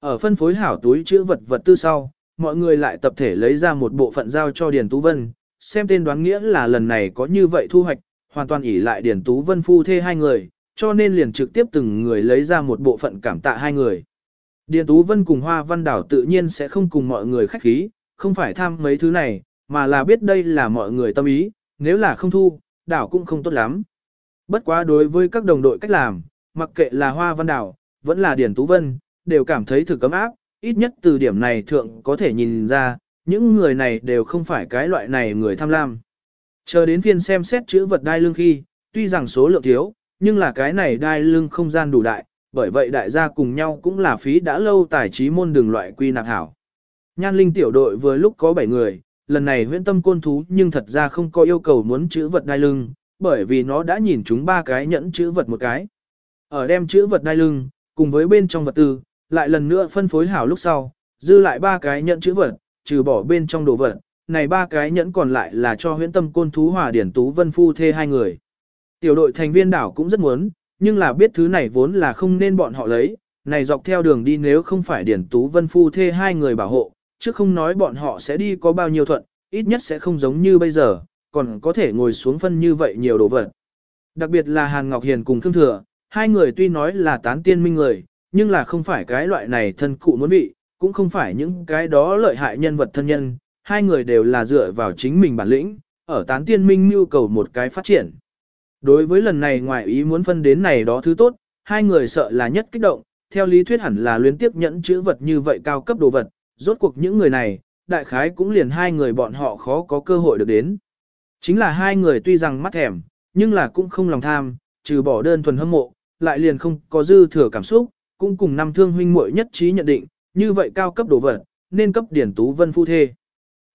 Ở phân phối hảo túi chữ vật vật tư sau, mọi người lại tập thể lấy ra một bộ phận giao cho Điền Tú Vân, xem tên đoán nghĩa là lần này có như vậy thu hoạch, hoàn toàn ỷ lại Điền Tú Vân phu thê hai người, cho nên liền trực tiếp từng người lấy ra một bộ phận cảm tạ hai người. Điền Tú Vân cùng Hoa Văn Đảo tự nhiên sẽ không cùng mọi người khách khí, không phải tham mấy thứ này, mà là biết đây là mọi người tâm ý, nếu là không thu, đảo cũng không tốt lắm. Bất quá đối với các đồng đội cách làm, mặc kệ là Hoa Văn Đảo, vẫn là Điền Tú Vân, đều cảm thấy thực cấm áp, ít nhất từ điểm này thượng có thể nhìn ra, những người này đều không phải cái loại này người tham lam. Chờ đến phiên xem xét chữ vật đai lưng khi, tuy rằng số lượng thiếu, nhưng là cái này đai lưng không gian đủ đại, bởi vậy đại gia cùng nhau cũng là phí đã lâu tài trí môn đường loại quy nạp hảo. Nhan linh tiểu đội vừa lúc có 7 người, lần này huyễn tâm côn thú nhưng thật ra không có yêu cầu muốn chữ vật đai lưng, bởi vì nó đã nhìn chúng ba cái nhẫn chữ vật một cái. Ở đem chữ vật đai lưng, cùng với bên trong vật tư, lại lần nữa phân phối hảo lúc sau, dư lại ba cái nhẫn chữ vật, trừ bỏ bên trong đồ vật, này ba cái nhẫn còn lại là cho huyễn tâm côn thú hòa điển tú vân phu thê hai người. Tiểu đội thành viên đảo cũng rất muốn, nhưng là biết thứ này vốn là không nên bọn họ lấy, này dọc theo đường đi nếu không phải điển tú vân phu thê hai người bảo hộ, chứ không nói bọn họ sẽ đi có bao nhiêu thuận, ít nhất sẽ không giống như bây giờ, còn có thể ngồi xuống phân như vậy nhiều đồ vật. Đặc biệt là Hàn Ngọc Hiền cùng Khương Thừa, hai người tuy nói là tán tiên minh người, nhưng là không phải cái loại này thân cụ muốn vị, cũng không phải những cái đó lợi hại nhân vật thân nhân, hai người đều là dựa vào chính mình bản lĩnh, ở tán tiên minh nhu cầu một cái phát triển. Đối với lần này ngoài ý muốn phân đến này đó thứ tốt, hai người sợ là nhất kích động, theo lý thuyết hẳn là luyến tiếp nhẫn chữ vật như vậy cao cấp đồ vật, rốt cuộc những người này, đại khái cũng liền hai người bọn họ khó có cơ hội được đến. Chính là hai người tuy rằng mắt thèm, nhưng là cũng không lòng tham, trừ bỏ đơn thuần hâm mộ, lại liền không có dư thừa cảm xúc, cũng cùng năm thương huynh muội nhất trí nhận định, như vậy cao cấp đồ vật, nên cấp điển tú vân phu thê.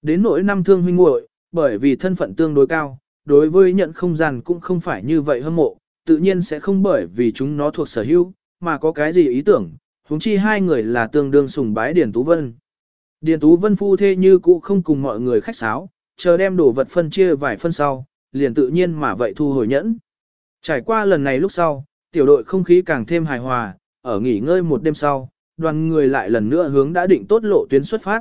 Đến nỗi năm thương huynh muội, bởi vì thân phận tương đối cao, đối với nhận không gian cũng không phải như vậy hâm mộ, tự nhiên sẽ không bởi vì chúng nó thuộc sở hữu, mà có cái gì ý tưởng, huống chi hai người là tương đương sùng bái điển tú vân. Điền Tú Vân phu thê như cũ không cùng mọi người khách sáo, chờ đem đồ vật phân chia vài phân sau, liền tự nhiên mà vậy thu hồi nhẫn. Trải qua lần này lúc sau, tiểu đội không khí càng thêm hài hòa, ở nghỉ ngơi một đêm sau, đoàn người lại lần nữa hướng đã định tốt lộ tuyến xuất phát.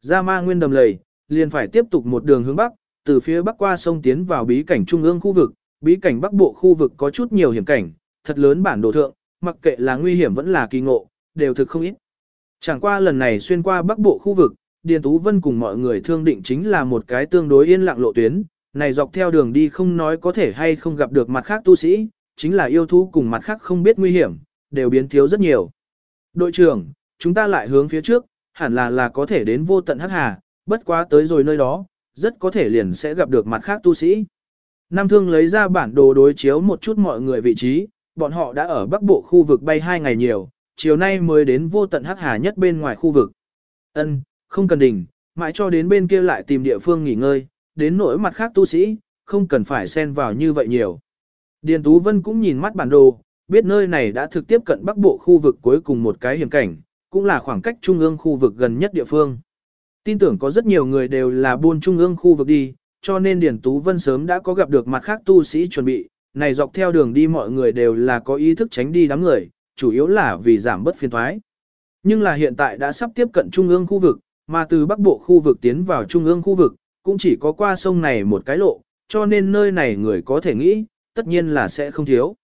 Ra ma nguyên đầm lầy, liền phải tiếp tục một đường hướng bắc, từ phía bắc qua sông tiến vào bí cảnh trung ương khu vực, bí cảnh bắc bộ khu vực có chút nhiều hiểm cảnh, thật lớn bản đồ thượng, mặc kệ là nguy hiểm vẫn là kỳ ngộ, đều thực không ít. Chẳng qua lần này xuyên qua bắc bộ khu vực, Điền Tú Vân cùng mọi người thương định chính là một cái tương đối yên lặng lộ tuyến, này dọc theo đường đi không nói có thể hay không gặp được mặt khác tu sĩ, chính là yêu thú cùng mặt khác không biết nguy hiểm, đều biến thiếu rất nhiều. Đội trưởng, chúng ta lại hướng phía trước, hẳn là là có thể đến vô tận hắc hà, bất quá tới rồi nơi đó, rất có thể liền sẽ gặp được mặt khác tu sĩ. Nam Thương lấy ra bản đồ đối chiếu một chút mọi người vị trí, bọn họ đã ở bắc bộ khu vực bay hai ngày nhiều, chiều nay mới đến vô tận hắc hà nhất bên ngoài khu vực. Ân, không cần đỉnh, mãi cho đến bên kia lại tìm địa phương nghỉ ngơi, đến nỗi mặt khác tu sĩ, không cần phải xen vào như vậy nhiều. Điền Tú Vân cũng nhìn mắt bản đồ, biết nơi này đã thực tiếp cận bắc bộ khu vực cuối cùng một cái hiểm cảnh, cũng là khoảng cách trung ương khu vực gần nhất địa phương. Tin tưởng có rất nhiều người đều là buôn trung ương khu vực đi, cho nên điển Tú Vân sớm đã có gặp được mặt khác tu sĩ chuẩn bị, này dọc theo đường đi mọi người đều là có ý thức tránh đi đám người, chủ yếu là vì giảm bớt phiền thoái. Nhưng là hiện tại đã sắp tiếp cận trung ương khu vực, mà từ bắc bộ khu vực tiến vào trung ương khu vực, cũng chỉ có qua sông này một cái lộ, cho nên nơi này người có thể nghĩ, tất nhiên là sẽ không thiếu.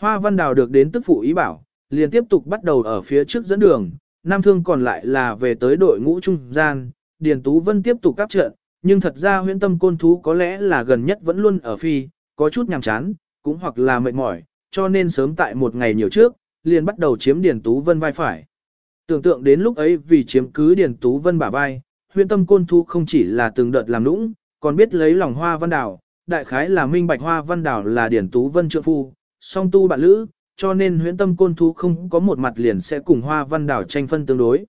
Hoa Văn Đào được đến tức phụ ý bảo, liền tiếp tục bắt đầu ở phía trước dẫn đường, Nam Thương còn lại là về tới đội ngũ trung gian, Điền Tú Vân tiếp tục cắp trận, nhưng thật ra huyễn tâm côn thú có lẽ là gần nhất vẫn luôn ở phi, có chút nhàm chán, cũng hoặc là mệt mỏi, cho nên sớm tại một ngày nhiều trước, liền bắt đầu chiếm Điền Tú Vân vai phải. Tưởng tượng đến lúc ấy vì chiếm cứ Điền Tú Vân bả vai, Huyễn tâm côn thú không chỉ là từng đợt làm nũng, còn biết lấy lòng hoa văn đảo, đại khái là minh bạch hoa văn đảo là Điền Tú Vân trượng phu, song tu bạn lữ, cho nên huyễn tâm côn thú không có một mặt liền sẽ cùng hoa văn đảo tranh phân tương đối.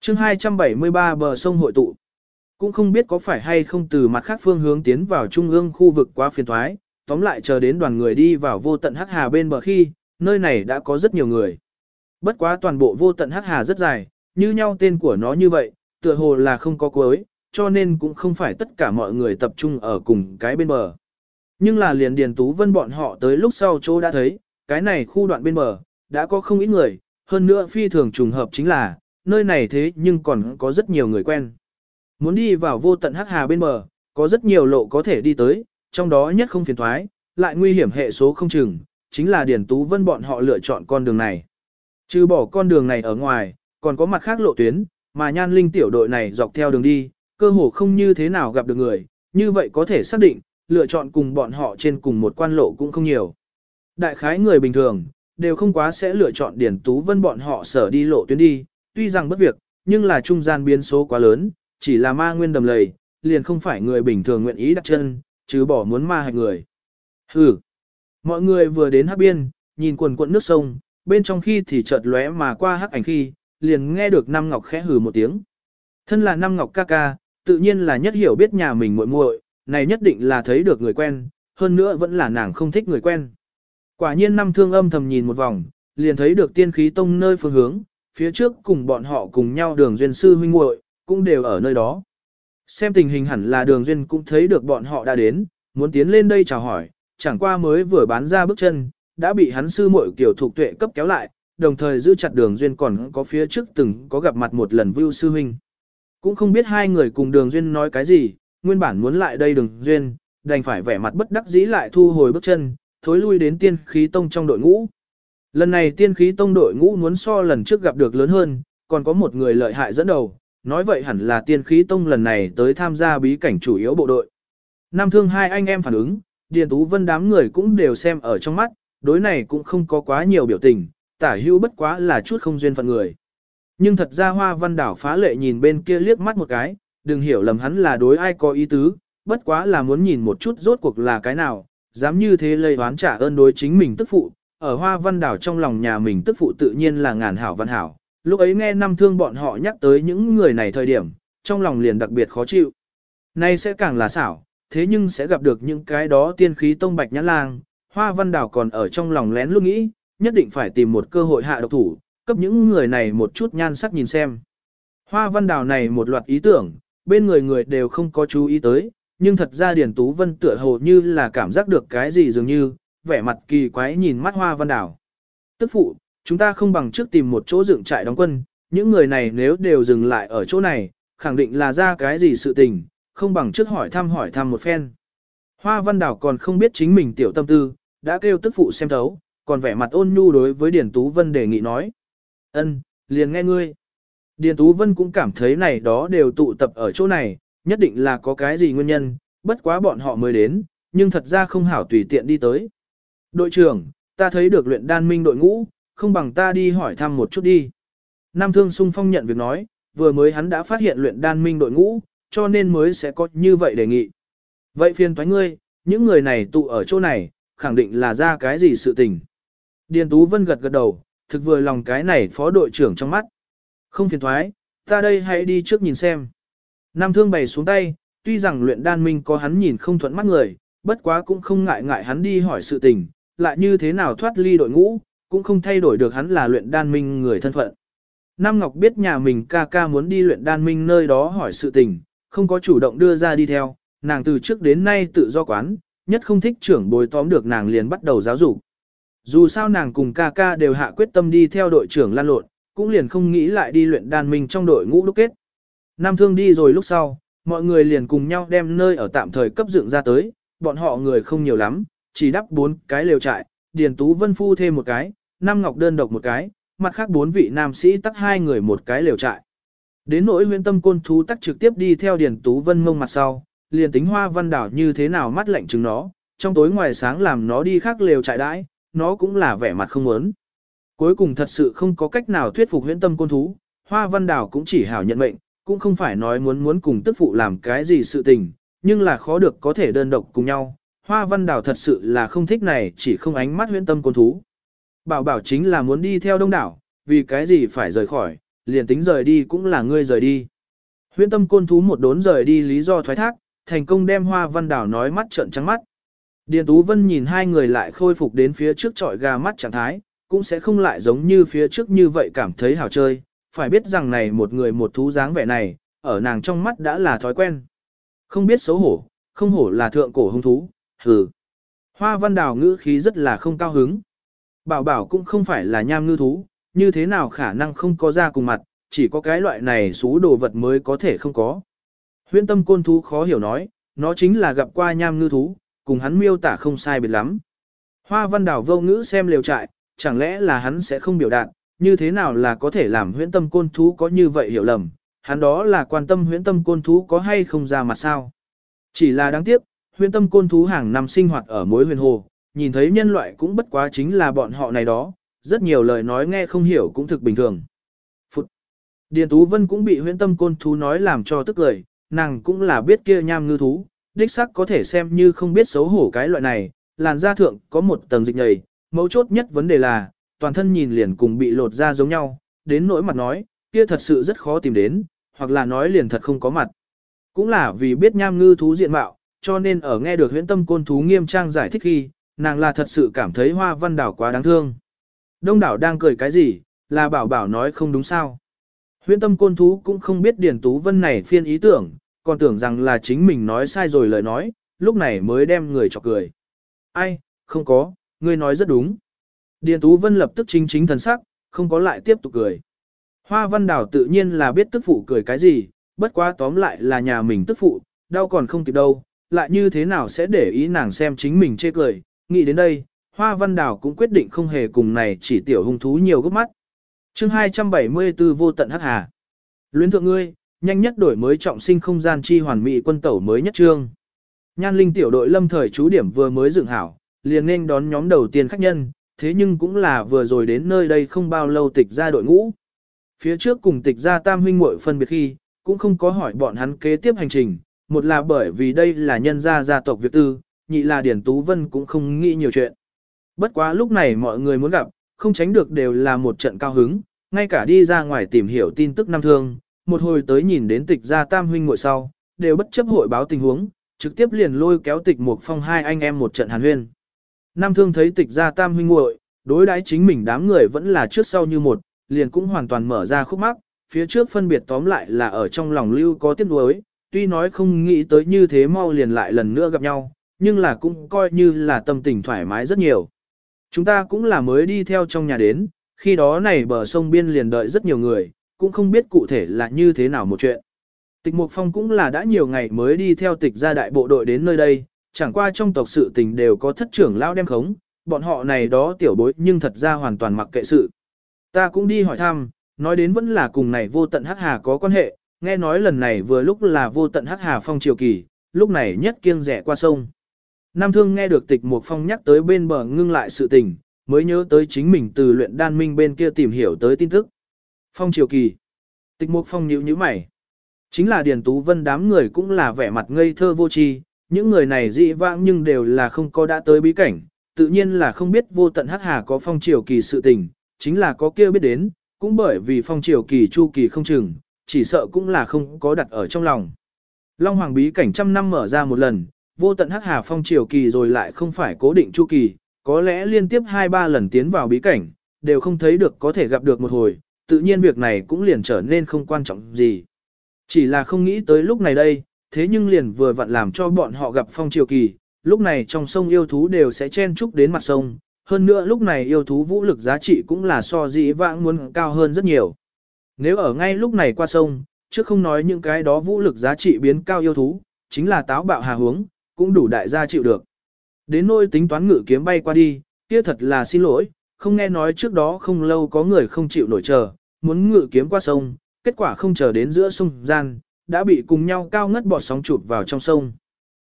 chương 273 bờ sông hội tụ. Cũng không biết có phải hay không từ mặt khác phương hướng tiến vào trung ương khu vực quá phiền thoái, tóm lại chờ đến đoàn người đi vào vô tận hắc hà bên bờ khi, nơi này đã có rất nhiều người. Bất quá toàn bộ vô tận hắc hà rất dài, như nhau tên của nó như vậy, tựa hồ là không có cuối, cho nên cũng không phải tất cả mọi người tập trung ở cùng cái bên bờ. Nhưng là liền Điền Tú Vân bọn họ tới lúc sau chỗ đã thấy, cái này khu đoạn bên bờ, đã có không ít người, hơn nữa phi thường trùng hợp chính là, nơi này thế nhưng còn có rất nhiều người quen. Muốn đi vào vô tận hắc hà bên bờ, có rất nhiều lộ có thể đi tới, trong đó nhất không phiền thoái, lại nguy hiểm hệ số không chừng, chính là Điền Tú Vân bọn họ lựa chọn con đường này. Trừ bỏ con đường này ở ngoài, còn có mặt khác lộ tuyến, mà nhan linh tiểu đội này dọc theo đường đi, cơ hồ không như thế nào gặp được người, như vậy có thể xác định, lựa chọn cùng bọn họ trên cùng một quan lộ cũng không nhiều. Đại khái người bình thường, đều không quá sẽ lựa chọn Điền Tú Vân bọn họ sở đi lộ tuyến đi, tuy rằng bất việc, nhưng là trung gian biến số quá lớn, chỉ là ma nguyên đầm lầy, liền không phải người bình thường nguyện ý đặt chân, chứ bỏ muốn ma hạch người. Hừ. Mọi người vừa đến hắc biên, nhìn quần quận nước sông, bên trong khi thì chợt lóe mà qua hắc ảnh khi, liền nghe được Nam Ngọc khẽ hừ một tiếng. Thân là Nam Ngọc ca ca, tự nhiên là nhất hiểu biết nhà mình muội muội, này nhất định là thấy được người quen, hơn nữa vẫn là nàng không thích người quen. Quả nhiên năm thương âm thầm nhìn một vòng, liền thấy được tiên khí tông nơi phương hướng, phía trước cùng bọn họ cùng nhau đường duyên sư huynh muội cũng đều ở nơi đó. Xem tình hình hẳn là đường duyên cũng thấy được bọn họ đã đến, muốn tiến lên đây chào hỏi, chẳng qua mới vừa bán ra bước chân, đã bị hắn sư muội kiểu thuộc tuệ cấp kéo lại, đồng thời giữ chặt đường duyên còn có phía trước từng có gặp mặt một lần vưu sư huynh. Cũng không biết hai người cùng đường duyên nói cái gì, nguyên bản muốn lại đây đừng duyên, đành phải vẻ mặt bất đắc dĩ lại thu hồi bước chân, thối lui đến tiên khí tông trong đội ngũ. Lần này tiên khí tông đội ngũ muốn so lần trước gặp được lớn hơn, còn có một người lợi hại dẫn đầu, nói vậy hẳn là tiên khí tông lần này tới tham gia bí cảnh chủ yếu bộ đội. Nam thương hai anh em phản ứng, Điền Tú Vân đám người cũng đều xem ở trong mắt, đối này cũng không có quá nhiều biểu tình, tả hữu bất quá là chút không duyên phận người. Nhưng thật ra hoa văn đảo phá lệ nhìn bên kia liếc mắt một cái, đừng hiểu lầm hắn là đối ai có ý tứ, bất quá là muốn nhìn một chút rốt cuộc là cái nào, dám như thế lây oán trả ơn đối chính mình tức phụ, ở hoa văn đảo trong lòng nhà mình tức phụ tự nhiên là ngàn hảo văn hảo. Lúc ấy nghe năm thương bọn họ nhắc tới những người này thời điểm, trong lòng liền đặc biệt khó chịu. Nay sẽ càng là xảo, thế nhưng sẽ gặp được những cái đó tiên khí tông bạch nhã lang, hoa văn đảo còn ở trong lòng lén luôn nghĩ, nhất định phải tìm một cơ hội hạ độc thủ, cấp những người này một chút nhan sắc nhìn xem. Hoa văn đảo này một loạt ý tưởng, bên người người đều không có chú ý tới, nhưng thật ra Điền Tú Vân tựa hồ như là cảm giác được cái gì dường như, vẻ mặt kỳ quái nhìn mắt hoa văn đảo. Tức phụ, chúng ta không bằng trước tìm một chỗ dựng trại đóng quân, những người này nếu đều dừng lại ở chỗ này, khẳng định là ra cái gì sự tình, không bằng trước hỏi thăm hỏi thăm một phen. Hoa văn đảo còn không biết chính mình tiểu tâm tư, đã kêu tức phụ xem thấu, còn vẻ mặt ôn nhu đối với Điền Tú Vân đề nghị nói. ân, liền nghe ngươi. Điền Tú Vân cũng cảm thấy này đó đều tụ tập ở chỗ này, nhất định là có cái gì nguyên nhân, bất quá bọn họ mới đến, nhưng thật ra không hảo tùy tiện đi tới. Đội trưởng, ta thấy được luyện đan minh đội ngũ, không bằng ta đi hỏi thăm một chút đi. Nam Thương Sung Phong nhận việc nói, vừa mới hắn đã phát hiện luyện đan minh đội ngũ, cho nên mới sẽ có như vậy đề nghị. Vậy phiền thoái ngươi, những người này tụ ở chỗ này, khẳng định là ra cái gì sự tình. Điền Tú Vân gật gật đầu, thực vừa lòng cái này phó đội trưởng trong mắt. Không phiền thoái, ta đây hãy đi trước nhìn xem. Nam Thương bày xuống tay, tuy rằng luyện đan minh có hắn nhìn không thuận mắt người, bất quá cũng không ngại ngại hắn đi hỏi sự tình, lại như thế nào thoát ly đội ngũ, cũng không thay đổi được hắn là luyện đan minh người thân phận. Nam Ngọc biết nhà mình ca ca muốn đi luyện đan minh nơi đó hỏi sự tình, không có chủ động đưa ra đi theo, nàng từ trước đến nay tự do quán, nhất không thích trưởng bồi tóm được nàng liền bắt đầu giáo dục. Dù sao nàng cùng ca ca đều hạ quyết tâm đi theo đội trưởng lan lộn, cũng liền không nghĩ lại đi luyện đan minh trong đội ngũ đúc kết. Nam thương đi rồi lúc sau, mọi người liền cùng nhau đem nơi ở tạm thời cấp dựng ra tới, bọn họ người không nhiều lắm, chỉ đắp bốn cái lều trại, Điền Tú Vân Phu thêm một cái, Nam Ngọc đơn độc một cái, mặt khác bốn vị nam sĩ tắc hai người một cái lều trại. Đến nỗi huyện tâm côn thú tắc trực tiếp đi theo Điền Tú Vân mông mặt sau, liền tính hoa văn đảo như thế nào mắt lạnh chừng nó, trong tối ngoài sáng làm nó đi khác lều trại đãi, nó cũng là vẻ mặt không muốn. Cuối cùng thật sự không có cách nào thuyết phục Huyễn tâm côn thú, hoa văn đảo cũng chỉ hảo nhận mệnh, cũng không phải nói muốn muốn cùng tức phụ làm cái gì sự tình, nhưng là khó được có thể đơn độc cùng nhau. Hoa văn đảo thật sự là không thích này chỉ không ánh mắt huyễn tâm côn thú. Bảo bảo chính là muốn đi theo đông đảo, vì cái gì phải rời khỏi, liền tính rời đi cũng là ngươi rời đi. Huyễn tâm côn thú một đốn rời đi lý do thoái thác, thành công đem hoa văn đảo nói mắt trợn trắng mắt. Điền Tú Vân nhìn hai người lại khôi phục đến phía trước trọi gà mắt trạng thái, cũng sẽ không lại giống như phía trước như vậy cảm thấy hào chơi, phải biết rằng này một người một thú dáng vẻ này, ở nàng trong mắt đã là thói quen. Không biết xấu hổ, không hổ là thượng cổ hung thú, hừ. Hoa văn đào ngữ khí rất là không cao hứng. Bảo bảo cũng không phải là nham ngư thú, như thế nào khả năng không có ra cùng mặt, chỉ có cái loại này xú đồ vật mới có thể không có. Huyễn tâm côn thú khó hiểu nói, nó chính là gặp qua nham ngư thú, cùng hắn miêu tả không sai biệt lắm. Hoa văn đảo vô ngữ xem liều trại, chẳng lẽ là hắn sẽ không biểu đạt, như thế nào là có thể làm huyễn tâm côn thú có như vậy hiểu lầm, hắn đó là quan tâm huyễn tâm côn thú có hay không ra mặt sao. Chỉ là đáng tiếc, huyễn tâm côn thú hàng năm sinh hoạt ở mối huyền hồ, nhìn thấy nhân loại cũng bất quá chính là bọn họ này đó, rất nhiều lời nói nghe không hiểu cũng thực bình thường. Phụt! Điền Tú Vân cũng bị huyễn tâm côn thú nói làm cho tức lời, nàng cũng là biết kia nham ngư thú, đích sắc có thể xem như không biết xấu hổ cái loại này, làn da thượng có một tầng dịch nhầy, mấu chốt nhất vấn đề là, toàn thân nhìn liền cùng bị lột ra giống nhau, đến nỗi mặt nói, kia thật sự rất khó tìm đến, hoặc là nói liền thật không có mặt. Cũng là vì biết nham ngư thú diện mạo, cho nên ở nghe được huyễn tâm côn thú nghiêm trang giải thích khi, nàng là thật sự cảm thấy hoa văn đảo quá đáng thương. Đông đảo đang cười cái gì, là bảo bảo nói không đúng sao. Huyễn tâm côn thú cũng không biết Điền Tú Vân này phiên ý tưởng, còn tưởng rằng là chính mình nói sai rồi lời nói, lúc này mới đem người chọc cười. Ai, không có, ngươi nói rất đúng. Điền Tú Vân lập tức chính chính thần sắc, không có lại tiếp tục cười. Hoa văn đảo tự nhiên là biết tức phụ cười cái gì, bất quá tóm lại là nhà mình tức phụ, đau còn không kịp đâu, lại như thế nào sẽ để ý nàng xem chính mình chê cười. Nghĩ đến đây, Hoa văn đảo cũng quyết định không hề cùng này chỉ tiểu hung thú nhiều gấp mắt. chương 274 vô tận hắc hà. Luyến thượng ngươi, nhanh nhất đổi mới trọng sinh không gian chi hoàn mỹ quân tẩu mới nhất trương. Nhan linh tiểu đội lâm thời chú điểm vừa mới dựng hảo, liền nên đón nhóm đầu tiên khách nhân, thế nhưng cũng là vừa rồi đến nơi đây không bao lâu tịch ra đội ngũ. Phía trước cùng tịch ra tam huynh muội phân biệt khi, cũng không có hỏi bọn hắn kế tiếp hành trình, một là bởi vì đây là nhân gia gia tộc Việt Tư, nhị là Điển Tú Vân cũng không nghĩ nhiều chuyện. Bất quá lúc này mọi người muốn gặp, không tránh được đều là một trận cao hứng, ngay cả đi ra ngoài tìm hiểu tin tức năm thương, một hồi tới nhìn đến tịch gia tam huynh muội sau, đều bất chấp hội báo tình huống, trực tiếp liền lôi kéo tịch một phong hai anh em một trận hàn huyên. Nam thương thấy tịch gia tam huynh muội đối đãi chính mình đám người vẫn là trước sau như một, liền cũng hoàn toàn mở ra khúc mắc, phía trước phân biệt tóm lại là ở trong lòng lưu có tiếc nuối, tuy nói không nghĩ tới như thế mau liền lại lần nữa gặp nhau, nhưng là cũng coi như là tâm tình thoải mái rất nhiều. Chúng ta cũng là mới đi theo trong nhà đến, khi đó này bờ sông biên liền đợi rất nhiều người, cũng không biết cụ thể là như thế nào một chuyện. Tịch Mục Phong cũng là đã nhiều ngày mới đi theo tịch gia đại bộ đội đến nơi đây, chẳng qua trong tộc sự tình đều có thất trưởng lao đem khống, bọn họ này đó tiểu bối nhưng thật ra hoàn toàn mặc kệ sự. Ta cũng đi hỏi thăm, nói đến vẫn là cùng này vô tận hắc hà có quan hệ, nghe nói lần này vừa lúc là vô tận hắc hà phong triều kỳ, lúc này nhất kiêng rẻ qua sông. Nam Thương nghe được tịch một Phong nhắc tới bên bờ ngưng lại sự tình, mới nhớ tới chính mình từ luyện đan minh bên kia tìm hiểu tới tin tức. Phong triều kỳ. Tịch Mục Phong nhíu nhíu mày. Chính là Điền Tú Vân đám người cũng là vẻ mặt ngây thơ vô tri, những người này dị vãng nhưng đều là không có đã tới bí cảnh, tự nhiên là không biết vô tận hắc hà có phong triều kỳ sự tình, chính là có kia biết đến, cũng bởi vì phong triều kỳ chu kỳ không chừng, chỉ sợ cũng là không có đặt ở trong lòng. Long Hoàng bí cảnh trăm năm mở ra một lần, vô tận hắc hà phong triều kỳ rồi lại không phải cố định chu kỳ, có lẽ liên tiếp 2-3 lần tiến vào bí cảnh, đều không thấy được có thể gặp được một hồi, tự nhiên việc này cũng liền trở nên không quan trọng gì. Chỉ là không nghĩ tới lúc này đây, thế nhưng liền vừa vặn làm cho bọn họ gặp phong triều kỳ, lúc này trong sông yêu thú đều sẽ chen chúc đến mặt sông, hơn nữa lúc này yêu thú vũ lực giá trị cũng là so dĩ vãng muốn cao hơn rất nhiều. Nếu ở ngay lúc này qua sông, chứ không nói những cái đó vũ lực giá trị biến cao yêu thú, chính là táo bạo hà hướng, cũng đủ đại gia chịu được. Đến nôi tính toán ngự kiếm bay qua đi, kia thật là xin lỗi, không nghe nói trước đó không lâu có người không chịu nổi chờ, muốn ngự kiếm qua sông, kết quả không chờ đến giữa sông gian, đã bị cùng nhau cao ngất bọt sóng chụp vào trong sông.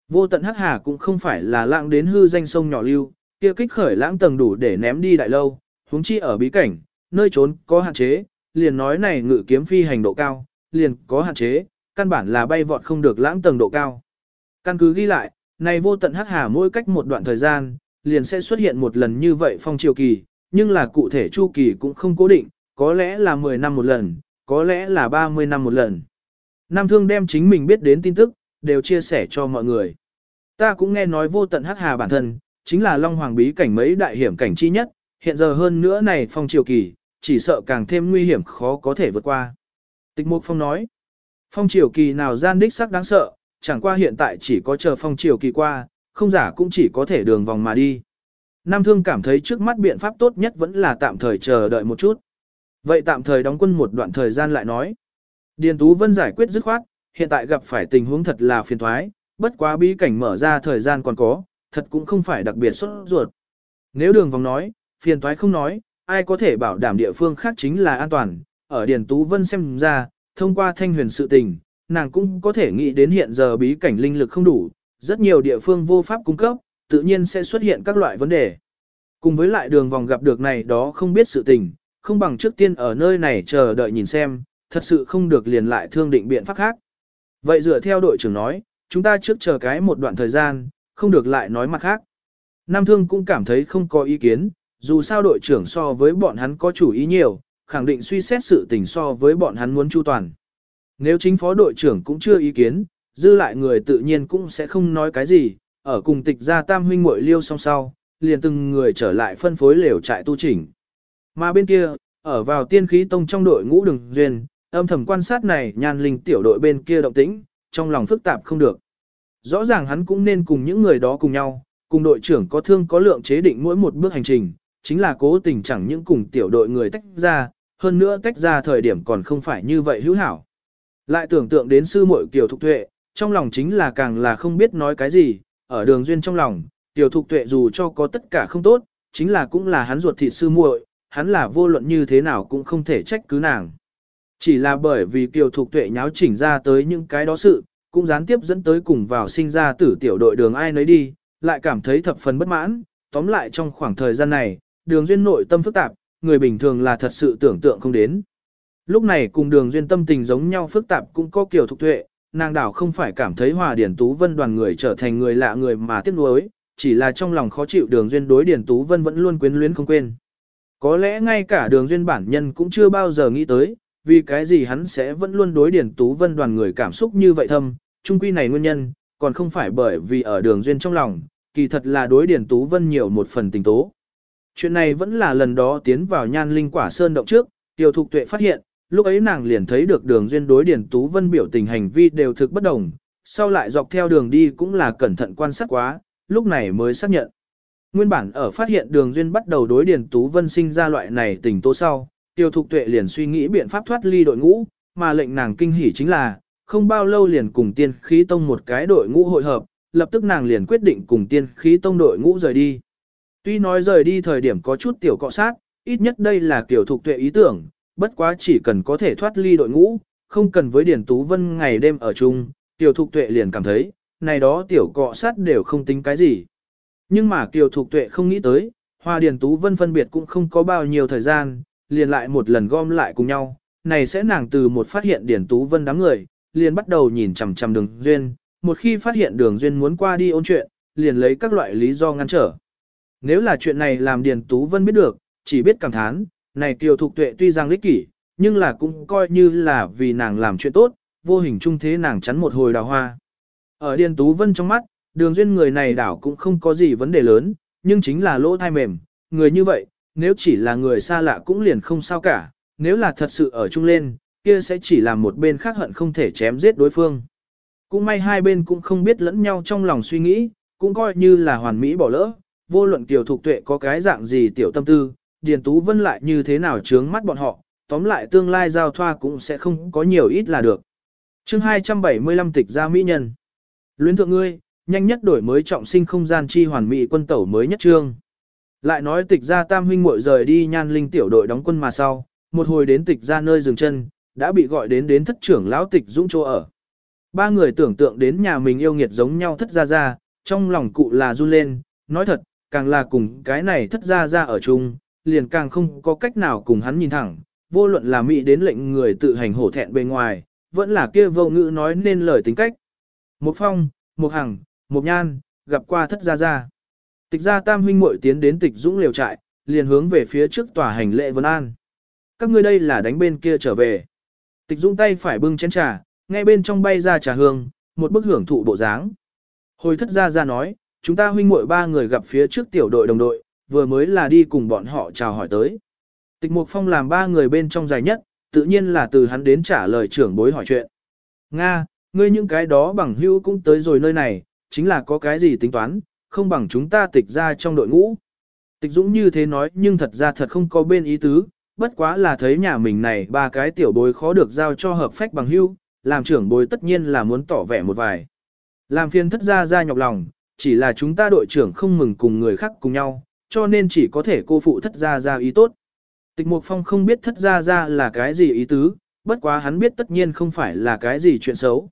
Vô tận hắc hà cũng không phải là lãng đến hư danh sông nhỏ lưu, kia kích khởi lãng tầng đủ để ném đi đại lâu, huống chi ở bí cảnh, nơi trốn có hạn chế, liền nói này ngự kiếm phi hành độ cao, liền có hạn chế, căn bản là bay vọt không được lãng tầng độ cao. Căn cứ ghi lại, này vô tận hắc hà mỗi cách một đoạn thời gian, liền sẽ xuất hiện một lần như vậy phong triều kỳ, nhưng là cụ thể chu kỳ cũng không cố định, có lẽ là 10 năm một lần, có lẽ là 30 năm một lần. Nam Thương đem chính mình biết đến tin tức, đều chia sẻ cho mọi người. Ta cũng nghe nói vô tận hắc hà bản thân, chính là Long Hoàng bí cảnh mấy đại hiểm cảnh chi nhất, hiện giờ hơn nữa này phong triều kỳ, chỉ sợ càng thêm nguy hiểm khó có thể vượt qua. Tịch Mục Phong nói, phong triều kỳ nào gian đích sắc đáng sợ, chẳng qua hiện tại chỉ có chờ phong triều kỳ qua, không giả cũng chỉ có thể đường vòng mà đi. Nam Thương cảm thấy trước mắt biện pháp tốt nhất vẫn là tạm thời chờ đợi một chút. Vậy tạm thời đóng quân một đoạn thời gian lại nói. Điền Tú Vân giải quyết dứt khoát, hiện tại gặp phải tình huống thật là phiền thoái, bất quá bí cảnh mở ra thời gian còn có, thật cũng không phải đặc biệt xuất ruột. Nếu đường vòng nói, phiền thoái không nói, ai có thể bảo đảm địa phương khác chính là an toàn, ở Điền Tú Vân xem ra, thông qua thanh huyền sự tình, nàng cũng có thể nghĩ đến hiện giờ bí cảnh linh lực không đủ, rất nhiều địa phương vô pháp cung cấp, tự nhiên sẽ xuất hiện các loại vấn đề. Cùng với lại đường vòng gặp được này đó không biết sự tình, không bằng trước tiên ở nơi này chờ đợi nhìn xem, thật sự không được liền lại thương định biện pháp khác. Vậy dựa theo đội trưởng nói, chúng ta trước chờ cái một đoạn thời gian, không được lại nói mặt khác. Nam Thương cũng cảm thấy không có ý kiến, dù sao đội trưởng so với bọn hắn có chủ ý nhiều, khẳng định suy xét sự tình so với bọn hắn muốn chu toàn. Nếu chính phó đội trưởng cũng chưa ý kiến, dư lại người tự nhiên cũng sẽ không nói cái gì, ở cùng tịch gia tam huynh muội liêu song sau, liền từng người trở lại phân phối lều trại tu chỉnh. Mà bên kia, ở vào tiên khí tông trong đội ngũ đường duyên, âm thầm quan sát này nhan linh tiểu đội bên kia động tĩnh, trong lòng phức tạp không được. Rõ ràng hắn cũng nên cùng những người đó cùng nhau, cùng đội trưởng có thương có lượng chế định mỗi một bước hành trình, chính là cố tình chẳng những cùng tiểu đội người tách ra, hơn nữa tách ra thời điểm còn không phải như vậy hữu hảo. Lại tưởng tượng đến sư muội Kiều Thục Tuệ, trong lòng chính là càng là không biết nói cái gì, ở đường duyên trong lòng, Kiều Thục Tuệ dù cho có tất cả không tốt, chính là cũng là hắn ruột thịt sư muội, hắn là vô luận như thế nào cũng không thể trách cứ nàng. Chỉ là bởi vì Kiều Thục Tuệ nháo chỉnh ra tới những cái đó sự, cũng gián tiếp dẫn tới cùng vào sinh ra tử tiểu đội đường ai nấy đi, lại cảm thấy thập phần bất mãn, tóm lại trong khoảng thời gian này, đường duyên nội tâm phức tạp, người bình thường là thật sự tưởng tượng không đến. Lúc này cùng đường duyên tâm tình giống nhau phức tạp cũng có kiều thục tuệ, nàng đảo không phải cảm thấy hòa điển tú vân đoàn người trở thành người lạ người mà tiếc nuối, chỉ là trong lòng khó chịu đường duyên đối điển tú vân vẫn luôn quyến luyến không quên. Có lẽ ngay cả đường duyên bản nhân cũng chưa bao giờ nghĩ tới, vì cái gì hắn sẽ vẫn luôn đối điển tú vân đoàn người cảm xúc như vậy thâm, trung quy này nguyên nhân, còn không phải bởi vì ở đường duyên trong lòng, kỳ thật là đối điển tú vân nhiều một phần tình tố. Chuyện này vẫn là lần đó tiến vào nhan linh quả sơn động trước, tiểu thục tuệ phát hiện, lúc ấy nàng liền thấy được đường duyên đối điển tú vân biểu tình hành vi đều thực bất đồng, sau lại dọc theo đường đi cũng là cẩn thận quan sát quá, lúc này mới xác nhận. Nguyên bản ở phát hiện đường duyên bắt đầu đối điển tú vân sinh ra loại này tình tố sau, tiêu thục tuệ liền suy nghĩ biện pháp thoát ly đội ngũ, mà lệnh nàng kinh hỉ chính là, không bao lâu liền cùng tiên khí tông một cái đội ngũ hội hợp, lập tức nàng liền quyết định cùng tiên khí tông đội ngũ rời đi. Tuy nói rời đi thời điểm có chút tiểu cọ sát, ít nhất đây là kiểu thục tuệ ý tưởng, bất quá chỉ cần có thể thoát ly đội ngũ, không cần với Điền Tú Vân ngày đêm ở chung, tiểu thục tuệ liền cảm thấy, này đó tiểu cọ sát đều không tính cái gì. Nhưng mà tiểu thục tuệ không nghĩ tới, Hoa Điền Tú Vân phân biệt cũng không có bao nhiêu thời gian, liền lại một lần gom lại cùng nhau, này sẽ nàng từ một phát hiện Điền Tú Vân đám người, liền bắt đầu nhìn chằm chằm đường duyên, một khi phát hiện đường duyên muốn qua đi ôn chuyện, liền lấy các loại lý do ngăn trở. Nếu là chuyện này làm Điền Tú Vân biết được, chỉ biết cảm thán, này Kiều Thục Tuệ tuy rằng lý kỷ, nhưng là cũng coi như là vì nàng làm chuyện tốt, vô hình trung thế nàng chắn một hồi đào hoa. Ở Điền Tú Vân trong mắt, đường duyên người này đảo cũng không có gì vấn đề lớn, nhưng chính là lỗ thai mềm, người như vậy, nếu chỉ là người xa lạ cũng liền không sao cả, nếu là thật sự ở chung lên, kia sẽ chỉ làm một bên khác hận không thể chém giết đối phương. Cũng may hai bên cũng không biết lẫn nhau trong lòng suy nghĩ, cũng coi như là hoàn mỹ bỏ lỡ, vô luận tiểu thục tuệ có cái dạng gì tiểu tâm tư, Điền Tú Vân lại như thế nào chướng mắt bọn họ, tóm lại tương lai giao thoa cũng sẽ không có nhiều ít là được. chương 275 tịch gia mỹ nhân. Luyến thượng ngươi, nhanh nhất đổi mới trọng sinh không gian chi hoàn mỹ quân tẩu mới nhất trương. Lại nói tịch gia tam huynh muội rời đi nhan linh tiểu đội đóng quân mà sau, một hồi đến tịch gia nơi dừng chân, đã bị gọi đến đến thất trưởng lão tịch dũng chỗ ở. Ba người tưởng tượng đến nhà mình yêu nghiệt giống nhau thất gia gia, trong lòng cụ là run lên, nói thật, càng là cùng cái này thất gia gia ở chung, liền càng không có cách nào cùng hắn nhìn thẳng, vô luận là mỹ đến lệnh người tự hành hổ thẹn bên ngoài, vẫn là kia vô ngữ nói nên lời tính cách. Một phong, một hằng, một nhan, gặp qua thất gia gia. Tịch gia tam huynh muội tiến đến tịch dũng liều trại, liền hướng về phía trước tòa hành lệ vân an. Các ngươi đây là đánh bên kia trở về. Tịch dũng tay phải bưng chén trà, ngay bên trong bay ra trà hương, một bức hưởng thụ bộ dáng. Hồi thất gia gia nói, chúng ta huynh muội ba người gặp phía trước tiểu đội đồng đội, vừa mới là đi cùng bọn họ chào hỏi tới. Tịch Mục Phong làm ba người bên trong dài nhất, tự nhiên là từ hắn đến trả lời trưởng bối hỏi chuyện. Nga, ngươi những cái đó bằng hữu cũng tới rồi nơi này, chính là có cái gì tính toán, không bằng chúng ta tịch ra trong đội ngũ. Tịch Dũng như thế nói nhưng thật ra thật không có bên ý tứ, bất quá là thấy nhà mình này ba cái tiểu bối khó được giao cho hợp phách bằng hưu, làm trưởng bối tất nhiên là muốn tỏ vẻ một vài. Làm phiền thất gia ra nhọc lòng, chỉ là chúng ta đội trưởng không mừng cùng người khác cùng nhau, cho nên chỉ có thể cô phụ thất gia ra ý tốt. Tịch Mục Phong không biết thất gia ra là cái gì ý tứ, bất quá hắn biết tất nhiên không phải là cái gì chuyện xấu.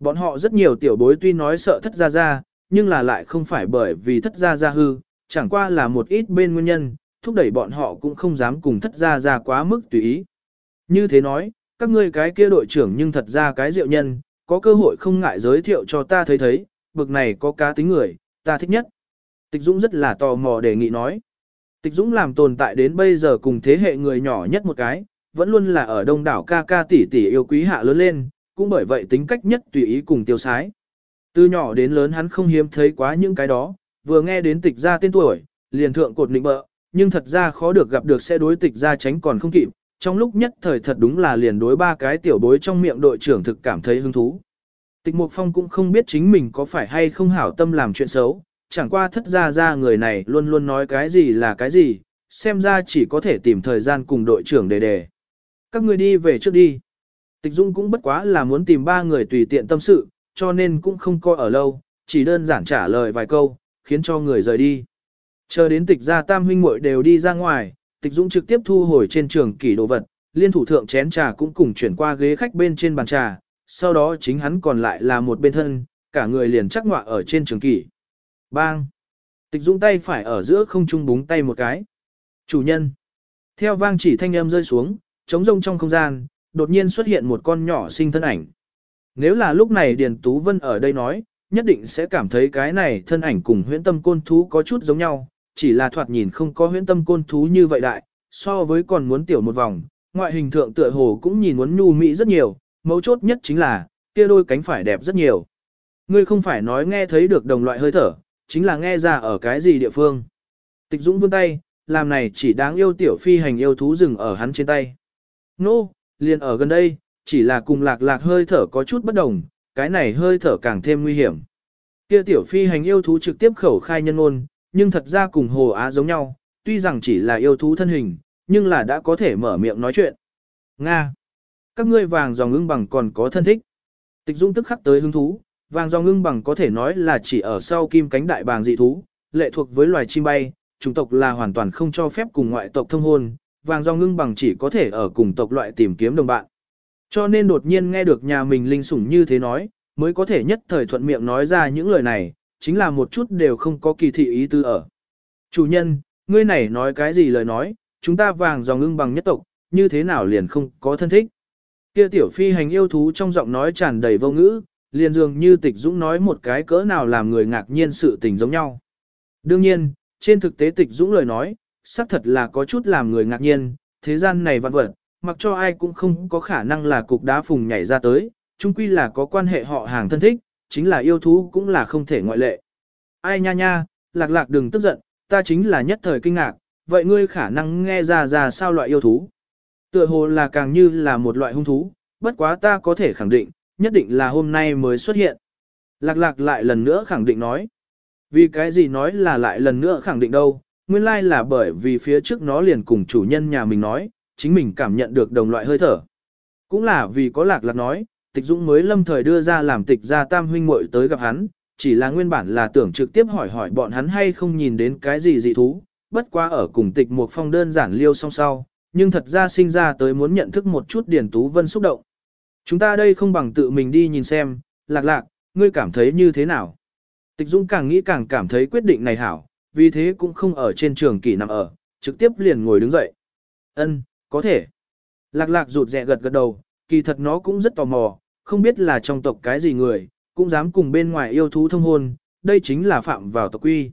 Bọn họ rất nhiều tiểu bối tuy nói sợ thất gia ra, nhưng là lại không phải bởi vì thất gia gia hư, chẳng qua là một ít bên nguyên nhân, thúc đẩy bọn họ cũng không dám cùng thất gia gia quá mức tùy ý. Như thế nói, các ngươi cái kia đội trưởng nhưng thật ra cái diệu nhân, có cơ hội không ngại giới thiệu cho ta thấy thấy, bực này có cá tính người, ta thích nhất. Tịch Dũng rất là tò mò đề nghị nói. Tịch Dũng làm tồn tại đến bây giờ cùng thế hệ người nhỏ nhất một cái, vẫn luôn là ở đông đảo ca ca tỷ tỷ yêu quý hạ lớn lên, cũng bởi vậy tính cách nhất tùy ý cùng tiêu sái. Từ nhỏ đến lớn hắn không hiếm thấy quá những cái đó, vừa nghe đến tịch gia tên tuổi, liền thượng cột nịnh bợ, nhưng thật ra khó được gặp được sẽ đối tịch gia tránh còn không kịp, trong lúc nhất thời thật đúng là liền đối ba cái tiểu bối trong miệng đội trưởng thực cảm thấy hứng thú. Tịch Mục Phong cũng không biết chính mình có phải hay không hảo tâm làm chuyện xấu, chẳng qua thất ra ra người này luôn luôn nói cái gì là cái gì, xem ra chỉ có thể tìm thời gian cùng đội trưởng đề đề. Các người đi về trước đi. Tịch Dung cũng bất quá là muốn tìm ba người tùy tiện tâm sự, cho nên cũng không coi ở lâu, chỉ đơn giản trả lời vài câu, khiến cho người rời đi. Chờ đến tịch gia tam huynh muội đều đi ra ngoài, tịch dũng trực tiếp thu hồi trên trường kỷ đồ vật, liên thủ thượng chén trà cũng cùng chuyển qua ghế khách bên trên bàn trà, sau đó chính hắn còn lại là một bên thân, cả người liền chắc ngọa ở trên trường kỷ. Bang! Tịch dũng tay phải ở giữa không trung búng tay một cái. Chủ nhân! Theo vang chỉ thanh âm rơi xuống, trống rông trong không gian, đột nhiên xuất hiện một con nhỏ sinh thân ảnh. Nếu là lúc này Điền Tú Vân ở đây nói, nhất định sẽ cảm thấy cái này thân ảnh cùng huyễn tâm côn thú có chút giống nhau, chỉ là thoạt nhìn không có huyễn tâm côn thú như vậy đại, so với còn muốn tiểu một vòng, ngoại hình thượng tựa hồ cũng nhìn muốn nhu mỹ rất nhiều, mấu chốt nhất chính là, kia đôi cánh phải đẹp rất nhiều. Ngươi không phải nói nghe thấy được đồng loại hơi thở, chính là nghe ra ở cái gì địa phương. Tịch Dũng vươn tay, làm này chỉ đáng yêu tiểu phi hành yêu thú rừng ở hắn trên tay. Nô, no, liền ở gần đây, chỉ là cùng lạc lạc hơi thở có chút bất đồng, cái này hơi thở càng thêm nguy hiểm. Kia tiểu phi hành yêu thú trực tiếp khẩu khai nhân ôn, nhưng thật ra cùng hồ á giống nhau, tuy rằng chỉ là yêu thú thân hình, nhưng là đã có thể mở miệng nói chuyện. Nga! Các ngươi vàng dòng ưng bằng còn có thân thích. Tịch Dung tức khắc tới hứng thú, vàng dòng ưng bằng có thể nói là chỉ ở sau kim cánh đại bàng dị thú, lệ thuộc với loài chim bay, chủng tộc là hoàn toàn không cho phép cùng ngoại tộc thông hôn, vàng dòng ưng bằng chỉ có thể ở cùng tộc loại tìm kiếm đồng bạn. Cho nên đột nhiên nghe được nhà mình linh sủng như thế nói, mới có thể nhất thời thuận miệng nói ra những lời này, chính là một chút đều không có kỳ thị ý tư ở. Chủ nhân, ngươi này nói cái gì lời nói, chúng ta vàng dòng ưng bằng nhất tộc, như thế nào liền không có thân thích. Kia tiểu phi hành yêu thú trong giọng nói tràn đầy vô ngữ, liền dường như tịch dũng nói một cái cỡ nào làm người ngạc nhiên sự tình giống nhau. Đương nhiên, trên thực tế tịch dũng lời nói, xác thật là có chút làm người ngạc nhiên, thế gian này vạn vật, mặc cho ai cũng không có khả năng là cục đá phùng nhảy ra tới, chung quy là có quan hệ họ hàng thân thích, chính là yêu thú cũng là không thể ngoại lệ. Ai nha nha, lạc lạc đừng tức giận, ta chính là nhất thời kinh ngạc, vậy ngươi khả năng nghe ra ra sao loại yêu thú. Tựa hồ là càng như là một loại hung thú, bất quá ta có thể khẳng định, nhất định là hôm nay mới xuất hiện. Lạc lạc lại lần nữa khẳng định nói. Vì cái gì nói là lại lần nữa khẳng định đâu, nguyên lai là bởi vì phía trước nó liền cùng chủ nhân nhà mình nói, chính mình cảm nhận được đồng loại hơi thở. Cũng là vì có lạc lạc nói, tịch dũng mới lâm thời đưa ra làm tịch ra tam huynh muội tới gặp hắn, chỉ là nguyên bản là tưởng trực tiếp hỏi hỏi bọn hắn hay không nhìn đến cái gì dị thú, bất qua ở cùng tịch một phong đơn giản liêu song sau, nhưng thật ra sinh ra tới muốn nhận thức một chút Điền Tú Vân xúc động. Chúng ta đây không bằng tự mình đi nhìn xem, lạc lạc, ngươi cảm thấy như thế nào? Tịch Dũng càng nghĩ càng cảm thấy quyết định này hảo, vì thế cũng không ở trên trường kỳ nằm ở, trực tiếp liền ngồi đứng dậy. Ân, có thể. Lạc lạc rụt rẹ gật gật đầu, kỳ thật nó cũng rất tò mò, không biết là trong tộc cái gì người, cũng dám cùng bên ngoài yêu thú thông hôn, đây chính là phạm vào tộc quy.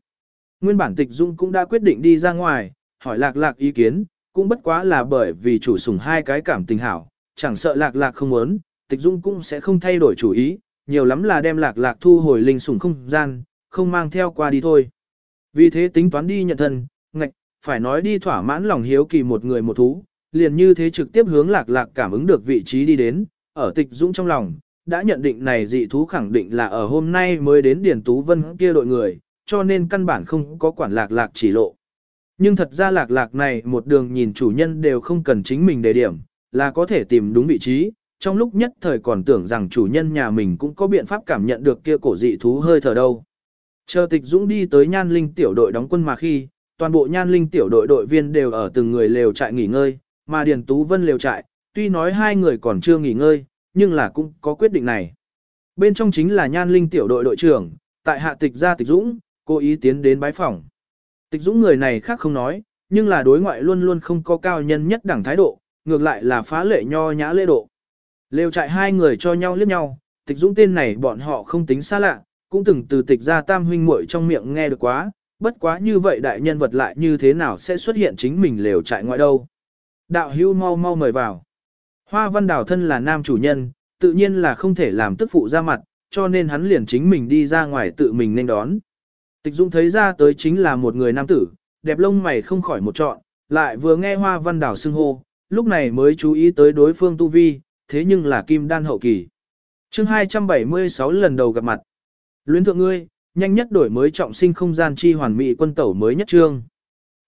Nguyên bản tịch dung cũng đã quyết định đi ra ngoài, hỏi lạc lạc ý kiến, cũng bất quá là bởi vì chủ sủng hai cái cảm tình hảo, chẳng sợ lạc lạc không muốn, tịch dung cũng sẽ không thay đổi chủ ý, nhiều lắm là đem lạc lạc thu hồi linh sủng không gian, không mang theo qua đi thôi. Vì thế tính toán đi nhận thân, ngạch, phải nói đi thỏa mãn lòng hiếu kỳ một người một thú, liền như thế trực tiếp hướng lạc lạc cảm ứng được vị trí đi đến, ở tịch dũng trong lòng, đã nhận định này dị thú khẳng định là ở hôm nay mới đến Điền Tú Vân kia đội người, cho nên căn bản không có quản lạc lạc chỉ lộ. Nhưng thật ra lạc lạc này một đường nhìn chủ nhân đều không cần chính mình đề điểm, là có thể tìm đúng vị trí, trong lúc nhất thời còn tưởng rằng chủ nhân nhà mình cũng có biện pháp cảm nhận được kia cổ dị thú hơi thở đâu. Chờ tịch dũng đi tới nhan linh tiểu đội đóng quân mà khi, toàn bộ nhan linh tiểu đội đội viên đều ở từng người lều trại nghỉ ngơi, mà Điền Tú Vân lều trại, tuy nói hai người còn chưa nghỉ ngơi, nhưng là cũng có quyết định này. Bên trong chính là nhan linh tiểu đội đội trưởng, tại hạ tịch gia tịch dũng, cố ý tiến đến bái phòng. Tịch dũng người này khác không nói, nhưng là đối ngoại luôn luôn không có cao nhân nhất đẳng thái độ, ngược lại là phá lệ nho nhã lễ độ. Lều trại hai người cho nhau liếc nhau, tịch dũng tên này bọn họ không tính xa lạ, cũng từng từ tịch gia tam huynh muội trong miệng nghe được quá, bất quá như vậy đại nhân vật lại như thế nào sẽ xuất hiện chính mình lều trại ngoại đâu. Đạo hưu mau mau mời vào. Hoa văn đảo thân là nam chủ nhân, tự nhiên là không thể làm tức phụ ra mặt, cho nên hắn liền chính mình đi ra ngoài tự mình nên đón. Tịch Dung thấy ra tới chính là một người nam tử, đẹp lông mày không khỏi một trọn, lại vừa nghe hoa văn đảo xưng hô, lúc này mới chú ý tới đối phương tu vi, thế nhưng là kim đan hậu kỳ. chương 276 lần đầu gặp mặt. Luyến thượng ngươi, nhanh nhất đổi mới trọng sinh không gian chi hoàn mỹ quân tẩu mới nhất trương.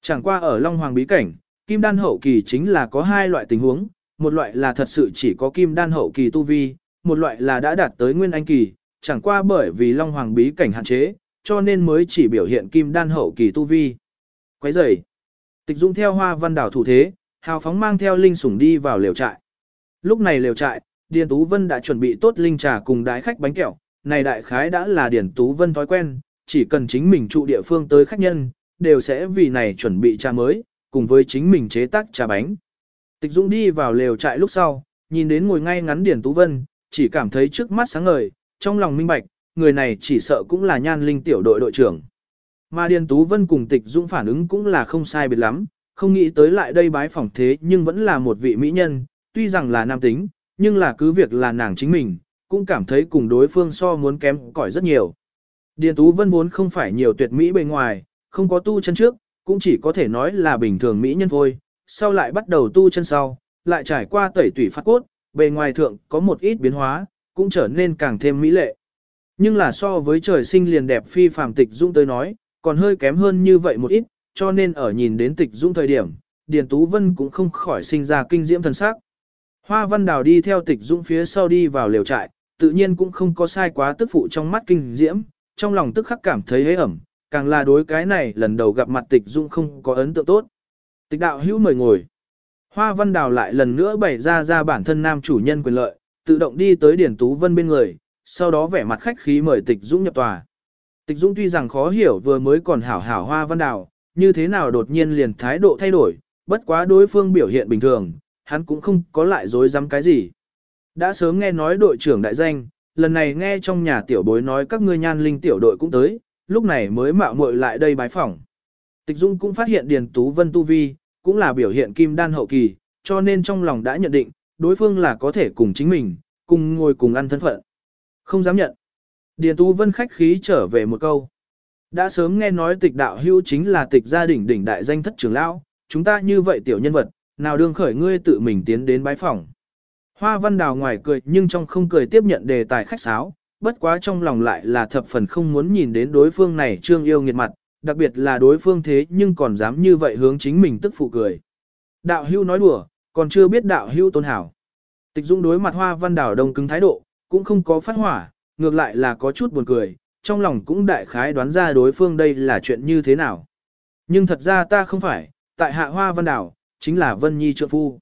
Chẳng qua ở Long Hoàng bí cảnh, kim đan hậu kỳ chính là có hai loại tình huống, một loại là thật sự chỉ có kim đan hậu kỳ tu vi, một loại là đã đạt tới nguyên anh kỳ, chẳng qua bởi vì Long Hoàng bí cảnh hạn chế, cho nên mới chỉ biểu hiện kim đan hậu kỳ tu vi. Quấy rầy. Tịch Dung theo Hoa Văn đảo thủ thế, hào phóng mang theo linh sủng đi vào lều trại. Lúc này lều trại, Điền Tú Vân đã chuẩn bị tốt linh trà cùng đái khách bánh kẹo, này đại khái đã là Điền Tú Vân thói quen, chỉ cần chính mình trụ địa phương tới khách nhân, đều sẽ vì này chuẩn bị trà mới, cùng với chính mình chế tác trà bánh. Tịch Dung đi vào lều trại lúc sau, nhìn đến ngồi ngay ngắn Điền Tú Vân, chỉ cảm thấy trước mắt sáng ngời, trong lòng minh bạch, người này chỉ sợ cũng là nhan linh tiểu đội đội trưởng. Mà Điền Tú Vân cùng Tịch Dung phản ứng cũng là không sai biệt lắm, không nghĩ tới lại đây bái phỏng thế nhưng vẫn là một vị mỹ nhân, tuy rằng là nam tính, nhưng là cứ việc là nàng chính mình, cũng cảm thấy cùng đối phương so muốn kém cỏi rất nhiều. Điền Tú Vân vốn không phải nhiều tuyệt mỹ bề ngoài, không có tu chân trước, cũng chỉ có thể nói là bình thường mỹ nhân thôi, sau lại bắt đầu tu chân sau, lại trải qua tẩy tủy phát cốt, bề ngoài thượng có một ít biến hóa, cũng trở nên càng thêm mỹ lệ. Nhưng là so với trời sinh liền đẹp phi phàm tịch dung tới nói, còn hơi kém hơn như vậy một ít, cho nên ở nhìn đến tịch dung thời điểm, Điền Tú Vân cũng không khỏi sinh ra kinh diễm thần sắc. Hoa Văn Đào đi theo tịch dung phía sau đi vào liều trại, tự nhiên cũng không có sai quá tức phụ trong mắt kinh diễm, trong lòng tức khắc cảm thấy hế ẩm, càng là đối cái này lần đầu gặp mặt tịch dung không có ấn tượng tốt. Tịch đạo hữu mời ngồi. Hoa Văn Đào lại lần nữa bày ra ra bản thân nam chủ nhân quyền lợi, tự động đi tới Điển Tú Vân bên người, sau đó vẻ mặt khách khí mời Tịch Dũng nhập tòa. Tịch Dũng tuy rằng khó hiểu vừa mới còn hảo hảo Hoa Văn Đào, như thế nào đột nhiên liền thái độ thay đổi, bất quá đối phương biểu hiện bình thường, hắn cũng không có lại dối dám cái gì. Đã sớm nghe nói đội trưởng đại danh, lần này nghe trong nhà tiểu bối nói các ngươi nhan linh tiểu đội cũng tới, lúc này mới mạo muội lại đây bái phỏng. Tịch Dung cũng phát hiện Điền Tú Vân tu vi, cũng là biểu hiện kim đan hậu kỳ, cho nên trong lòng đã nhận định, đối phương là có thể cùng chính mình, cùng ngồi cùng ăn thân phận. Không dám nhận. Điền Tú Vân khách khí trở về một câu. Đã sớm nghe nói tịch đạo hữu chính là tịch gia đình đỉnh đại danh thất trưởng lão, chúng ta như vậy tiểu nhân vật, nào đương khởi ngươi tự mình tiến đến bái phỏng. Hoa văn đào ngoài cười nhưng trong không cười tiếp nhận đề tài khách sáo, bất quá trong lòng lại là thập phần không muốn nhìn đến đối phương này trương yêu nghiệt mặt, đặc biệt là đối phương thế nhưng còn dám như vậy hướng chính mình tức phụ cười. Đạo hưu nói đùa, còn chưa biết đạo hưu tôn hảo. Tịch Dung đối mặt hoa văn đảo đông cứng thái độ, cũng không có phát hỏa, ngược lại là có chút buồn cười, trong lòng cũng đại khái đoán ra đối phương đây là chuyện như thế nào. Nhưng thật ra ta không phải, tại hạ hoa văn đảo, chính là Vân Nhi trượng phu.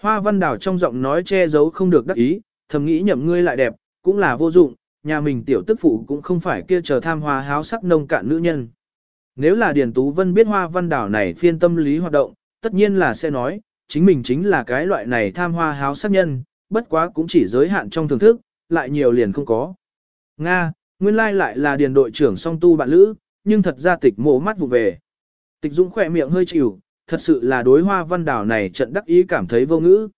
Hoa văn đảo trong giọng nói che giấu không được đắc ý, thầm nghĩ nhậm ngươi lại đẹp, cũng là vô dụng, nhà mình tiểu tức phụ cũng không phải kia chờ tham hoa háo sắc nông cạn nữ nhân. Nếu là Điền Tú Vân biết hoa văn đảo này phiên tâm lý hoạt động, tất nhiên là sẽ nói, chính mình chính là cái loại này tham hoa háo sắc nhân, bất quá cũng chỉ giới hạn trong thưởng thức, lại nhiều liền không có. Nga, nguyên lai lại là Điền đội trưởng song tu bạn lữ, nhưng thật ra tịch mộ mắt vụ về. Tịch Dũng khỏe miệng hơi chịu, thật sự là đối hoa văn đảo này trận đắc ý cảm thấy vô ngữ.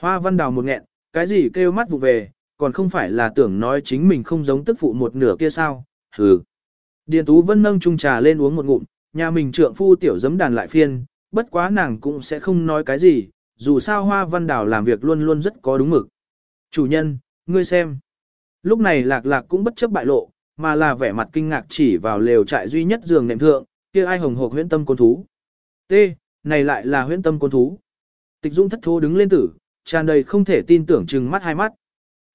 Hoa văn đảo một nghẹn, cái gì kêu mắt vụ về, còn không phải là tưởng nói chính mình không giống tức phụ một nửa kia sao, hừ. Điền Tú Vân nâng chung trà lên uống một ngụm, nhà mình trượng phu tiểu giấm đàn lại phiên, bất quá nàng cũng sẽ không nói cái gì, dù sao hoa văn đảo làm việc luôn luôn rất có đúng mực. Chủ nhân, ngươi xem. Lúc này lạc lạc cũng bất chấp bại lộ, mà là vẻ mặt kinh ngạc chỉ vào lều trại duy nhất giường nệm thượng, kia ai hồng hộc huyễn tâm côn thú. T, này lại là huyễn tâm côn thú. Tịch Dũng thất thố đứng lên tử, tràn đầy không thể tin tưởng chừng mắt hai mắt.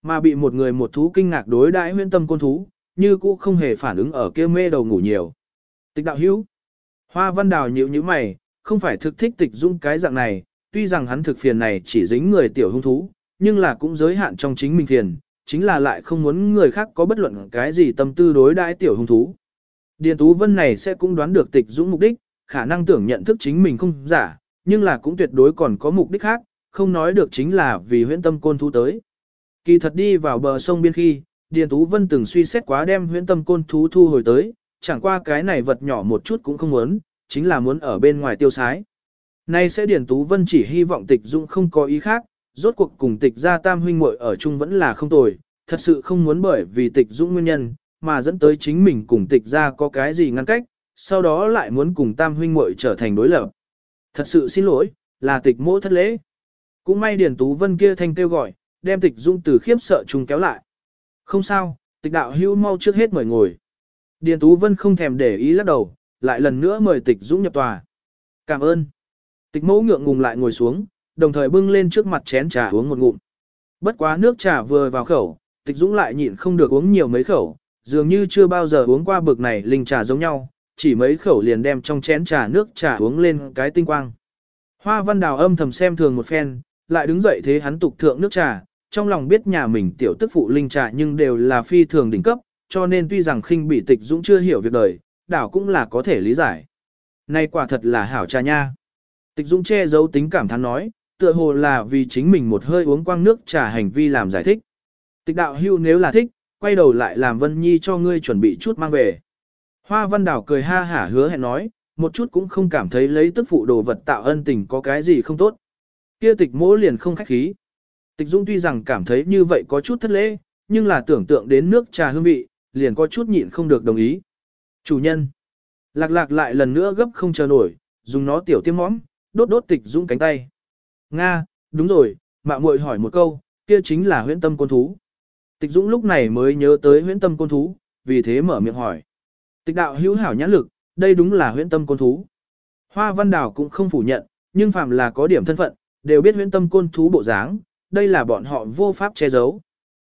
Mà bị một người một thú kinh ngạc đối đãi huyễn tâm côn thú, như cũ không hề phản ứng ở kia mê đầu ngủ nhiều. Tịch đạo hữu. Hoa văn đào nhíu nhíu mày, không phải thực thích tịch Dũng cái dạng này, tuy rằng hắn thực phiền này chỉ dính người tiểu hung thú, nhưng là cũng giới hạn trong chính mình phiền, chính là lại không muốn người khác có bất luận cái gì tâm tư đối đãi tiểu hung thú. Điền Tú Vân này sẽ cũng đoán được tịch Dũng mục đích, khả năng tưởng nhận thức chính mình không giả, nhưng là cũng tuyệt đối còn có mục đích khác, không nói được chính là vì huyễn tâm côn thú tới. Kỳ thật đi vào bờ sông biên khi, Điền Tú Vân từng suy xét quá đem huyễn tâm côn thú thu hồi tới, chẳng qua cái này vật nhỏ một chút cũng không muốn, chính là muốn ở bên ngoài tiêu sái. Nay sẽ Điền Tú Vân chỉ hy vọng tịch Dũng không có ý khác, rốt cuộc cùng tịch gia tam huynh muội ở chung vẫn là không tồi, thật sự không muốn bởi vì tịch Dũng nguyên nhân, mà dẫn tới chính mình cùng tịch gia có cái gì ngăn cách, sau đó lại muốn cùng tam huynh muội trở thành đối lập. Thật sự xin lỗi, là tịch mỗ thất lễ. Cũng may Điền Tú Vân kia thanh kêu gọi, đem tịch dung từ khiếp sợ chung kéo lại. Không sao, tịch đạo hưu mau trước hết mời ngồi. Điền Tú Vân không thèm để ý lắc đầu, lại lần nữa mời tịch dũng nhập tòa. Cảm ơn. Tịch mẫu ngượng ngùng lại ngồi xuống, đồng thời bưng lên trước mặt chén trà uống một ngụm. Bất quá nước trà vừa vào khẩu, tịch dũng lại nhịn không được uống nhiều mấy khẩu, dường như chưa bao giờ uống qua bực này linh trà giống nhau, chỉ mấy khẩu liền đem trong chén trà nước trà uống lên cái tinh quang. Hoa văn đào âm thầm xem thường một phen, lại đứng dậy thế hắn tục thượng nước trà, trong lòng biết nhà mình tiểu tức phụ linh trà nhưng đều là phi thường đỉnh cấp, cho nên tuy rằng khinh bị tịch dũng chưa hiểu việc đời, đảo cũng là có thể lý giải. Này quả thật là hảo trà nha. Tịch dũng che giấu tính cảm thán nói, tựa hồ là vì chính mình một hơi uống quang nước trà hành vi làm giải thích. Tịch đạo hưu nếu là thích, quay đầu lại làm Vân Nhi cho ngươi chuẩn bị chút mang về. Hoa Văn Đảo cười ha hả hứa hẹn nói, một chút cũng không cảm thấy lấy tức phụ đồ vật tạo ân tình có cái gì không tốt. Kia tịch mỗ liền không khách khí. Tịch Dung tuy rằng cảm thấy như vậy có chút thất lễ, nhưng là tưởng tượng đến nước trà hương vị, liền có chút nhịn không được đồng ý. Chủ nhân. Lạc lạc lại lần nữa gấp không chờ nổi, dùng nó tiểu tiêm mõm, đốt đốt tịch Dung cánh tay. Nga, đúng rồi, mạ muội hỏi một câu, kia chính là huyễn tâm côn thú. Tịch Dũng lúc này mới nhớ tới huyễn tâm côn thú, vì thế mở miệng hỏi. Tịch đạo hữu hảo nhãn lực, đây đúng là huyễn tâm côn thú. Hoa Văn Đào cũng không phủ nhận, nhưng phàm là có điểm thân phận, đều biết huyễn tâm côn thú bộ dáng, đây là bọn họ vô pháp che giấu.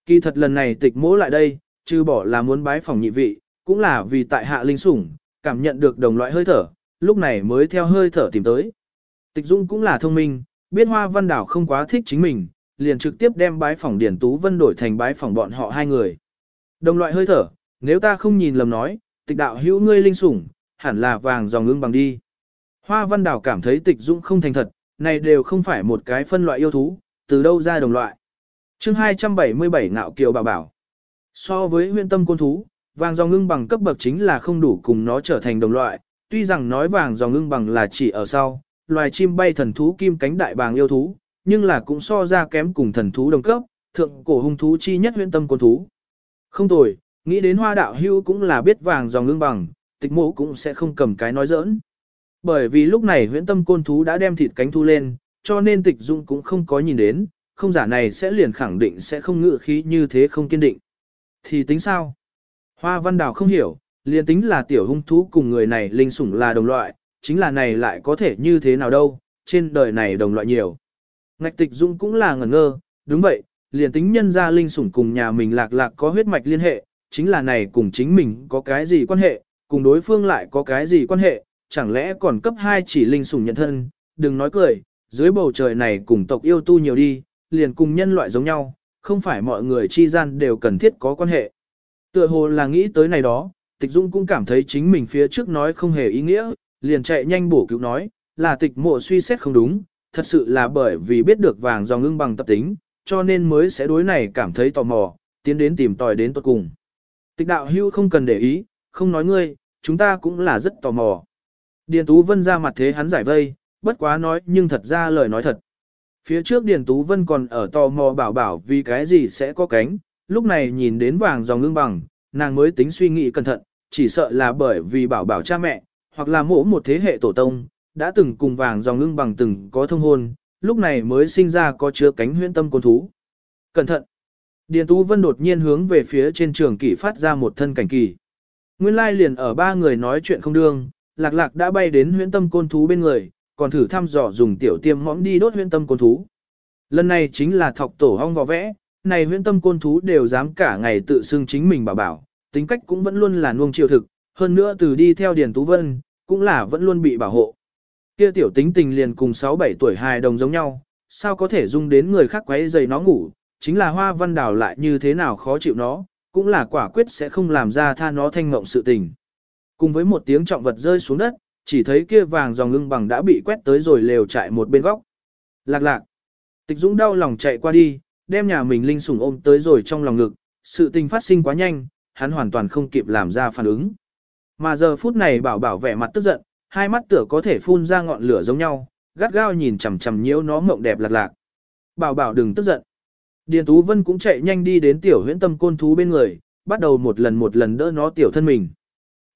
Kỳ thật lần này tịch mỗ lại đây, trừ bỏ là muốn bái phòng nhị vị, cũng là vì tại hạ linh sủng, cảm nhận được đồng loại hơi thở, lúc này mới theo hơi thở tìm tới. Tịch Dung cũng là thông minh, biết Hoa Văn đảo không quá thích chính mình, liền trực tiếp đem bái phòng Điển Tú Vân đổi thành bái phòng bọn họ hai người. Đồng loại hơi thở, nếu ta không nhìn lầm nói, tịch đạo hữu ngươi linh sủng, hẳn là vàng dòng ưng bằng đi. Hoa Văn đảo cảm thấy tịch dung không thành thật, này đều không phải một cái phân loại yêu thú, từ đâu ra đồng loại. chương 277 ngạo kiều bảo bảo. So với huyện tâm côn thú, vàng dòng ngưng bằng cấp bậc chính là không đủ cùng nó trở thành đồng loại, tuy rằng nói vàng dòng ngưng bằng là chỉ ở sau, loài chim bay thần thú kim cánh đại bàng yêu thú, nhưng là cũng so ra kém cùng thần thú đồng cấp, thượng cổ hung thú chi nhất huyện tâm côn thú. Không tồi, nghĩ đến hoa đạo hưu cũng là biết vàng dòng ngưng bằng, tịch mộ cũng sẽ không cầm cái nói giỡn. Bởi vì lúc này huyễn tâm côn thú đã đem thịt cánh thu lên, cho nên tịch dung cũng không có nhìn đến, không giả này sẽ liền khẳng định sẽ không ngự khí như thế không kiên định. Thì tính sao? Hoa văn đào không hiểu, liền tính là tiểu hung thú cùng người này linh sủng là đồng loại, chính là này lại có thể như thế nào đâu, trên đời này đồng loại nhiều. Ngạch tịch dung cũng là ngẩn ngơ, đúng vậy, liền tính nhân ra linh sủng cùng nhà mình lạc lạc có huyết mạch liên hệ, chính là này cùng chính mình có cái gì quan hệ, cùng đối phương lại có cái gì quan hệ, chẳng lẽ còn cấp 2 chỉ linh sủng nhận thân, đừng nói cười, dưới bầu trời này cùng tộc yêu tu nhiều đi, liền cùng nhân loại giống nhau, không phải mọi người chi gian đều cần thiết có quan hệ. Tựa hồ là nghĩ tới này đó, tịch dung cũng cảm thấy chính mình phía trước nói không hề ý nghĩa, liền chạy nhanh bổ cứu nói, là tịch mộ suy xét không đúng, thật sự là bởi vì biết được vàng dòng ngưng bằng tập tính, cho nên mới sẽ đối này cảm thấy tò mò, tiến đến tìm tòi đến tuật cùng. Tịch đạo hưu không cần để ý, không nói ngươi, chúng ta cũng là rất tò mò. Điền Tú Vân ra mặt thế hắn giải vây, bất quá nói nhưng thật ra lời nói thật. Phía trước Điền Tú Vân còn ở tò mò bảo bảo vì cái gì sẽ có cánh, lúc này nhìn đến vàng dòng ngưng bằng, nàng mới tính suy nghĩ cẩn thận, chỉ sợ là bởi vì bảo bảo cha mẹ, hoặc là mỗ một thế hệ tổ tông, đã từng cùng vàng dòng ngưng bằng từng có thông hôn, lúc này mới sinh ra có chứa cánh huyễn tâm côn thú. Cẩn thận! Điền Tú Vân đột nhiên hướng về phía trên trường kỷ phát ra một thân cảnh kỳ. Nguyên lai liền ở ba người nói chuyện không đương, lạc lạc đã bay đến huyễn tâm côn thú bên người, còn thử thăm dò dùng tiểu tiêm mõm đi đốt huyễn tâm côn thú. Lần này chính là thọc tổ hong vò vẽ, này huyễn tâm côn thú đều dám cả ngày tự xưng chính mình bảo bảo, tính cách cũng vẫn luôn là nuông chiều thực, hơn nữa từ đi theo Điền Tú Vân, cũng là vẫn luôn bị bảo hộ. Kia tiểu tính tình liền cùng 6-7 tuổi hài đồng giống nhau, sao có thể dung đến người khác quấy giày nó ngủ, chính là hoa văn đào lại như thế nào khó chịu nó, cũng là quả quyết sẽ không làm ra tha nó thanh mộng sự tình. Cùng với một tiếng trọng vật rơi xuống đất, chỉ thấy kia vàng dòng ngưng bằng đã bị quét tới rồi lều chạy một bên góc. Lạc lạc. Tịch Dũng đau lòng chạy qua đi, đem nhà mình linh sủng ôm tới rồi trong lòng ngực, sự tình phát sinh quá nhanh, hắn hoàn toàn không kịp làm ra phản ứng. Mà giờ phút này bảo bảo vẻ mặt tức giận, hai mắt tựa có thể phun ra ngọn lửa giống nhau, gắt gao nhìn chằm chằm nhiễu nó mộng đẹp lạc lạc. Bảo bảo đừng tức giận. Điền Tú Vân cũng chạy nhanh đi đến tiểu huyễn tâm côn thú bên người, bắt đầu một lần một lần đỡ nó tiểu thân mình.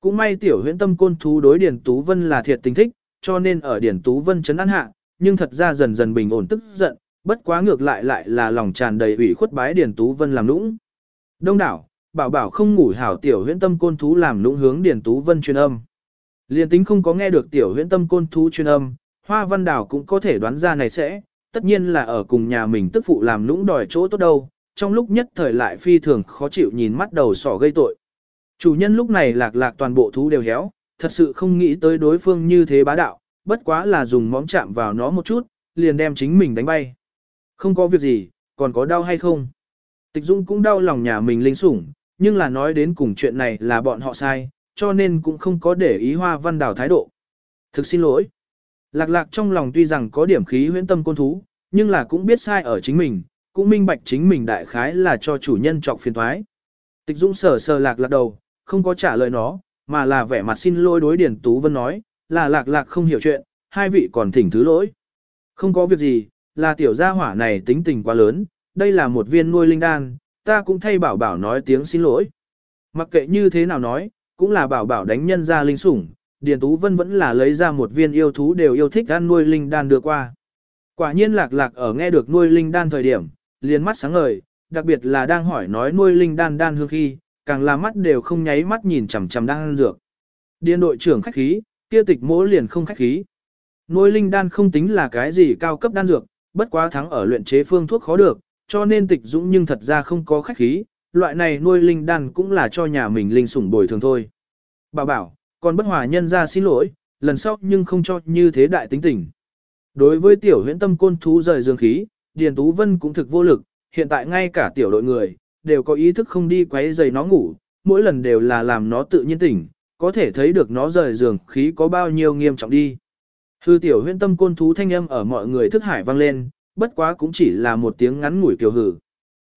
Cũng may tiểu huyễn tâm côn thú đối Điền Tú Vân là thiệt tình thích, cho nên ở Điền Tú Vân chấn an hạ, nhưng thật ra dần dần bình ổn tức giận, bất quá ngược lại lại là lòng tràn đầy ủy khuất bái Điền Tú Vân làm nũng. Đông đảo, bảo bảo không ngủ hảo tiểu huyễn tâm côn thú làm nũng hướng Điền Tú Vân truyền âm. Liên tính không có nghe được tiểu huyễn tâm côn thú truyền âm, Hoa Văn Đảo cũng có thể đoán ra này sẽ, tất nhiên là ở cùng nhà mình tức phụ làm nũng đòi chỗ tốt đâu, trong lúc nhất thời lại phi thường khó chịu nhìn mắt đầu sỏ gây tội. Chủ nhân lúc này lạc lạc toàn bộ thú đều héo, thật sự không nghĩ tới đối phương như thế bá đạo, bất quá là dùng móng chạm vào nó một chút, liền đem chính mình đánh bay. Không có việc gì, còn có đau hay không? Tịch Dung cũng đau lòng nhà mình linh sủng, nhưng là nói đến cùng chuyện này là bọn họ sai, cho nên cũng không có để ý hoa văn đào thái độ. Thực xin lỗi. Lạc lạc trong lòng tuy rằng có điểm khí huyễn tâm côn thú, nhưng là cũng biết sai ở chính mình, cũng minh bạch chính mình đại khái là cho chủ nhân trọc phiền thoái. Tịch Dung sờ sờ lạc lạc đầu, không có trả lời nó, mà là vẻ mặt xin lỗi đối Điền Tú Vân nói, là lạc lạc không hiểu chuyện, hai vị còn thỉnh thứ lỗi. Không có việc gì, là tiểu gia hỏa này tính tình quá lớn, đây là một viên nuôi linh đan, ta cũng thay bảo bảo nói tiếng xin lỗi. Mặc kệ như thế nào nói, cũng là bảo bảo đánh nhân ra linh sủng, Điền Tú Vân vẫn là lấy ra một viên yêu thú đều yêu thích ăn nuôi linh đan đưa qua. Quả nhiên lạc lạc ở nghe được nuôi linh đan thời điểm, liền mắt sáng ngời, đặc biệt là đang hỏi nói nuôi linh đan đan hương khi, càng là mắt đều không nháy mắt nhìn chằm chằm đang ăn dược. Điên đội trưởng khách khí, kia tịch mỗ liền không khách khí. Nuôi linh đan không tính là cái gì cao cấp đan dược, bất quá thắng ở luyện chế phương thuốc khó được, cho nên tịch dũng nhưng thật ra không có khách khí, loại này nuôi linh đan cũng là cho nhà mình linh sủng bồi thường thôi. Bà bảo, còn bất hòa nhân ra xin lỗi, lần sau nhưng không cho như thế đại tính tình. Đối với tiểu huyễn tâm côn thú rời dương khí, Điền Tú Vân cũng thực vô lực, hiện tại ngay cả tiểu đội người, đều có ý thức không đi quấy giày nó ngủ, mỗi lần đều là làm nó tự nhiên tỉnh, có thể thấy được nó rời giường khí có bao nhiêu nghiêm trọng đi. Hư tiểu huyễn tâm côn thú thanh âm ở mọi người thức hải vang lên, bất quá cũng chỉ là một tiếng ngắn ngủi kiều hử.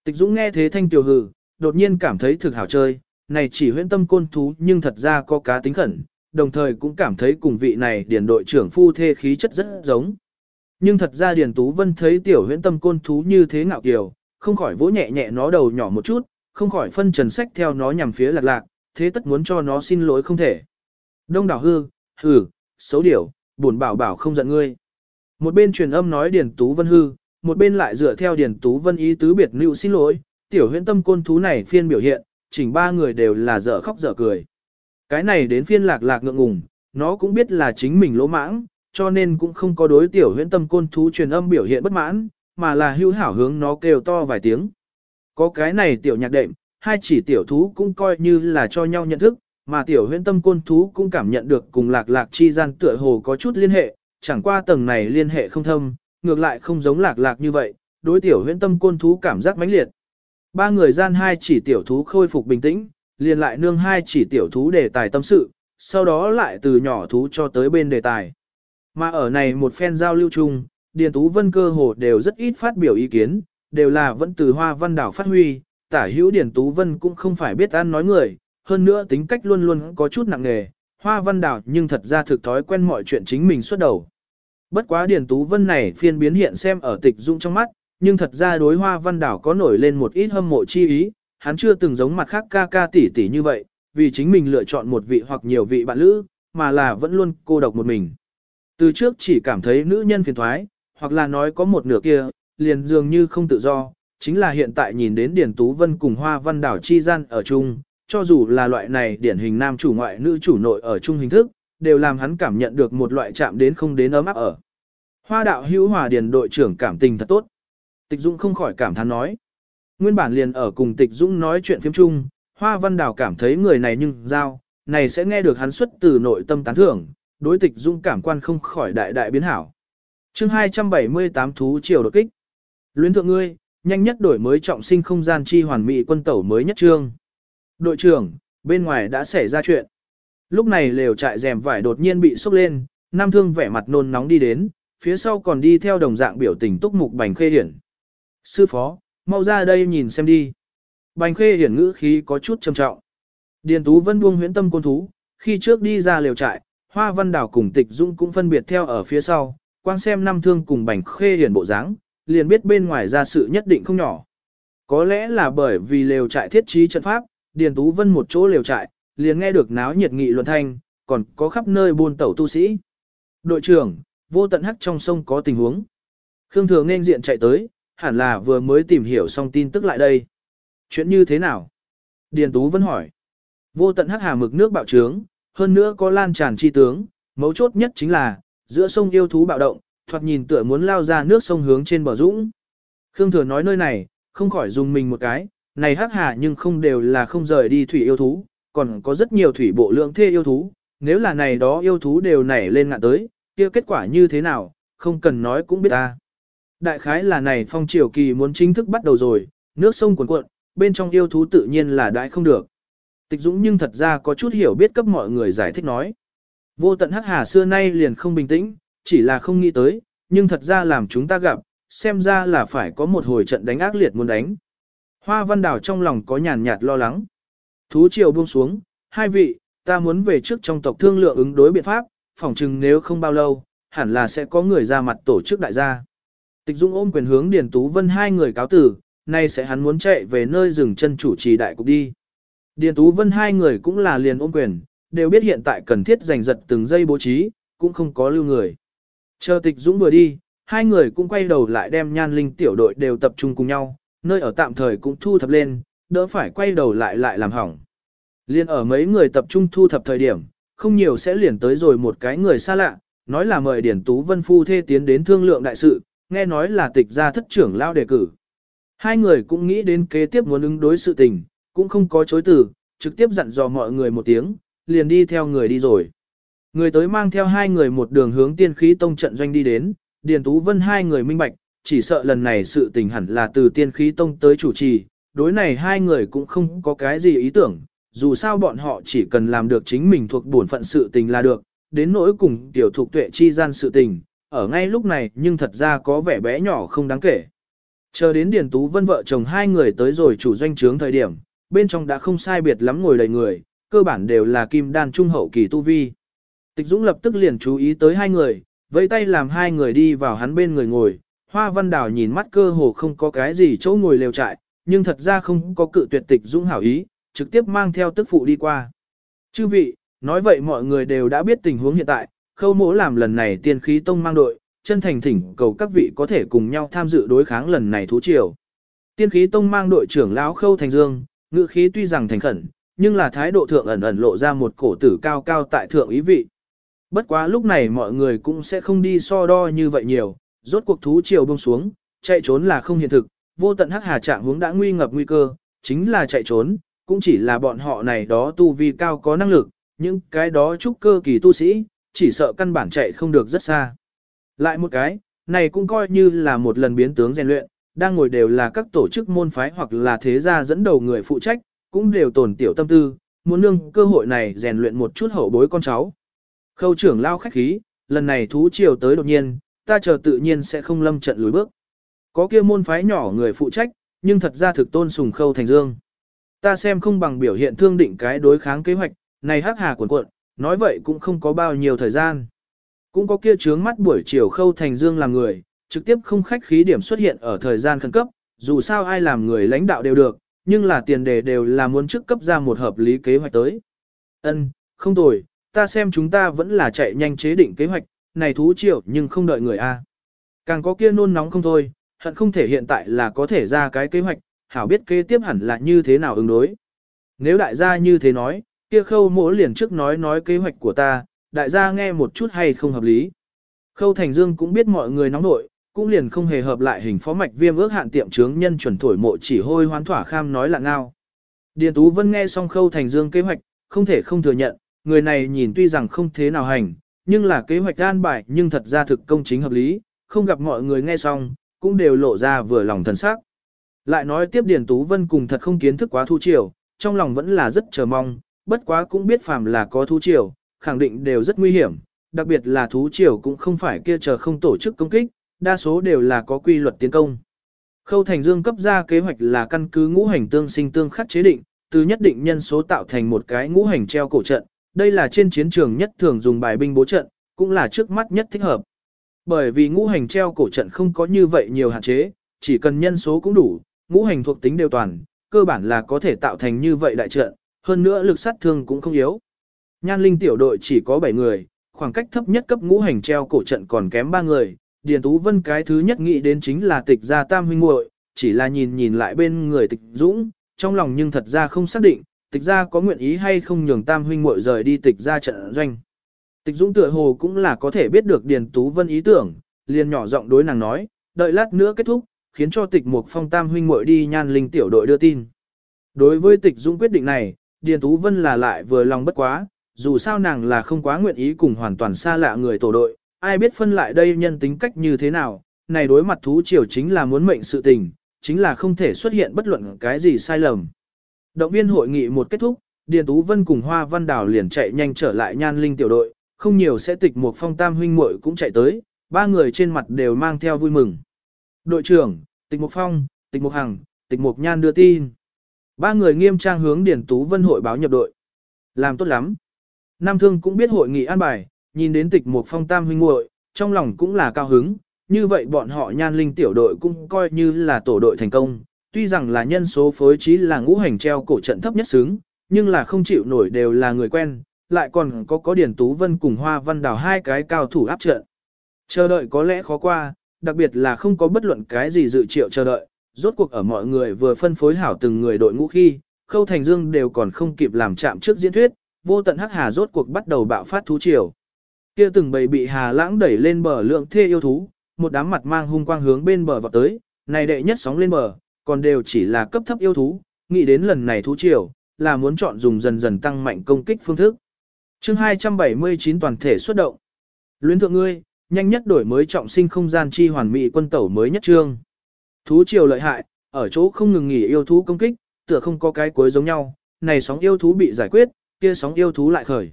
Tịch Dũng nghe thế thanh kiều hử, đột nhiên cảm thấy thực hảo chơi, này chỉ huyễn tâm côn thú nhưng thật ra có cá tính khẩn, đồng thời cũng cảm thấy cùng vị này điển đội trưởng phu thê khí chất rất giống. Nhưng thật ra Điền Tú Vân thấy tiểu huyễn tâm côn thú như thế ngạo kiều, không khỏi vỗ nhẹ nhẹ nó đầu nhỏ một chút, không khỏi phân trần sách theo nó nhằm phía lạc lạc, thế tất muốn cho nó xin lỗi không thể. Đông đảo hư, hừ, xấu điểu, buồn bảo bảo không giận ngươi. Một bên truyền âm nói Điền Tú Vân hư, một bên lại dựa theo Điền Tú Vân ý tứ biệt lưu xin lỗi, tiểu huyễn tâm côn thú này phiên biểu hiện, chỉnh ba người đều là dở khóc dở cười. Cái này đến phiên lạc lạc ngượng ngùng, nó cũng biết là chính mình lỗ mãng, cho nên cũng không có đối tiểu huyễn tâm côn thú truyền âm biểu hiện bất mãn, mà là hưu hảo hướng nó kêu to vài tiếng. Có cái này tiểu nhạc đệm, hai chỉ tiểu thú cũng coi như là cho nhau nhận thức, mà tiểu huyễn tâm côn thú cũng cảm nhận được cùng lạc lạc chi gian tựa hồ có chút liên hệ, chẳng qua tầng này liên hệ không thâm, ngược lại không giống lạc lạc như vậy, đối tiểu huyễn tâm côn thú cảm giác mãnh liệt. Ba người gian hai chỉ tiểu thú khôi phục bình tĩnh, liền lại nương hai chỉ tiểu thú đề tài tâm sự, sau đó lại từ nhỏ thú cho tới bên đề tài. Mà ở này một phen giao lưu chung, Điền Tú Vân cơ hồ đều rất ít phát biểu ý kiến, đều là vẫn từ hoa văn đảo phát huy, tả hữu Điền Tú Vân cũng không phải biết ăn nói người, hơn nữa tính cách luôn luôn có chút nặng nề, hoa văn đảo nhưng thật ra thực thói quen mọi chuyện chính mình xuất đầu. Bất quá Điền Tú Vân này phiên biến hiện xem ở tịch dung trong mắt, nhưng thật ra đối hoa văn đảo có nổi lên một ít hâm mộ chi ý, hắn chưa từng giống mặt khác ca ca tỷ tỷ như vậy, vì chính mình lựa chọn một vị hoặc nhiều vị bạn lữ, mà là vẫn luôn cô độc một mình. Từ trước chỉ cảm thấy nữ nhân phiền thoái, hoặc là nói có một nửa kia, liền dường như không tự do, chính là hiện tại nhìn đến Điền Tú Vân cùng Hoa Văn Đảo chi gian ở chung, cho dù là loại này điển hình nam chủ ngoại nữ chủ nội ở chung hình thức, đều làm hắn cảm nhận được một loại chạm đến không đến ấm áp ở. Hoa đạo hữu hòa điền đội trưởng cảm tình thật tốt. Tịch Dũng không khỏi cảm thán nói. Nguyên bản liền ở cùng Tịch Dũng nói chuyện phiếm chung, Hoa Văn Đào cảm thấy người này nhưng giao, này sẽ nghe được hắn xuất từ nội tâm tán thưởng, đối Tịch Dũng cảm quan không khỏi đại đại biến hảo chương 278 thú triều đột kích. Luyến thượng ngươi, nhanh nhất đổi mới trọng sinh không gian chi hoàn mỹ quân tẩu mới nhất trương. Đội trưởng, bên ngoài đã xảy ra chuyện. Lúc này lều trại rèm vải đột nhiên bị sốc lên, Nam Thương vẻ mặt nôn nóng đi đến, phía sau còn đi theo đồng dạng biểu tình túc mục bành khê hiển. Sư phó, mau ra đây nhìn xem đi. Bành khê hiển ngữ khí có chút trầm trọng. Điền Tú Vân buông huyễn tâm côn thú, khi trước đi ra lều trại, Hoa Văn Đảo cùng Tịch Dung cũng phân biệt theo ở phía sau, quan xem năm thương cùng bành khê hiển bộ dáng, liền biết bên ngoài ra sự nhất định không nhỏ. Có lẽ là bởi vì lều trại thiết trí trận pháp, Điền Tú Vân một chỗ lều trại, liền nghe được náo nhiệt nghị luận thanh, còn có khắp nơi buôn tẩu tu sĩ. Đội trưởng, vô tận hắc trong sông có tình huống. Khương Thừa nên diện chạy tới, hẳn là vừa mới tìm hiểu xong tin tức lại đây. Chuyện như thế nào? Điền Tú vẫn hỏi. Vô tận hắc hà mực nước bạo trướng, hơn nữa có lan tràn chi tướng, mấu chốt nhất chính là, giữa sông yêu thú bạo động, thoạt nhìn tựa muốn lao ra nước sông hướng trên bờ dũng. Khương Thừa nói nơi này, không khỏi dùng mình một cái, này hắc hà nhưng không đều là không rời đi thủy yêu thú, còn có rất nhiều thủy bộ lượng thê yêu thú, nếu là này đó yêu thú đều nảy lên ngạn tới, kia kết quả như thế nào, không cần nói cũng biết ta. Đại khái là này phong triều kỳ muốn chính thức bắt đầu rồi, nước sông cuồn cuộn, bên trong yêu thú tự nhiên là đại không được. Tịch Dũng nhưng thật ra có chút hiểu biết cấp mọi người giải thích nói. Vô tận hắc hà xưa nay liền không bình tĩnh, chỉ là không nghĩ tới, nhưng thật ra làm chúng ta gặp, xem ra là phải có một hồi trận đánh ác liệt muốn đánh. Hoa văn đảo trong lòng có nhàn nhạt lo lắng. Thú triều buông xuống, hai vị, ta muốn về trước trong tộc thương lượng ứng đối biện pháp, phỏng chừng nếu không bao lâu, hẳn là sẽ có người ra mặt tổ chức đại gia. Tịch Dung ôm quyền hướng Điền Tú Vân hai người cáo tử, nay sẽ hắn muốn chạy về nơi dừng chân chủ trì đại cục đi. Điền Tú Vân hai người cũng là liền ôm quyền, đều biết hiện tại cần thiết giành giật từng giây bố trí, cũng không có lưu người. Chờ Tịch Dũng vừa đi, hai người cũng quay đầu lại đem nhan linh tiểu đội đều tập trung cùng nhau, nơi ở tạm thời cũng thu thập lên, đỡ phải quay đầu lại lại làm hỏng. Liên ở mấy người tập trung thu thập thời điểm, không nhiều sẽ liền tới rồi một cái người xa lạ, nói là mời Điển Tú Vân Phu thê tiến đến thương lượng đại sự, nghe nói là tịch gia thất trưởng lao đề cử. Hai người cũng nghĩ đến kế tiếp muốn ứng đối sự tình, cũng không có chối từ, trực tiếp dặn dò mọi người một tiếng, liền đi theo người đi rồi. Người tới mang theo hai người một đường hướng tiên khí tông trận doanh đi đến, Điền Tú Vân hai người minh bạch, chỉ sợ lần này sự tình hẳn là từ tiên khí tông tới chủ trì, đối này hai người cũng không có cái gì ý tưởng, dù sao bọn họ chỉ cần làm được chính mình thuộc bổn phận sự tình là được, đến nỗi cùng tiểu thuộc tuệ chi gian sự tình, ở ngay lúc này nhưng thật ra có vẻ bé nhỏ không đáng kể. Chờ đến Điền Tú Vân vợ chồng hai người tới rồi chủ doanh trướng thời điểm, bên trong đã không sai biệt lắm ngồi đầy người, cơ bản đều là kim đan trung hậu kỳ tu vi. Tịch Dũng lập tức liền chú ý tới hai người, vẫy tay làm hai người đi vào hắn bên người ngồi, Hoa Văn Đào nhìn mắt cơ hồ không có cái gì chỗ ngồi lều trại, nhưng thật ra không có cự tuyệt Tịch Dũng hảo ý, trực tiếp mang theo tức phụ đi qua. Chư vị, nói vậy mọi người đều đã biết tình huống hiện tại, khâu mỗ làm lần này tiên khí tông mang đội, chân thành thỉnh cầu các vị có thể cùng nhau tham dự đối kháng lần này thú triều. Tiên khí tông mang đội trưởng lão khâu thành dương, ngự khí tuy rằng thành khẩn, nhưng là thái độ thượng ẩn ẩn lộ ra một cổ tử cao cao tại thượng ý vị. Bất quá lúc này mọi người cũng sẽ không đi so đo như vậy nhiều, rốt cuộc thú triều buông xuống, chạy trốn là không hiện thực, vô tận hắc hà trạng hướng đã nguy ngập nguy cơ, chính là chạy trốn, cũng chỉ là bọn họ này đó tu vi cao có năng lực, những cái đó trúc cơ kỳ tu sĩ, chỉ sợ căn bản chạy không được rất xa. Lại một cái, này cũng coi như là một lần biến tướng rèn luyện, đang ngồi đều là các tổ chức môn phái hoặc là thế gia dẫn đầu người phụ trách, cũng đều tổn tiểu tâm tư, muốn nương cơ hội này rèn luyện một chút hậu bối con cháu. Khâu trưởng lao khách khí, lần này thú triều tới đột nhiên, ta chờ tự nhiên sẽ không lâm trận lùi bước. Có kia môn phái nhỏ người phụ trách, nhưng thật ra thực tôn sùng khâu thành dương. Ta xem không bằng biểu hiện thương định cái đối kháng kế hoạch, này hắc hà cuộn cuộn, nói vậy cũng không có bao nhiêu thời gian. Cũng có kia trướng mắt buổi chiều khâu thành dương làm người, trực tiếp không khách khí điểm xuất hiện ở thời gian khẩn cấp, dù sao ai làm người lãnh đạo đều được, nhưng là tiền đề đều là muốn trước cấp ra một hợp lý kế hoạch tới. Ân, không tồi, ta xem chúng ta vẫn là chạy nhanh chế định kế hoạch, này thú triệu nhưng không đợi người A. Càng có kia nôn nóng không thôi, hận không thể hiện tại là có thể ra cái kế hoạch, hảo biết kế tiếp hẳn là như thế nào ứng đối. Nếu đại gia như thế nói, kia khâu mỗ liền trước nói nói kế hoạch của ta, đại gia nghe một chút hay không hợp lý. Khâu Thành Dương cũng biết mọi người nóng nội, cũng liền không hề hợp lại hình phó mạch viêm ước hạn tiệm trướng nhân chuẩn thổi mộ chỉ hôi hoán thỏa kham nói là ngao. Điền Tú Vân nghe xong Khâu Thành Dương kế hoạch, không thể không thừa nhận, người này nhìn tuy rằng không thế nào hành, nhưng là kế hoạch an bài nhưng thật ra thực công chính hợp lý, không gặp mọi người nghe xong, cũng đều lộ ra vừa lòng thần sắc. Lại nói tiếp Điền Tú Vân cùng thật không kiến thức quá thu triều, trong lòng vẫn là rất chờ mong, bất quá cũng biết phàm là có thú triều, khẳng định đều rất nguy hiểm, đặc biệt là thú triều cũng không phải kia chờ không tổ chức công kích, đa số đều là có quy luật tiến công. Khâu Thành Dương cấp ra kế hoạch là căn cứ ngũ hành tương sinh tương khắc chế định, từ nhất định nhân số tạo thành một cái ngũ hành treo cổ trận, đây là trên chiến trường nhất thường dùng bài binh bố trận, cũng là trước mắt nhất thích hợp. Bởi vì ngũ hành treo cổ trận không có như vậy nhiều hạn chế, chỉ cần nhân số cũng đủ, ngũ hành thuộc tính đều toàn, cơ bản là có thể tạo thành như vậy đại trận, hơn nữa lực sát thương cũng không yếu. Nhan linh tiểu đội chỉ có 7 người, khoảng cách thấp nhất cấp ngũ hành treo cổ trận còn kém 3 người, Điền Tú Vân cái thứ nhất nghĩ đến chính là tịch gia tam huynh muội, chỉ là nhìn nhìn lại bên người tịch dũng, trong lòng nhưng thật ra không xác định, tịch gia có nguyện ý hay không nhường tam huynh muội rời đi tịch gia trận doanh. Tịch dũng tựa hồ cũng là có thể biết được Điền Tú Vân ý tưởng, liền nhỏ giọng đối nàng nói, đợi lát nữa kết thúc, khiến cho tịch mục phong tam huynh muội đi nhan linh tiểu đội đưa tin. Đối với tịch dũng quyết định này, Điền Tú Vân là lại vừa lòng bất quá, dù sao nàng là không quá nguyện ý cùng hoàn toàn xa lạ người tổ đội, ai biết phân lại đây nhân tính cách như thế nào, này đối mặt thú triều chính là muốn mệnh sự tình, chính là không thể xuất hiện bất luận cái gì sai lầm. Động viên hội nghị một kết thúc, Điền Tú Vân cùng Hoa Văn Đào liền chạy nhanh trở lại nhan linh tiểu đội, không nhiều sẽ tịch một phong tam huynh muội cũng chạy tới, ba người trên mặt đều mang theo vui mừng. Đội trưởng, tịch một phong, tịch một hằng, tịch một nhan đưa tin. Ba người nghiêm trang hướng Điền Tú Vân hội báo nhập đội. Làm tốt lắm. Nam Thương cũng biết hội nghị an bài, nhìn đến tịch một phong tam huynh muội, trong lòng cũng là cao hứng, như vậy bọn họ nhan linh tiểu đội cũng coi như là tổ đội thành công, tuy rằng là nhân số phối trí là ngũ hành treo cổ trận thấp nhất xứng, nhưng là không chịu nổi đều là người quen, lại còn có có Điền Tú Vân cùng Hoa Văn Đào hai cái cao thủ áp trận. Chờ đợi có lẽ khó qua, đặc biệt là không có bất luận cái gì dự triệu chờ đợi, rốt cuộc ở mọi người vừa phân phối hảo từng người đội ngũ khi, Khâu Thành Dương đều còn không kịp làm chạm trước diễn thuyết, vô tận hắc hà rốt cuộc bắt đầu bạo phát thú triều. Kia từng bầy bị Hà Lãng đẩy lên bờ lượng thê yêu thú, một đám mặt mang hung quang hướng bên bờ vọt tới, này đệ nhất sóng lên bờ, còn đều chỉ là cấp thấp yêu thú, nghĩ đến lần này thú triều, là muốn chọn dùng dần dần tăng mạnh công kích phương thức. Chương 279 toàn thể xuất động. Luyến thượng ngươi, nhanh nhất đổi mới trọng sinh không gian chi hoàn mỹ quân tẩu mới nhất trương. Thú triều lợi hại, ở chỗ không ngừng nghỉ yêu thú công kích, tựa không có cái cuối giống nhau, này sóng yêu thú bị giải quyết, kia sóng yêu thú lại khởi.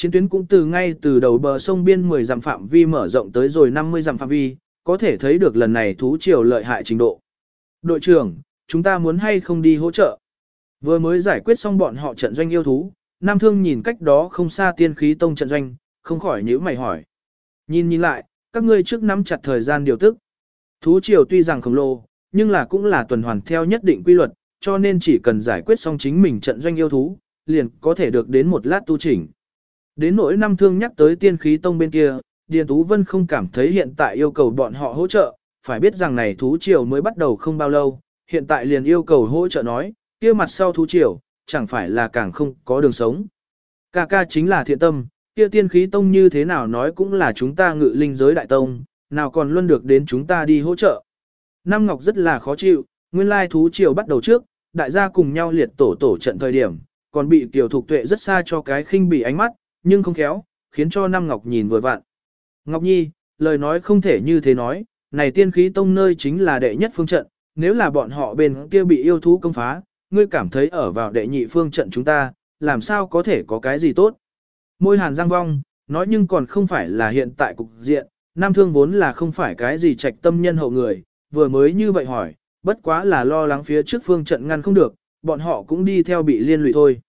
Chiến tuyến cũng từ ngay từ đầu bờ sông biên 10 dặm phạm vi mở rộng tới rồi 50 dặm phạm vi, có thể thấy được lần này thú triều lợi hại trình độ. Đội trưởng, chúng ta muốn hay không đi hỗ trợ? Vừa mới giải quyết xong bọn họ trận doanh yêu thú, Nam Thương nhìn cách đó không xa tiên khí tông trận doanh, không khỏi nhíu mày hỏi. Nhìn nhìn lại, các ngươi trước nắm chặt thời gian điều tức. Thú triều tuy rằng khổng lồ, nhưng là cũng là tuần hoàn theo nhất định quy luật, cho nên chỉ cần giải quyết xong chính mình trận doanh yêu thú, liền có thể được đến một lát tu chỉnh. Đến nỗi năm thương nhắc tới tiên khí tông bên kia, Điền Tú Vân không cảm thấy hiện tại yêu cầu bọn họ hỗ trợ, phải biết rằng này thú triều mới bắt đầu không bao lâu, hiện tại liền yêu cầu hỗ trợ nói, kia mặt sau thú triều, chẳng phải là càng không có đường sống. Ca ca chính là thiện tâm, kia tiên khí tông như thế nào nói cũng là chúng ta ngự linh giới đại tông, nào còn luôn được đến chúng ta đi hỗ trợ. Nam Ngọc rất là khó chịu, nguyên lai thú triều bắt đầu trước, đại gia cùng nhau liệt tổ tổ trận thời điểm, còn bị tiểu thục tuệ rất xa cho cái khinh bị ánh mắt, nhưng không khéo, khiến cho Nam Ngọc nhìn vừa vặn. Ngọc Nhi, lời nói không thể như thế nói, này tiên khí tông nơi chính là đệ nhất phương trận, nếu là bọn họ bên kia bị yêu thú công phá, ngươi cảm thấy ở vào đệ nhị phương trận chúng ta, làm sao có thể có cái gì tốt. Môi hàn giang vong, nói nhưng còn không phải là hiện tại cục diện, Nam Thương vốn là không phải cái gì trạch tâm nhân hậu người, vừa mới như vậy hỏi, bất quá là lo lắng phía trước phương trận ngăn không được, bọn họ cũng đi theo bị liên lụy thôi.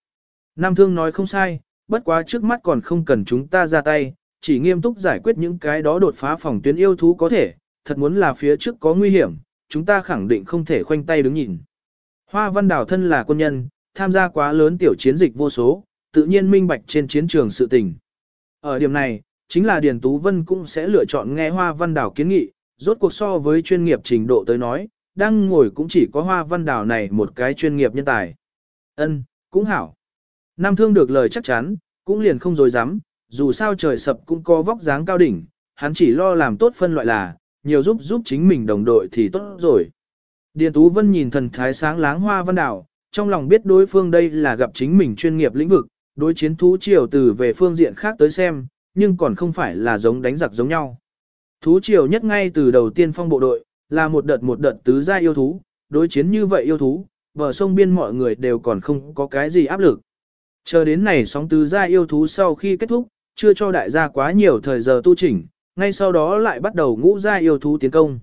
Nam Thương nói không sai, bất quá trước mắt còn không cần chúng ta ra tay, chỉ nghiêm túc giải quyết những cái đó đột phá phòng tuyến yêu thú có thể, thật muốn là phía trước có nguy hiểm, chúng ta khẳng định không thể khoanh tay đứng nhìn. Hoa Văn Đào thân là quân nhân, tham gia quá lớn tiểu chiến dịch vô số, tự nhiên minh bạch trên chiến trường sự tình. Ở điểm này, chính là Điền Tú Vân cũng sẽ lựa chọn nghe Hoa Văn Đào kiến nghị, rốt cuộc so với chuyên nghiệp trình độ tới nói, đang ngồi cũng chỉ có Hoa Văn Đào này một cái chuyên nghiệp nhân tài. Ân, cũng hảo. Nam Thương được lời chắc chắn, cũng liền không dối dám, dù sao trời sập cũng có vóc dáng cao đỉnh, hắn chỉ lo làm tốt phân loại là, nhiều giúp giúp chính mình đồng đội thì tốt rồi. Điền Tú Vân nhìn thần thái sáng láng hoa văn đảo, trong lòng biết đối phương đây là gặp chính mình chuyên nghiệp lĩnh vực, đối chiến thú triều từ về phương diện khác tới xem, nhưng còn không phải là giống đánh giặc giống nhau. Thú triều nhất ngay từ đầu tiên phong bộ đội, là một đợt một đợt tứ gia yêu thú, đối chiến như vậy yêu thú, bờ sông biên mọi người đều còn không có cái gì áp lực. Chờ đến này sóng tứ gia yêu thú sau khi kết thúc, chưa cho đại gia quá nhiều thời giờ tu chỉnh, ngay sau đó lại bắt đầu ngũ gia yêu thú tiến công.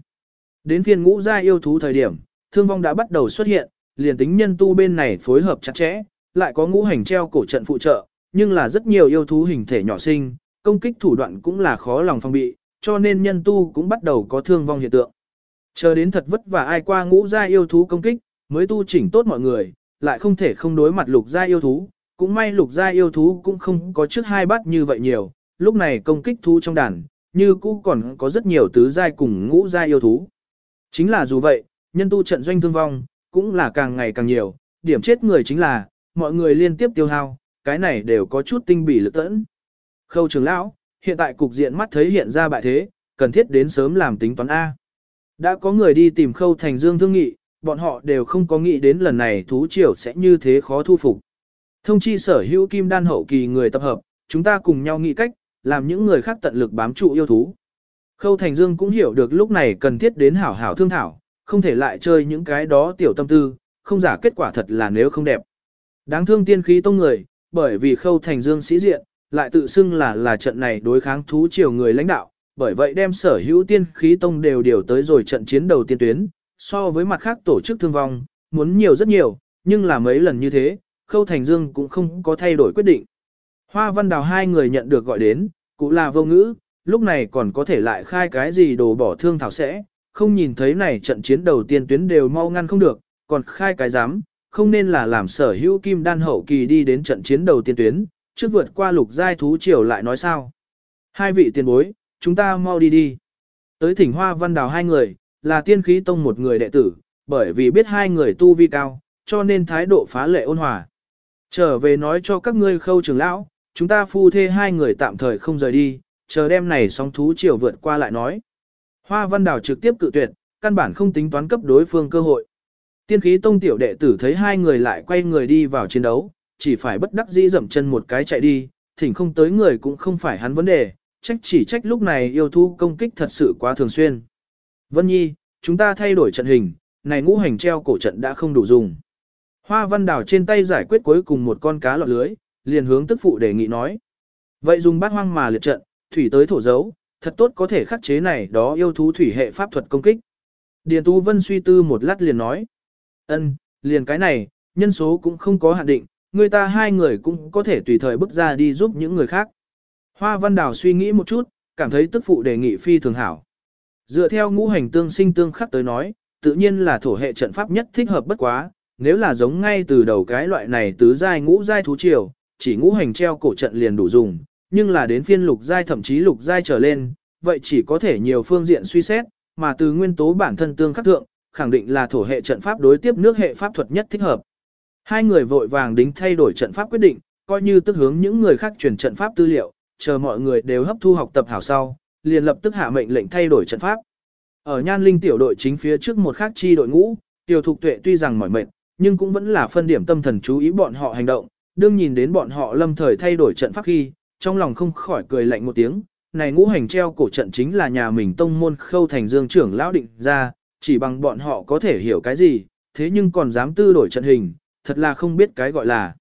Đến phiên ngũ gia yêu thú thời điểm, thương vong đã bắt đầu xuất hiện, liền tính nhân tu bên này phối hợp chặt chẽ, lại có ngũ hành treo cổ trận phụ trợ, nhưng là rất nhiều yêu thú hình thể nhỏ sinh, công kích thủ đoạn cũng là khó lòng phòng bị, cho nên nhân tu cũng bắt đầu có thương vong hiện tượng. Chờ đến thật vất vả ai qua ngũ gia yêu thú công kích, mới tu chỉnh tốt mọi người, lại không thể không đối mặt lục gia yêu thú, cũng may lục gia yêu thú cũng không có trước hai bát như vậy nhiều, lúc này công kích thú trong đàn, như cũ còn có rất nhiều tứ giai cùng ngũ giai yêu thú. Chính là dù vậy, nhân tu trận doanh thương vong, cũng là càng ngày càng nhiều, điểm chết người chính là, mọi người liên tiếp tiêu hao, cái này đều có chút tinh bỉ lực tẫn. Khâu trưởng lão, hiện tại cục diện mắt thấy hiện ra bại thế, cần thiết đến sớm làm tính toán A. Đã có người đi tìm khâu thành dương thương nghị, bọn họ đều không có nghĩ đến lần này thú triều sẽ như thế khó thu phục. Thông chi sở hữu kim đan hậu kỳ người tập hợp, chúng ta cùng nhau nghĩ cách, làm những người khác tận lực bám trụ yêu thú. Khâu Thành Dương cũng hiểu được lúc này cần thiết đến hảo hảo thương thảo, không thể lại chơi những cái đó tiểu tâm tư, không giả kết quả thật là nếu không đẹp. Đáng thương tiên khí tông người, bởi vì Khâu Thành Dương sĩ diện, lại tự xưng là là trận này đối kháng thú triều người lãnh đạo, bởi vậy đem sở hữu tiên khí tông đều điều tới rồi trận chiến đầu tiên tuyến, so với mặt khác tổ chức thương vong, muốn nhiều rất nhiều, nhưng là mấy lần như thế, Khâu Thành Dương cũng không có thay đổi quyết định. Hoa Văn Đào hai người nhận được gọi đến, cụ là vô ngữ, lúc này còn có thể lại khai cái gì đồ bỏ thương thảo sẽ, không nhìn thấy này trận chiến đầu tiên tuyến đều mau ngăn không được, còn khai cái dám, không nên là làm sở hữu kim đan hậu kỳ đi đến trận chiến đầu tiên tuyến, trước vượt qua lục giai thú triều lại nói sao. Hai vị tiền bối, chúng ta mau đi đi. Tới thỉnh hoa văn đào hai người, là tiên khí tông một người đệ tử, bởi vì biết hai người tu vi cao, cho nên thái độ phá lệ ôn hòa. Trở về nói cho các ngươi khâu trưởng lão, chúng ta phu thê hai người tạm thời không rời đi, chờ đêm này sóng thú chiều vượt qua lại nói. Hoa văn đào trực tiếp cự tuyệt, căn bản không tính toán cấp đối phương cơ hội. Tiên khí tông tiểu đệ tử thấy hai người lại quay người đi vào chiến đấu, chỉ phải bất đắc dĩ dậm chân một cái chạy đi, thỉnh không tới người cũng không phải hắn vấn đề, trách chỉ trách lúc này yêu thú công kích thật sự quá thường xuyên. Vân Nhi, chúng ta thay đổi trận hình, này ngũ hành treo cổ trận đã không đủ dùng. Hoa văn đào trên tay giải quyết cuối cùng một con cá lọt lưới, liền hướng tức phụ đề nghị nói. Vậy dùng bát hoang mà liệt trận, thủy tới thổ dấu, thật tốt có thể khắc chế này đó yêu thú thủy hệ pháp thuật công kích. Điền Tú Vân suy tư một lát liền nói. ân, liền cái này, nhân số cũng không có hạn định, người ta hai người cũng có thể tùy thời bước ra đi giúp những người khác. Hoa Văn Đào suy nghĩ một chút, cảm thấy tức phụ đề nghị phi thường hảo. Dựa theo ngũ hành tương sinh tương khắc tới nói, tự nhiên là thổ hệ trận pháp nhất thích hợp bất quá, nếu là giống ngay từ đầu cái loại này tứ giai ngũ giai thú triều, chỉ ngũ hành treo cổ trận liền đủ dùng, nhưng là đến phiên lục giai thậm chí lục giai trở lên, vậy chỉ có thể nhiều phương diện suy xét, mà từ nguyên tố bản thân tương khắc thượng, khẳng định là thổ hệ trận pháp đối tiếp nước hệ pháp thuật nhất thích hợp. Hai người vội vàng đính thay đổi trận pháp quyết định, coi như tức hướng những người khác truyền trận pháp tư liệu, chờ mọi người đều hấp thu học tập hảo sau, liền lập tức hạ mệnh lệnh thay đổi trận pháp. Ở Nhan Linh tiểu đội chính phía trước một khác chi đội ngũ, Tiểu Thục Tuệ tuy rằng mỏi mệt, nhưng cũng vẫn là phân điểm tâm thần chú ý bọn họ hành động, đương nhìn đến bọn họ lâm thời thay đổi trận pháp khi, trong lòng không khỏi cười lạnh một tiếng, này ngũ hành treo cổ trận chính là nhà mình tông môn khâu thành dương trưởng lão định ra, chỉ bằng bọn họ có thể hiểu cái gì, thế nhưng còn dám tư đổi trận hình, thật là không biết cái gọi là.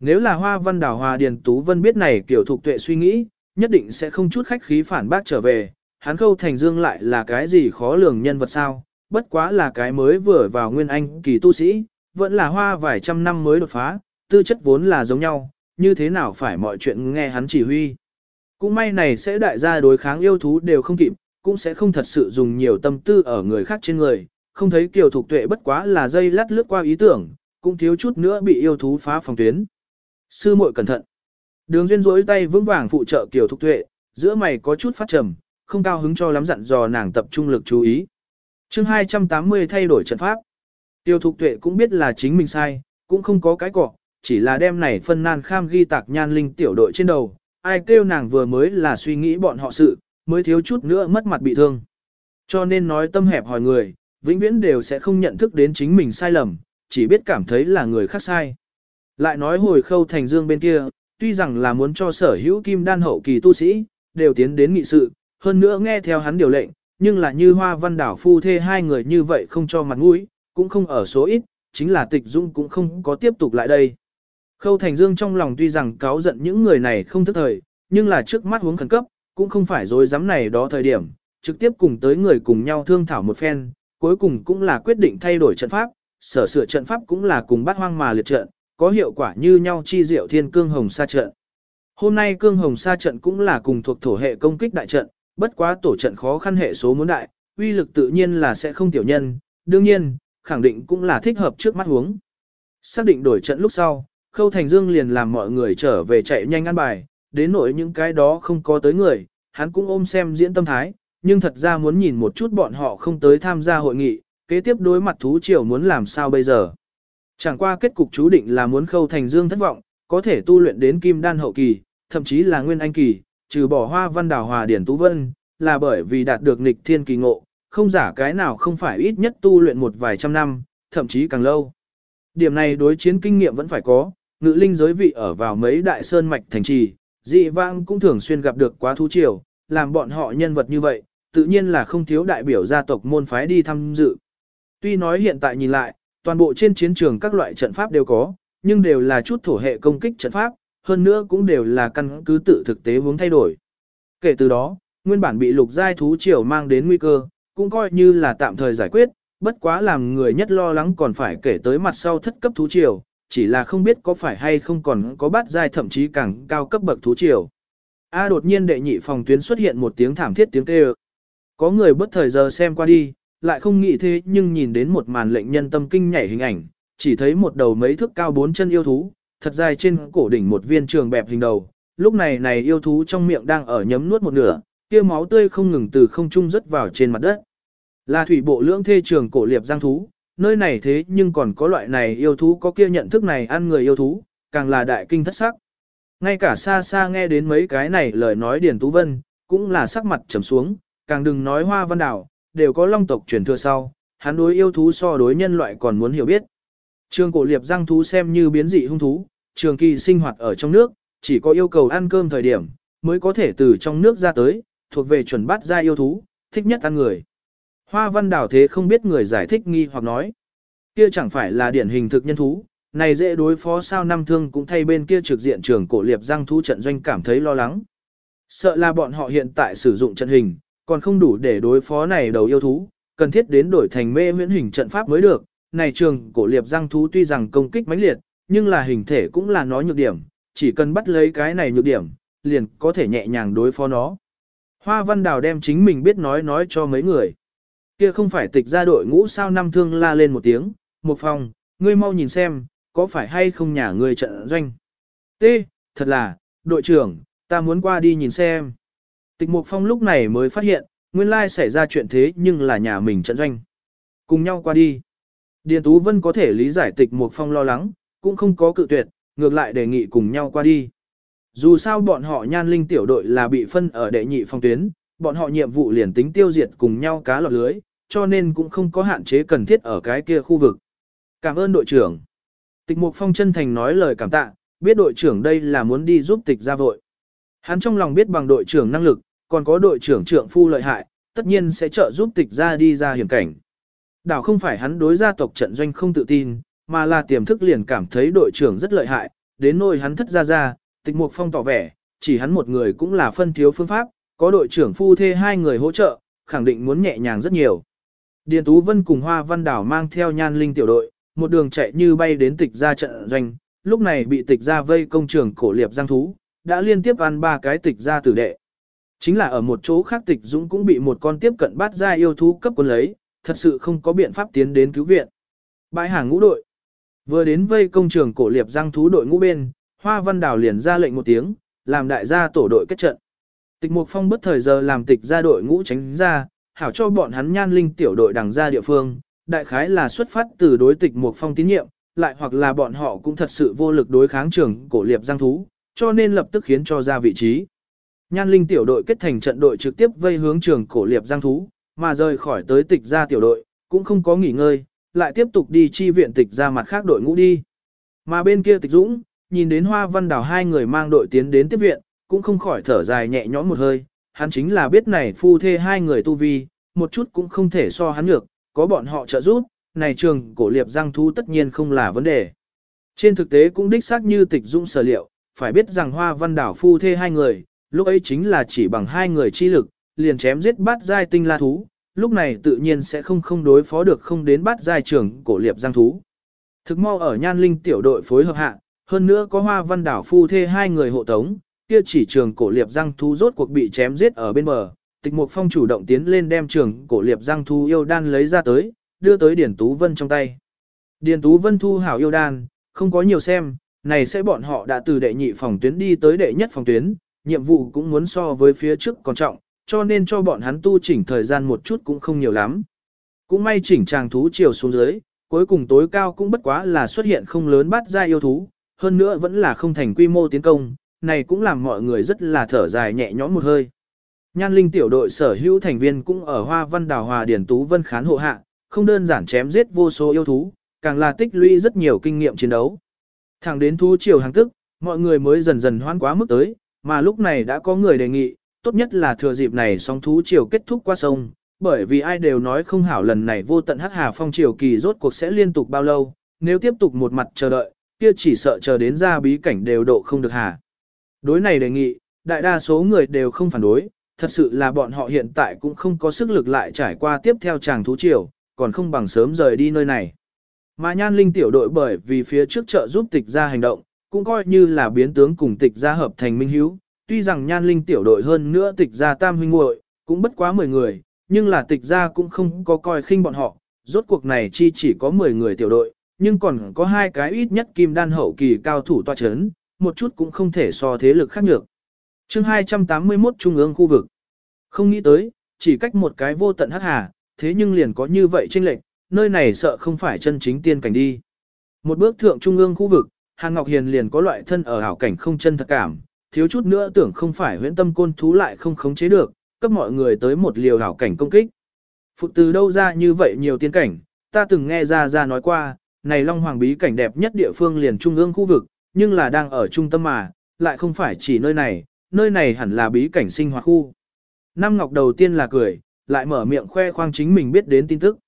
Nếu là hoa văn đào hòa điền tú vân biết này kiểu thuộc tuệ suy nghĩ, nhất định sẽ không chút khách khí phản bác trở về, hắn khâu thành dương lại là cái gì khó lường nhân vật sao, bất quá là cái mới vừa vào nguyên anh kỳ tu sĩ, vẫn là hoa vài trăm năm mới đột phá, tư chất vốn là giống nhau, như thế nào phải mọi chuyện nghe hắn chỉ huy. Cũng may này sẽ đại gia đối kháng yêu thú đều không kịp, cũng sẽ không thật sự dùng nhiều tâm tư ở người khác trên người, không thấy kiều thục tuệ bất quá là dây lát lướt qua ý tưởng, cũng thiếu chút nữa bị yêu thú phá phòng tuyến. Sư muội cẩn thận. Đường duyên rỗi tay vững vàng phụ trợ kiều thục tuệ, giữa mày có chút phát trầm, không cao hứng cho lắm dặn dò nàng tập trung lực chú ý. chương 280 thay đổi trận pháp. Tiêu thục tuệ cũng biết là chính mình sai, cũng không có cái cọ, chỉ là đem này phân nan kham ghi tạc nhan linh tiểu đội trên đầu, ai kêu nàng vừa mới là suy nghĩ bọn họ sự, mới thiếu chút nữa mất mặt bị thương. Cho nên nói tâm hẹp hỏi người, vĩnh viễn đều sẽ không nhận thức đến chính mình sai lầm, chỉ biết cảm thấy là người khác sai. Lại nói hồi khâu thành dương bên kia, tuy rằng là muốn cho sở hữu kim đan hậu kỳ tu sĩ, đều tiến đến nghị sự, hơn nữa nghe theo hắn điều lệnh, nhưng là như hoa văn đảo phu thê hai người như vậy không cho mặt mũi, cũng không ở số ít, chính là tịch dung cũng không có tiếp tục lại đây. Khâu Thành Dương trong lòng tuy rằng cáo giận những người này không thức thời, nhưng là trước mắt huống khẩn cấp, cũng không phải dối dám này đó thời điểm, trực tiếp cùng tới người cùng nhau thương thảo một phen, cuối cùng cũng là quyết định thay đổi trận pháp, sở sửa trận pháp cũng là cùng bắt hoang mà liệt trận, có hiệu quả như nhau chi diệu thiên cương hồng sa trận. Hôm nay cương hồng sa trận cũng là cùng thuộc thổ hệ công kích đại trận, bất quá tổ trận khó khăn hệ số muốn đại, uy lực tự nhiên là sẽ không tiểu nhân, đương nhiên, khẳng định cũng là thích hợp trước mắt huống. Xác định đổi trận lúc sau, Khâu Thành Dương liền làm mọi người trở về chạy nhanh ăn bài, đến nỗi những cái đó không có tới người, hắn cũng ôm xem diễn tâm thái, nhưng thật ra muốn nhìn một chút bọn họ không tới tham gia hội nghị, kế tiếp đối mặt thú triều muốn làm sao bây giờ. Chẳng qua kết cục chú định là muốn Khâu Thành Dương thất vọng, có thể tu luyện đến kim đan hậu kỳ, thậm chí là nguyên anh kỳ, trừ bỏ hoa văn đào hòa điển tú vân, là bởi vì đạt được nghịch thiên kỳ ngộ, không giả cái nào không phải ít nhất tu luyện một vài trăm năm, thậm chí càng lâu. Điểm này đối chiến kinh nghiệm vẫn phải có, ngự linh giới vị ở vào mấy đại sơn mạch thành trì, dị vãng cũng thường xuyên gặp được quá thú triều, làm bọn họ nhân vật như vậy, tự nhiên là không thiếu đại biểu gia tộc môn phái đi tham dự. Tuy nói hiện tại nhìn lại, toàn bộ trên chiến trường các loại trận pháp đều có, nhưng đều là chút thổ hệ công kích trận pháp, hơn nữa cũng đều là căn cứ tự thực tế hướng thay đổi. Kể từ đó, nguyên bản bị lục giai thú triều mang đến nguy cơ, cũng coi như là tạm thời giải quyết, bất quá làm người nhất lo lắng còn phải kể tới mặt sau thất cấp thú triều, chỉ là không biết có phải hay không còn có bát giai thậm chí càng cao cấp bậc thú triều. A đột nhiên đệ nhị phòng tuyến xuất hiện một tiếng thảm thiết tiếng kêu. Có người bất thời giờ xem qua đi, lại không nghĩ thế nhưng nhìn đến một màn lệnh nhân tâm kinh nhảy hình ảnh, chỉ thấy một đầu mấy thước cao bốn chân yêu thú, thật dài trên cổ đỉnh một viên trường bẹp hình đầu. Lúc này này yêu thú trong miệng đang ở nhấm nuốt một nửa, kia máu tươi không ngừng từ không trung rớt vào trên mặt đất. Là thủy bộ lưỡng thê trường cổ liệp giang thú, nơi này thế nhưng còn có loại này yêu thú có kia nhận thức này ăn người yêu thú, càng là đại kinh thất sắc. Ngay cả xa xa nghe đến mấy cái này lời nói Điền Tú Vân, cũng là sắc mặt trầm xuống, càng đừng nói hoa văn đảo, đều có long tộc truyền thừa sau, hắn đối yêu thú so đối nhân loại còn muốn hiểu biết. Trường cổ liệp giang thú xem như biến dị hung thú, trường kỳ sinh hoạt ở trong nước, chỉ có yêu cầu ăn cơm thời điểm, mới có thể từ trong nước ra tới, thuộc về chuẩn bát gia yêu thú, thích nhất ăn người. Hoa văn đảo thế không biết người giải thích nghi hoặc nói. Kia chẳng phải là điển hình thực nhân thú, này dễ đối phó sao năm thương cũng thay bên kia trực diện trường cổ liệp giang thú trận doanh cảm thấy lo lắng. Sợ là bọn họ hiện tại sử dụng trận hình, còn không đủ để đối phó này đầu yêu thú, cần thiết đến đổi thành mê miễn hình trận pháp mới được. Này trường cổ liệp giang thú tuy rằng công kích mãnh liệt, nhưng là hình thể cũng là nó nhược điểm, chỉ cần bắt lấy cái này nhược điểm, liền có thể nhẹ nhàng đối phó nó. Hoa Văn Đào đem chính mình biết nói nói cho mấy người. Kia không phải tịch ra đội ngũ sao năm thương la lên một tiếng, một phòng, ngươi mau nhìn xem, có phải hay không nhà ngươi trận doanh. T, thật là, đội trưởng, ta muốn qua đi nhìn xem. Tịch Mục Phong lúc này mới phát hiện, nguyên lai xảy ra chuyện thế nhưng là nhà mình trận doanh. Cùng nhau qua đi. Điền Tú Vân có thể lý giải Tịch Mục Phong lo lắng, cũng không có cự tuyệt, ngược lại đề nghị cùng nhau qua đi. Dù sao bọn họ nhan linh tiểu đội là bị phân ở đệ nhị phong tuyến, bọn họ nhiệm vụ liền tính tiêu diệt cùng nhau cá lọt lưới, cho nên cũng không có hạn chế cần thiết ở cái kia khu vực. Cảm ơn đội trưởng. Tịch Mục Phong chân thành nói lời cảm tạ, biết đội trưởng đây là muốn đi giúp tịch ra vội. Hắn trong lòng biết bằng đội trưởng năng lực, còn có đội trưởng trưởng phu lợi hại, tất nhiên sẽ trợ giúp tịch ra đi ra hiểm cảnh. Đảo không phải hắn đối gia tộc trận doanh không tự tin, mà là tiềm thức liền cảm thấy đội trưởng rất lợi hại, đến nỗi hắn thất ra ra, tịch mục phong tỏ vẻ, chỉ hắn một người cũng là phân thiếu phương pháp, có đội trưởng phu thê hai người hỗ trợ, khẳng định muốn nhẹ nhàng rất nhiều. Điền Tú Vân cùng Hoa Văn Đảo mang theo nhan linh tiểu đội, một đường chạy như bay đến tịch ra trận doanh, lúc này bị tịch ra vây công trường cổ liệp giang thú, đã liên tiếp ăn ba cái tịch ra tử đệ. Chính là ở một chỗ khác tịch dũng cũng bị một con tiếp cận bát ra yêu thú cấp quân lấy, thật sự không có biện pháp tiến đến cứu viện. Bãi hàng ngũ đội. Vừa đến vây công trường cổ liệp giang thú đội ngũ bên, Hoa Văn Đào liền ra lệnh một tiếng, làm đại gia tổ đội kết trận. Tịch Mục Phong bất thời giờ làm tịch ra đội ngũ tránh ra, hảo cho bọn hắn nhan linh tiểu đội đằng ra địa phương, đại khái là xuất phát từ đối tịch một Phong tín nhiệm, lại hoặc là bọn họ cũng thật sự vô lực đối kháng trường cổ liệp giang thú, cho nên lập tức khiến cho ra vị trí. Nhan Linh tiểu đội kết thành trận đội trực tiếp vây hướng trường cổ liệp giang thú, mà rời khỏi tới tịch ra tiểu đội, cũng không có nghỉ ngơi, lại tiếp tục đi chi viện tịch ra mặt khác đội ngũ đi. Mà bên kia tịch dũng, nhìn đến hoa văn đảo hai người mang đội tiến đến tiếp viện, cũng không khỏi thở dài nhẹ nhõm một hơi, hắn chính là biết này phu thê hai người tu vi, một chút cũng không thể so hắn được, có bọn họ trợ giúp, này trường cổ liệp giang thú tất nhiên không là vấn đề. Trên thực tế cũng đích xác như tịch dũng sở liệu, phải biết rằng hoa văn đảo phu thê hai người, lúc ấy chính là chỉ bằng hai người chi lực, liền chém giết bát giai tinh la thú, lúc này tự nhiên sẽ không không đối phó được không đến bát giai trường cổ liệp giang thú. Thực mau ở nhan linh tiểu đội phối hợp hạ, hơn nữa có hoa văn đảo phu thê hai người hộ tống, kia chỉ trường cổ liệp giang thú rốt cuộc bị chém giết ở bên bờ. Tịch Mục Phong chủ động tiến lên đem trường cổ liệp giang thu yêu đan lấy ra tới, đưa tới Điền Tú Vân trong tay. Điền Tú Vân thu hảo yêu đan, không có nhiều xem, này sẽ bọn họ đã từ đệ nhị phòng tuyến đi tới đệ nhất phòng tuyến, nhiệm vụ cũng muốn so với phía trước còn trọng, cho nên cho bọn hắn tu chỉnh thời gian một chút cũng không nhiều lắm. Cũng may chỉnh chàng thú chiều xuống dưới, cuối cùng tối cao cũng bất quá là xuất hiện không lớn bắt ra yêu thú, hơn nữa vẫn là không thành quy mô tiến công, này cũng làm mọi người rất là thở dài nhẹ nhõm một hơi. Nhan linh tiểu đội sở hữu thành viên cũng ở Hoa Văn Đào Hòa Điển Tú Vân Khán hộ hạ, không đơn giản chém giết vô số yêu thú, càng là tích lũy rất nhiều kinh nghiệm chiến đấu. Thẳng đến thú chiều hàng tức, mọi người mới dần dần hoan quá mức tới, mà lúc này đã có người đề nghị, tốt nhất là thừa dịp này song thú chiều kết thúc qua sông, bởi vì ai đều nói không hảo lần này vô tận hắc hà phong chiều kỳ rốt cuộc sẽ liên tục bao lâu, nếu tiếp tục một mặt chờ đợi, kia chỉ sợ chờ đến ra bí cảnh đều độ không được hà. Đối này đề nghị, đại đa số người đều không phản đối, thật sự là bọn họ hiện tại cũng không có sức lực lại trải qua tiếp theo chàng thú triều, còn không bằng sớm rời đi nơi này. Mà nhan linh tiểu đội bởi vì phía trước trợ giúp tịch ra hành động, cũng coi như là biến tướng cùng tịch ra hợp thành minh hiếu. Tuy rằng nhan linh tiểu đội hơn nữa tịch ra tam huynh muội cũng bất quá 10 người, nhưng là tịch ra cũng không có coi khinh bọn họ, rốt cuộc này chi chỉ có 10 người tiểu đội, nhưng còn có hai cái ít nhất kim đan hậu kỳ cao thủ tọa chấn, một chút cũng không thể so thế lực khác nhược. chương 281 Trung ương khu vực. Không nghĩ tới, chỉ cách một cái vô tận hắc hà, thế nhưng liền có như vậy chênh lệch, nơi này sợ không phải chân chính tiên cảnh đi. Một bước thượng trung ương khu vực, Hàn Ngọc Hiền liền có loại thân ở hảo cảnh không chân thật cảm, thiếu chút nữa tưởng không phải huyễn tâm côn thú lại không khống chế được, cấp mọi người tới một liều hảo cảnh công kích. Phụ từ đâu ra như vậy nhiều tiên cảnh, ta từng nghe ra ra nói qua, này Long Hoàng bí cảnh đẹp nhất địa phương liền trung ương khu vực, nhưng là đang ở trung tâm mà, lại không phải chỉ nơi này, nơi này hẳn là bí cảnh sinh hoạt khu. Nam Ngọc đầu tiên là cười, lại mở miệng khoe khoang chính mình biết đến tin tức.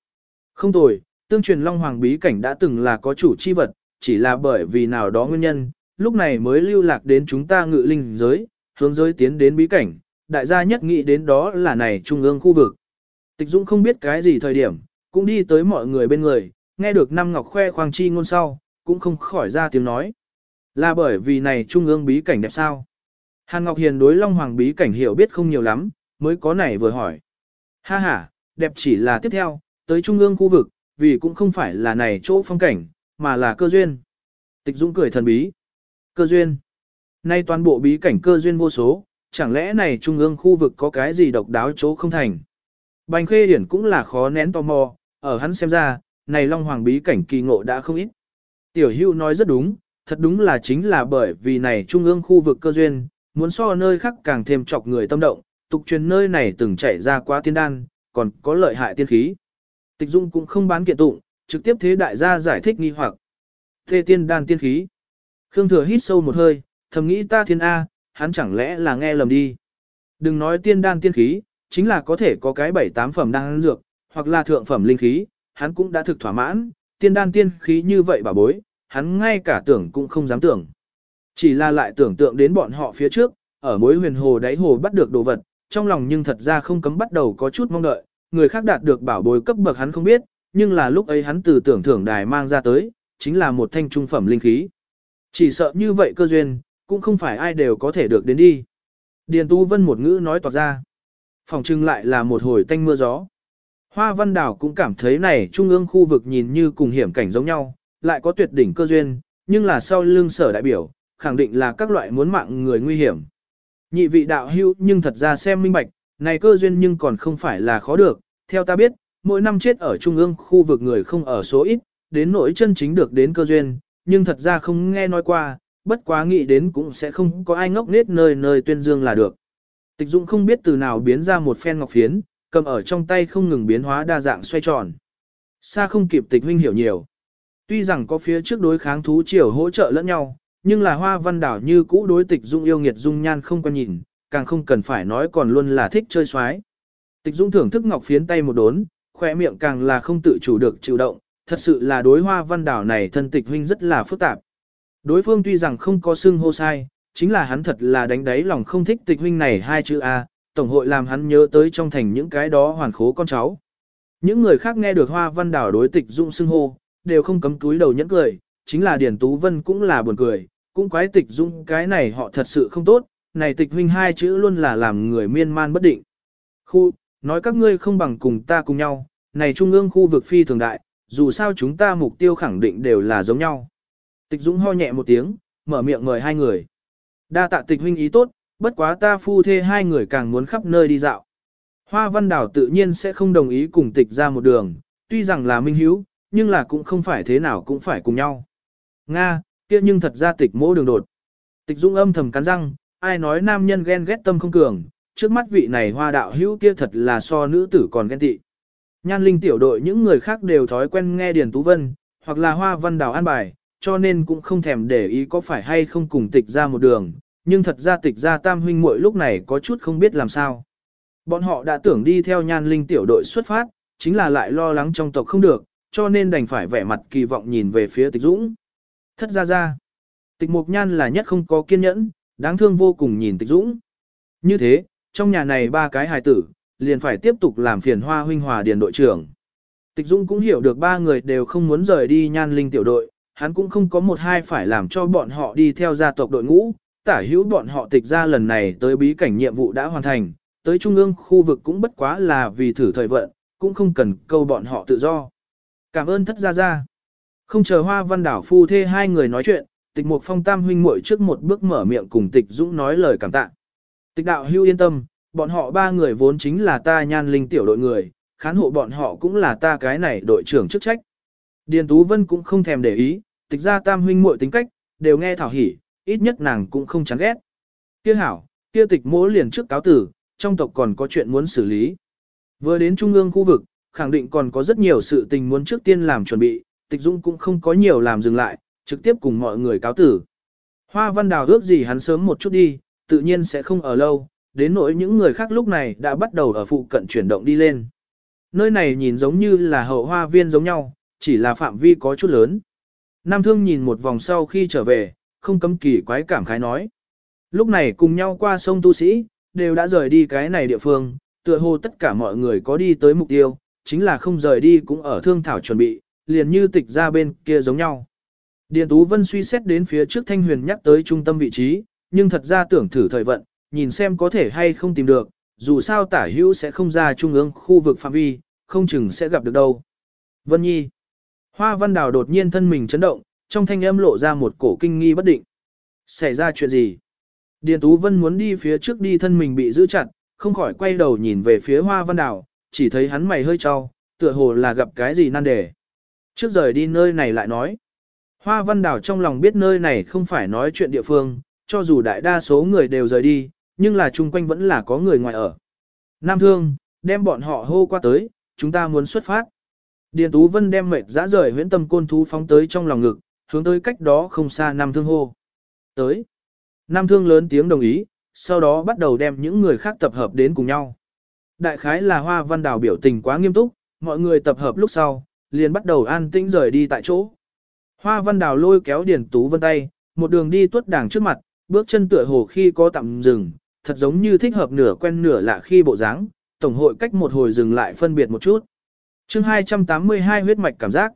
Không tồi, tương truyền Long Hoàng bí cảnh đã từng là có chủ chi vật, chỉ là bởi vì nào đó nguyên nhân, lúc này mới lưu lạc đến chúng ta ngự linh giới, hướng giới tiến đến bí cảnh, đại gia nhất nghĩ đến đó là này trung ương khu vực. Tịch Dũng không biết cái gì thời điểm, cũng đi tới mọi người bên người, nghe được Nam Ngọc khoe khoang chi ngôn sau, cũng không khỏi ra tiếng nói. Là bởi vì này trung ương bí cảnh đẹp sao? Hàn Ngọc Hiền đối Long Hoàng bí cảnh hiểu biết không nhiều lắm, mới có này vừa hỏi. Ha ha, đẹp chỉ là tiếp theo, tới trung ương khu vực, vì cũng không phải là này chỗ phong cảnh, mà là cơ duyên. Tịch Dũng cười thần bí. Cơ duyên. Nay toàn bộ bí cảnh cơ duyên vô số, chẳng lẽ này trung ương khu vực có cái gì độc đáo chỗ không thành. Bành khê điển cũng là khó nén tò mò, ở hắn xem ra, này Long Hoàng bí cảnh kỳ ngộ đã không ít. Tiểu hưu nói rất đúng, thật đúng là chính là bởi vì này trung ương khu vực cơ duyên, muốn so nơi khác càng thêm chọc người tâm động, tục truyền nơi này từng chạy ra quá tiên đan, còn có lợi hại tiên khí. Tịch Dung cũng không bán kiện tụng, trực tiếp thế đại gia giải thích nghi hoặc. thế tiên đan tiên khí. Khương Thừa hít sâu một hơi, thầm nghĩ ta thiên A, hắn chẳng lẽ là nghe lầm đi. Đừng nói tiên đan tiên khí, chính là có thể có cái bảy tám phẩm đan dược, hoặc là thượng phẩm linh khí, hắn cũng đã thực thỏa mãn, tiên đan tiên khí như vậy bà bối, hắn ngay cả tưởng cũng không dám tưởng. Chỉ là lại tưởng tượng đến bọn họ phía trước, ở mối huyền hồ đáy hồ bắt được đồ vật, trong lòng nhưng thật ra không cấm bắt đầu có chút mong đợi, người khác đạt được bảo bối cấp bậc hắn không biết, nhưng là lúc ấy hắn từ tưởng thưởng đài mang ra tới, chính là một thanh trung phẩm linh khí. Chỉ sợ như vậy cơ duyên, cũng không phải ai đều có thể được đến đi. Điền Tu Vân một ngữ nói toạc ra. Phòng trưng lại là một hồi tanh mưa gió. Hoa Văn Đảo cũng cảm thấy này trung ương khu vực nhìn như cùng hiểm cảnh giống nhau, lại có tuyệt đỉnh cơ duyên, nhưng là sau lưng sở đại biểu, khẳng định là các loại muốn mạng người nguy hiểm. Nhị vị đạo hữu nhưng thật ra xem minh bạch, này cơ duyên nhưng còn không phải là khó được, theo ta biết, mỗi năm chết ở trung ương khu vực người không ở số ít, đến nỗi chân chính được đến cơ duyên, nhưng thật ra không nghe nói qua, bất quá nghĩ đến cũng sẽ không có ai ngốc nết nơi nơi tuyên dương là được. Tịch Dũng không biết từ nào biến ra một phen ngọc phiến, cầm ở trong tay không ngừng biến hóa đa dạng xoay tròn. Xa không kịp tịch huynh hiểu nhiều. Tuy rằng có phía trước đối kháng thú triều hỗ trợ lẫn nhau, nhưng là hoa văn đảo như cũ đối tịch dung yêu nghiệt dung nhan không quan nhìn, càng không cần phải nói còn luôn là thích chơi xoái. Tịch dung thưởng thức ngọc phiến tay một đốn, khỏe miệng càng là không tự chủ được chịu động, thật sự là đối hoa văn đảo này thân tịch huynh rất là phức tạp. Đối phương tuy rằng không có xưng hô sai, chính là hắn thật là đánh đáy lòng không thích tịch huynh này hai chữ A, tổng hội làm hắn nhớ tới trong thành những cái đó hoàn khố con cháu. Những người khác nghe được hoa văn đảo đối tịch dung xưng hô, đều không cấm túi đầu nhẫn cười, chính là Điền Tú Vân cũng là buồn cười, cũng quái tịch dung cái này họ thật sự không tốt, này tịch huynh hai chữ luôn là làm người miên man bất định. Khu, nói các ngươi không bằng cùng ta cùng nhau, này trung ương khu vực phi thường đại, dù sao chúng ta mục tiêu khẳng định đều là giống nhau. Tịch Dũng ho nhẹ một tiếng, mở miệng mời hai người. Đa tạ tịch huynh ý tốt, bất quá ta phu thê hai người càng muốn khắp nơi đi dạo. Hoa Văn Đảo tự nhiên sẽ không đồng ý cùng tịch ra một đường, tuy rằng là minh hiếu, nhưng là cũng không phải thế nào cũng phải cùng nhau. Nga, kia nhưng thật ra tịch mỗ đường đột. Tịch Dũng âm thầm cắn răng, ai nói nam nhân ghen ghét tâm không cường, trước mắt vị này hoa đạo hữu kia thật là so nữ tử còn ghen tị. Nhan linh tiểu đội những người khác đều thói quen nghe Điền Tú Vân, hoặc là hoa văn đào an bài, cho nên cũng không thèm để ý có phải hay không cùng tịch ra một đường, nhưng thật ra tịch ra tam huynh muội lúc này có chút không biết làm sao. Bọn họ đã tưởng đi theo nhan linh tiểu đội xuất phát, chính là lại lo lắng trong tộc không được, cho nên đành phải vẻ mặt kỳ vọng nhìn về phía tịch dũng. Thất ra ra. Tịch mục nhan là nhất không có kiên nhẫn, đáng thương vô cùng nhìn tịch dũng. Như thế, trong nhà này ba cái hài tử, liền phải tiếp tục làm phiền hoa huynh hòa điền đội trưởng. Tịch dũng cũng hiểu được ba người đều không muốn rời đi nhan linh tiểu đội, hắn cũng không có một hai phải làm cho bọn họ đi theo gia tộc đội ngũ, tả hữu bọn họ tịch ra lần này tới bí cảnh nhiệm vụ đã hoàn thành, tới trung ương khu vực cũng bất quá là vì thử thời vận, cũng không cần câu bọn họ tự do. Cảm ơn thất gia gia. Không chờ hoa văn đảo phu thê hai người nói chuyện, tịch mục phong tam huynh muội trước một bước mở miệng cùng tịch dũng nói lời cảm tạ. Tịch đạo hưu yên tâm, bọn họ ba người vốn chính là ta nhan linh tiểu đội người, khán hộ bọn họ cũng là ta cái này đội trưởng chức trách. Điền Tú Vân cũng không thèm để ý, tịch ra tam huynh muội tính cách, đều nghe thảo hỉ, ít nhất nàng cũng không chán ghét. Kia hảo, kia tịch mỗ liền trước cáo tử, trong tộc còn có chuyện muốn xử lý. Vừa đến trung ương khu vực, khẳng định còn có rất nhiều sự tình muốn trước tiên làm chuẩn bị, tịch dung cũng không có nhiều làm dừng lại, trực tiếp cùng mọi người cáo tử. Hoa văn đào ước gì hắn sớm một chút đi, tự nhiên sẽ không ở lâu, đến nỗi những người khác lúc này đã bắt đầu ở phụ cận chuyển động đi lên. Nơi này nhìn giống như là hậu hoa viên giống nhau, chỉ là phạm vi có chút lớn. Nam thương nhìn một vòng sau khi trở về, không cấm kỳ quái cảm khái nói. Lúc này cùng nhau qua sông tu sĩ, đều đã rời đi cái này địa phương, tựa hồ tất cả mọi người có đi tới mục tiêu, chính là không rời đi cũng ở thương thảo chuẩn bị, liền như tịch ra bên kia giống nhau. Điền Tú Vân suy xét đến phía trước Thanh Huyền nhắc tới trung tâm vị trí, nhưng thật ra tưởng thử thời vận, nhìn xem có thể hay không tìm được, dù sao tả hữu sẽ không ra trung ương khu vực phạm vi, không chừng sẽ gặp được đâu. Vân Nhi Hoa Văn Đào đột nhiên thân mình chấn động, trong thanh âm lộ ra một cổ kinh nghi bất định. Xảy ra chuyện gì? Điền Tú Vân muốn đi phía trước đi thân mình bị giữ chặt, không khỏi quay đầu nhìn về phía Hoa Văn Đào, chỉ thấy hắn mày hơi trao, tựa hồ là gặp cái gì nan đề. Trước rời đi nơi này lại nói. Hoa Văn Đào trong lòng biết nơi này không phải nói chuyện địa phương, cho dù đại đa số người đều rời đi, nhưng là chung quanh vẫn là có người ngoài ở. Nam Thương, đem bọn họ hô qua tới, chúng ta muốn xuất phát. Điền Tú Vân đem mệt dã rời huyễn tâm côn thú phóng tới trong lòng ngực, hướng tới cách đó không xa Nam Thương hô. Tới. Nam Thương lớn tiếng đồng ý, sau đó bắt đầu đem những người khác tập hợp đến cùng nhau. Đại khái là Hoa Văn Đào biểu tình quá nghiêm túc, mọi người tập hợp lúc sau, liền bắt đầu an tĩnh rời đi tại chỗ. Hoa Văn Đào lôi kéo Điền Tú Vân tay, một đường đi tuốt đảng trước mặt, bước chân tựa hồ khi có tạm dừng, thật giống như thích hợp nửa quen nửa lạ khi bộ dáng, tổng hội cách một hồi dừng lại phân biệt một chút. chương 282 huyết mạch cảm giác.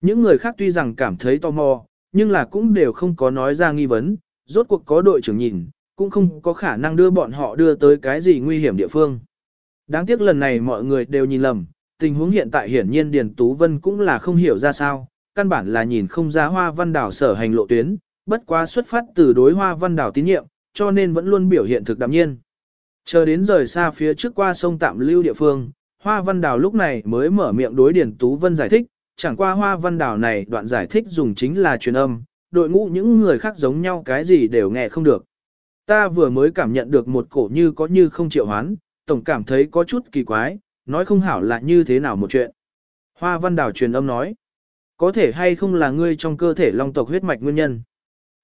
Những người khác tuy rằng cảm thấy tò mò, nhưng là cũng đều không có nói ra nghi vấn, rốt cuộc có đội trưởng nhìn, cũng không có khả năng đưa bọn họ đưa tới cái gì nguy hiểm địa phương. Đáng tiếc lần này mọi người đều nhìn lầm, tình huống hiện tại hiển nhiên Điền Tú Vân cũng là không hiểu ra sao, căn bản là nhìn không ra hoa văn đảo sở hành lộ tuyến, bất quá xuất phát từ đối hoa văn đảo tín nhiệm, cho nên vẫn luôn biểu hiện thực đạm nhiên. Chờ đến rời xa phía trước qua sông tạm lưu địa phương, hoa văn đảo lúc này mới mở miệng đối Điền Tú Vân giải thích, chẳng qua hoa văn đảo này đoạn giải thích dùng chính là truyền âm, đội ngũ những người khác giống nhau cái gì đều nghe không được. Ta vừa mới cảm nhận được một cổ như có như không triệu hoán, tổng cảm thấy có chút kỳ quái, nói không hảo là như thế nào một chuyện. Hoa văn đảo truyền âm nói, có thể hay không là ngươi trong cơ thể long tộc huyết mạch nguyên nhân.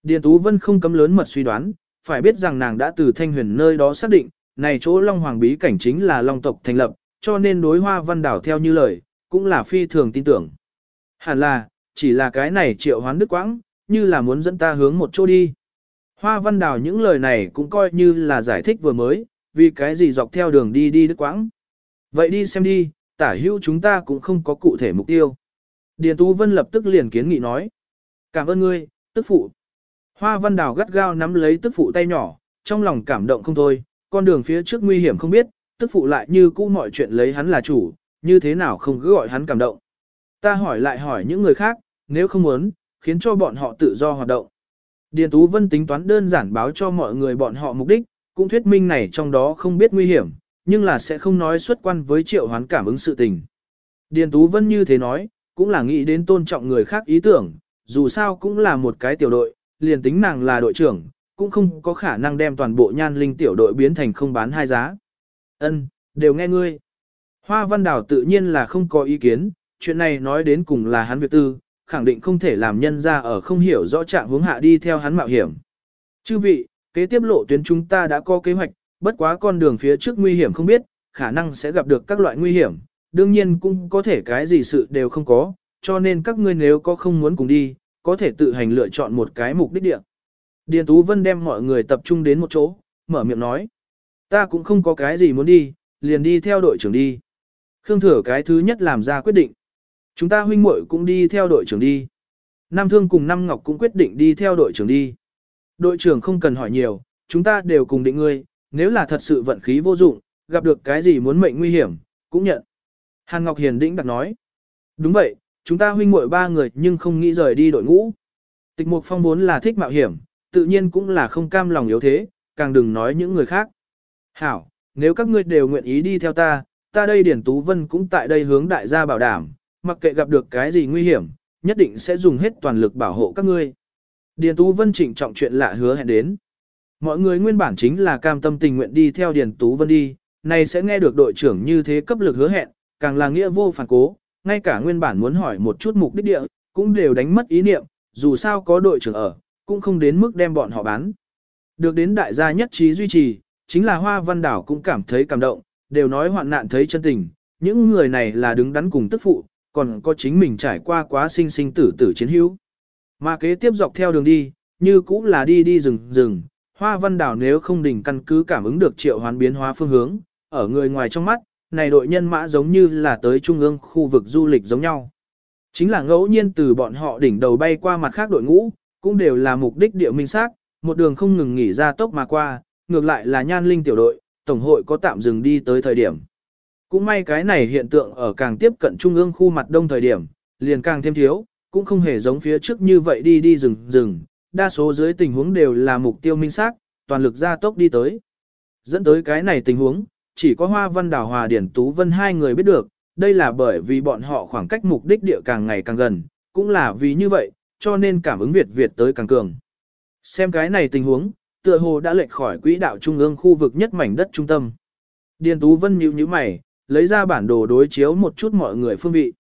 Điền Tú Vân không cấm lớn mật suy đoán, phải biết rằng nàng đã từ thanh huyền nơi đó xác định, này chỗ long hoàng bí cảnh chính là long tộc thành lập, cho nên đối hoa văn đảo theo như lời, cũng là phi thường tin tưởng. Hẳn là, chỉ là cái này triệu hoán đức quãng, như là muốn dẫn ta hướng một chỗ đi. Hoa văn đảo những lời này cũng coi như là giải thích vừa mới, vì cái gì dọc theo đường đi đi đức quãng. Vậy đi xem đi, tả hữu chúng ta cũng không có cụ thể mục tiêu. Điền Tú Vân lập tức liền kiến nghị nói. Cảm ơn ngươi, tức phụ. Hoa văn đào gắt gao nắm lấy tức phụ tay nhỏ, trong lòng cảm động không thôi, con đường phía trước nguy hiểm không biết, tức phụ lại như cũ mọi chuyện lấy hắn là chủ, như thế nào không cứ gọi hắn cảm động. Ta hỏi lại hỏi những người khác, nếu không muốn, khiến cho bọn họ tự do hoạt động. Điền Tú Vân tính toán đơn giản báo cho mọi người bọn họ mục đích, cũng thuyết minh này trong đó không biết nguy hiểm, nhưng là sẽ không nói xuất quan với triệu hoán cảm ứng sự tình. Điền Tú Vân như thế nói, cũng là nghĩ đến tôn trọng người khác ý tưởng, dù sao cũng là một cái tiểu đội, liền tính nàng là đội trưởng, cũng không có khả năng đem toàn bộ nhan linh tiểu đội biến thành không bán hai giá. Ân, đều nghe ngươi. Hoa Văn Đào tự nhiên là không có ý kiến, chuyện này nói đến cùng là hắn việc tư, khẳng định không thể làm nhân ra ở không hiểu rõ trạng hướng hạ đi theo hắn mạo hiểm. Chư vị, kế tiếp lộ tuyến chúng ta đã có kế hoạch, bất quá con đường phía trước nguy hiểm không biết, khả năng sẽ gặp được các loại nguy hiểm, đương nhiên cũng có thể cái gì sự đều không có, cho nên các ngươi nếu có không muốn cùng đi, có thể tự hành lựa chọn một cái mục đích địa. Điền Tú Vân đem mọi người tập trung đến một chỗ, mở miệng nói. Ta cũng không có cái gì muốn đi, liền đi theo đội trưởng đi. Khương Thừa cái thứ nhất làm ra quyết định. Chúng ta huynh muội cũng đi theo đội trưởng đi. Nam Thương cùng Nam Ngọc cũng quyết định đi theo đội trưởng đi. Đội trưởng không cần hỏi nhiều, chúng ta đều cùng định ngươi, nếu là thật sự vận khí vô dụng, gặp được cái gì muốn mệnh nguy hiểm, cũng nhận. Hàn Ngọc Hiền đĩnh đặt nói. Đúng vậy, chúng ta huynh muội ba người nhưng không nghĩ rời đi đội ngũ. Tịch Mục Phong vốn là thích mạo hiểm, tự nhiên cũng là không cam lòng yếu thế, càng đừng nói những người khác. Hảo, nếu các ngươi đều nguyện ý đi theo ta, ta đây Điển Tú Vân cũng tại đây hướng đại gia bảo đảm, mặc kệ gặp được cái gì nguy hiểm, nhất định sẽ dùng hết toàn lực bảo hộ các ngươi. Điền Tú Vân trịnh trọng chuyện lạ hứa hẹn đến. Mọi người nguyên bản chính là cam tâm tình nguyện đi theo Điền Tú Vân đi, này sẽ nghe được đội trưởng như thế cấp lực hứa hẹn, càng là nghĩa vô phản cố, ngay cả nguyên bản muốn hỏi một chút mục đích địa, cũng đều đánh mất ý niệm, dù sao có đội trưởng ở, cũng không đến mức đem bọn họ bán. Được đến đại gia nhất trí duy trì, chính là Hoa Văn Đảo cũng cảm thấy cảm động, đều nói hoạn nạn thấy chân tình, những người này là đứng đắn cùng tức phụ, còn có chính mình trải qua quá sinh sinh tử tử chiến hữu. Mà kế tiếp dọc theo đường đi, như cũng là đi đi rừng rừng, Hoa Văn Đảo nếu không đỉnh căn cứ cảm ứng được triệu hoán biến hóa phương hướng, ở người ngoài trong mắt, này đội nhân mã giống như là tới trung ương khu vực du lịch giống nhau. Chính là ngẫu nhiên từ bọn họ đỉnh đầu bay qua mặt khác đội ngũ, cũng đều là mục đích địa minh xác, một đường không ngừng nghỉ ra tốc mà qua, ngược lại là nhan linh tiểu đội, tổng hội có tạm dừng đi tới thời điểm. Cũng may cái này hiện tượng ở càng tiếp cận trung ương khu mặt đông thời điểm, liền càng thêm thiếu, cũng không hề giống phía trước như vậy đi đi rừng rừng, đa số dưới tình huống đều là mục tiêu minh xác, toàn lực ra tốc đi tới. Dẫn tới cái này tình huống, chỉ có Hoa Văn Đào Hòa Điển Tú Vân hai người biết được, đây là bởi vì bọn họ khoảng cách mục đích địa càng ngày càng gần, cũng là vì như vậy, cho nên cảm ứng Việt Việt tới càng cường. Xem cái này tình huống, tựa hồ đã lệch khỏi quỹ đạo trung ương khu vực nhất mảnh đất trung tâm. Điền Tú Vân nhíu nhíu mày, lấy ra bản đồ đối chiếu một chút mọi người phương vị.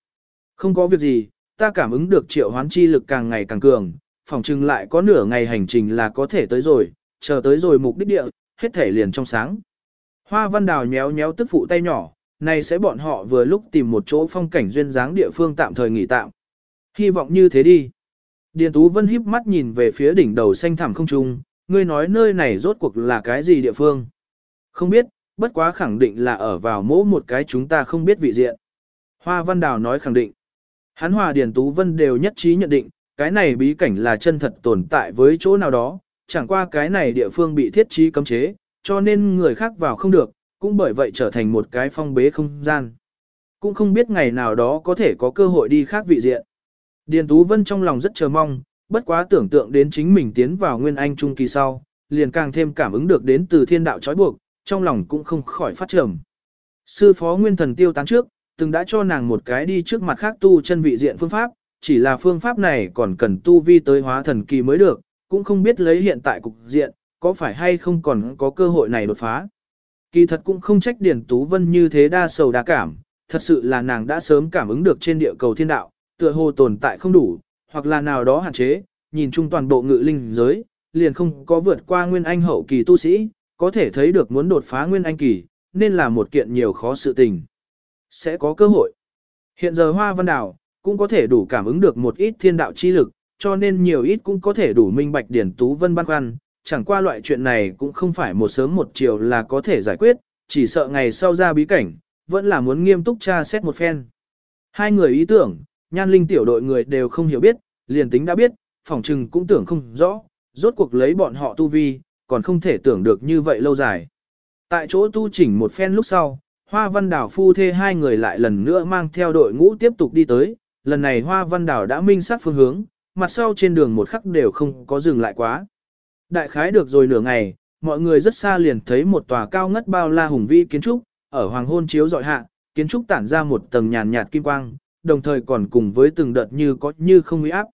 Không có việc gì, ta cảm ứng được triệu hoán chi lực càng ngày càng cường, phòng chừng lại có nửa ngày hành trình là có thể tới rồi, chờ tới rồi mục đích địa, hết thể liền trong sáng. Hoa văn đào nhéo nhéo tức phụ tay nhỏ, này sẽ bọn họ vừa lúc tìm một chỗ phong cảnh duyên dáng địa phương tạm thời nghỉ tạm. Hy vọng như thế đi. Điền Tú Vân híp mắt nhìn về phía đỉnh đầu xanh thẳm không trung, ngươi nói nơi này rốt cuộc là cái gì địa phương? Không biết, bất quá khẳng định là ở vào mỗ một cái chúng ta không biết vị diện. Hoa Văn Đào nói khẳng định. Hắn Hòa Điền Tú Vân đều nhất trí nhận định, cái này bí cảnh là chân thật tồn tại với chỗ nào đó, chẳng qua cái này địa phương bị thiết trí cấm chế, cho nên người khác vào không được, cũng bởi vậy trở thành một cái phong bế không gian. Cũng không biết ngày nào đó có thể có cơ hội đi khác vị diện. Điền Tú Vân trong lòng rất chờ mong, bất quá tưởng tượng đến chính mình tiến vào Nguyên Anh Trung kỳ sau, liền càng thêm cảm ứng được đến từ thiên đạo trói buộc, trong lòng cũng không khỏi phát trầm. Sư phó Nguyên Thần tiêu tán trước, từng đã cho nàng một cái đi trước mặt khác tu chân vị diện phương pháp, chỉ là phương pháp này còn cần tu vi tới hóa thần kỳ mới được, cũng không biết lấy hiện tại cục diện, có phải hay không còn có cơ hội này đột phá. Kỳ thật cũng không trách Điền Tú Vân như thế đa sầu đa cảm, thật sự là nàng đã sớm cảm ứng được trên địa cầu thiên đạo, tựa hồ tồn tại không đủ, hoặc là nào đó hạn chế, nhìn chung toàn bộ ngự linh giới, liền không có vượt qua nguyên anh hậu kỳ tu sĩ, có thể thấy được muốn đột phá nguyên anh kỳ, nên là một kiện nhiều khó sự tình. Sẽ có cơ hội. Hiện giờ Hoa Văn Đào cũng có thể đủ cảm ứng được một ít thiên đạo chi lực, cho nên nhiều ít cũng có thể đủ minh bạch Điển Tú Vân băn khoăn, chẳng qua loại chuyện này cũng không phải một sớm một chiều là có thể giải quyết, chỉ sợ ngày sau ra bí cảnh, vẫn là muốn nghiêm túc tra xét một phen. Hai người ý tưởng, nhan linh tiểu đội người đều không hiểu biết, liền tính đã biết, phỏng trừng cũng tưởng không rõ, rốt cuộc lấy bọn họ tu vi, còn không thể tưởng được như vậy lâu dài. Tại chỗ tu chỉnh một phen lúc sau, Hoa Văn Đảo phu thê hai người lại lần nữa mang theo đội ngũ tiếp tục đi tới, lần này Hoa Văn Đảo đã minh xác phương hướng, mặt sau trên đường một khắc đều không có dừng lại quá. Đại khái được rồi nửa ngày, mọi người rất xa liền thấy một tòa cao ngất bao la hùng vĩ kiến trúc, ở hoàng hôn chiếu dọi hạ, kiến trúc tản ra một tầng nhàn nhạt kim quang, đồng thời còn cùng với từng đợt như có như không uy áp.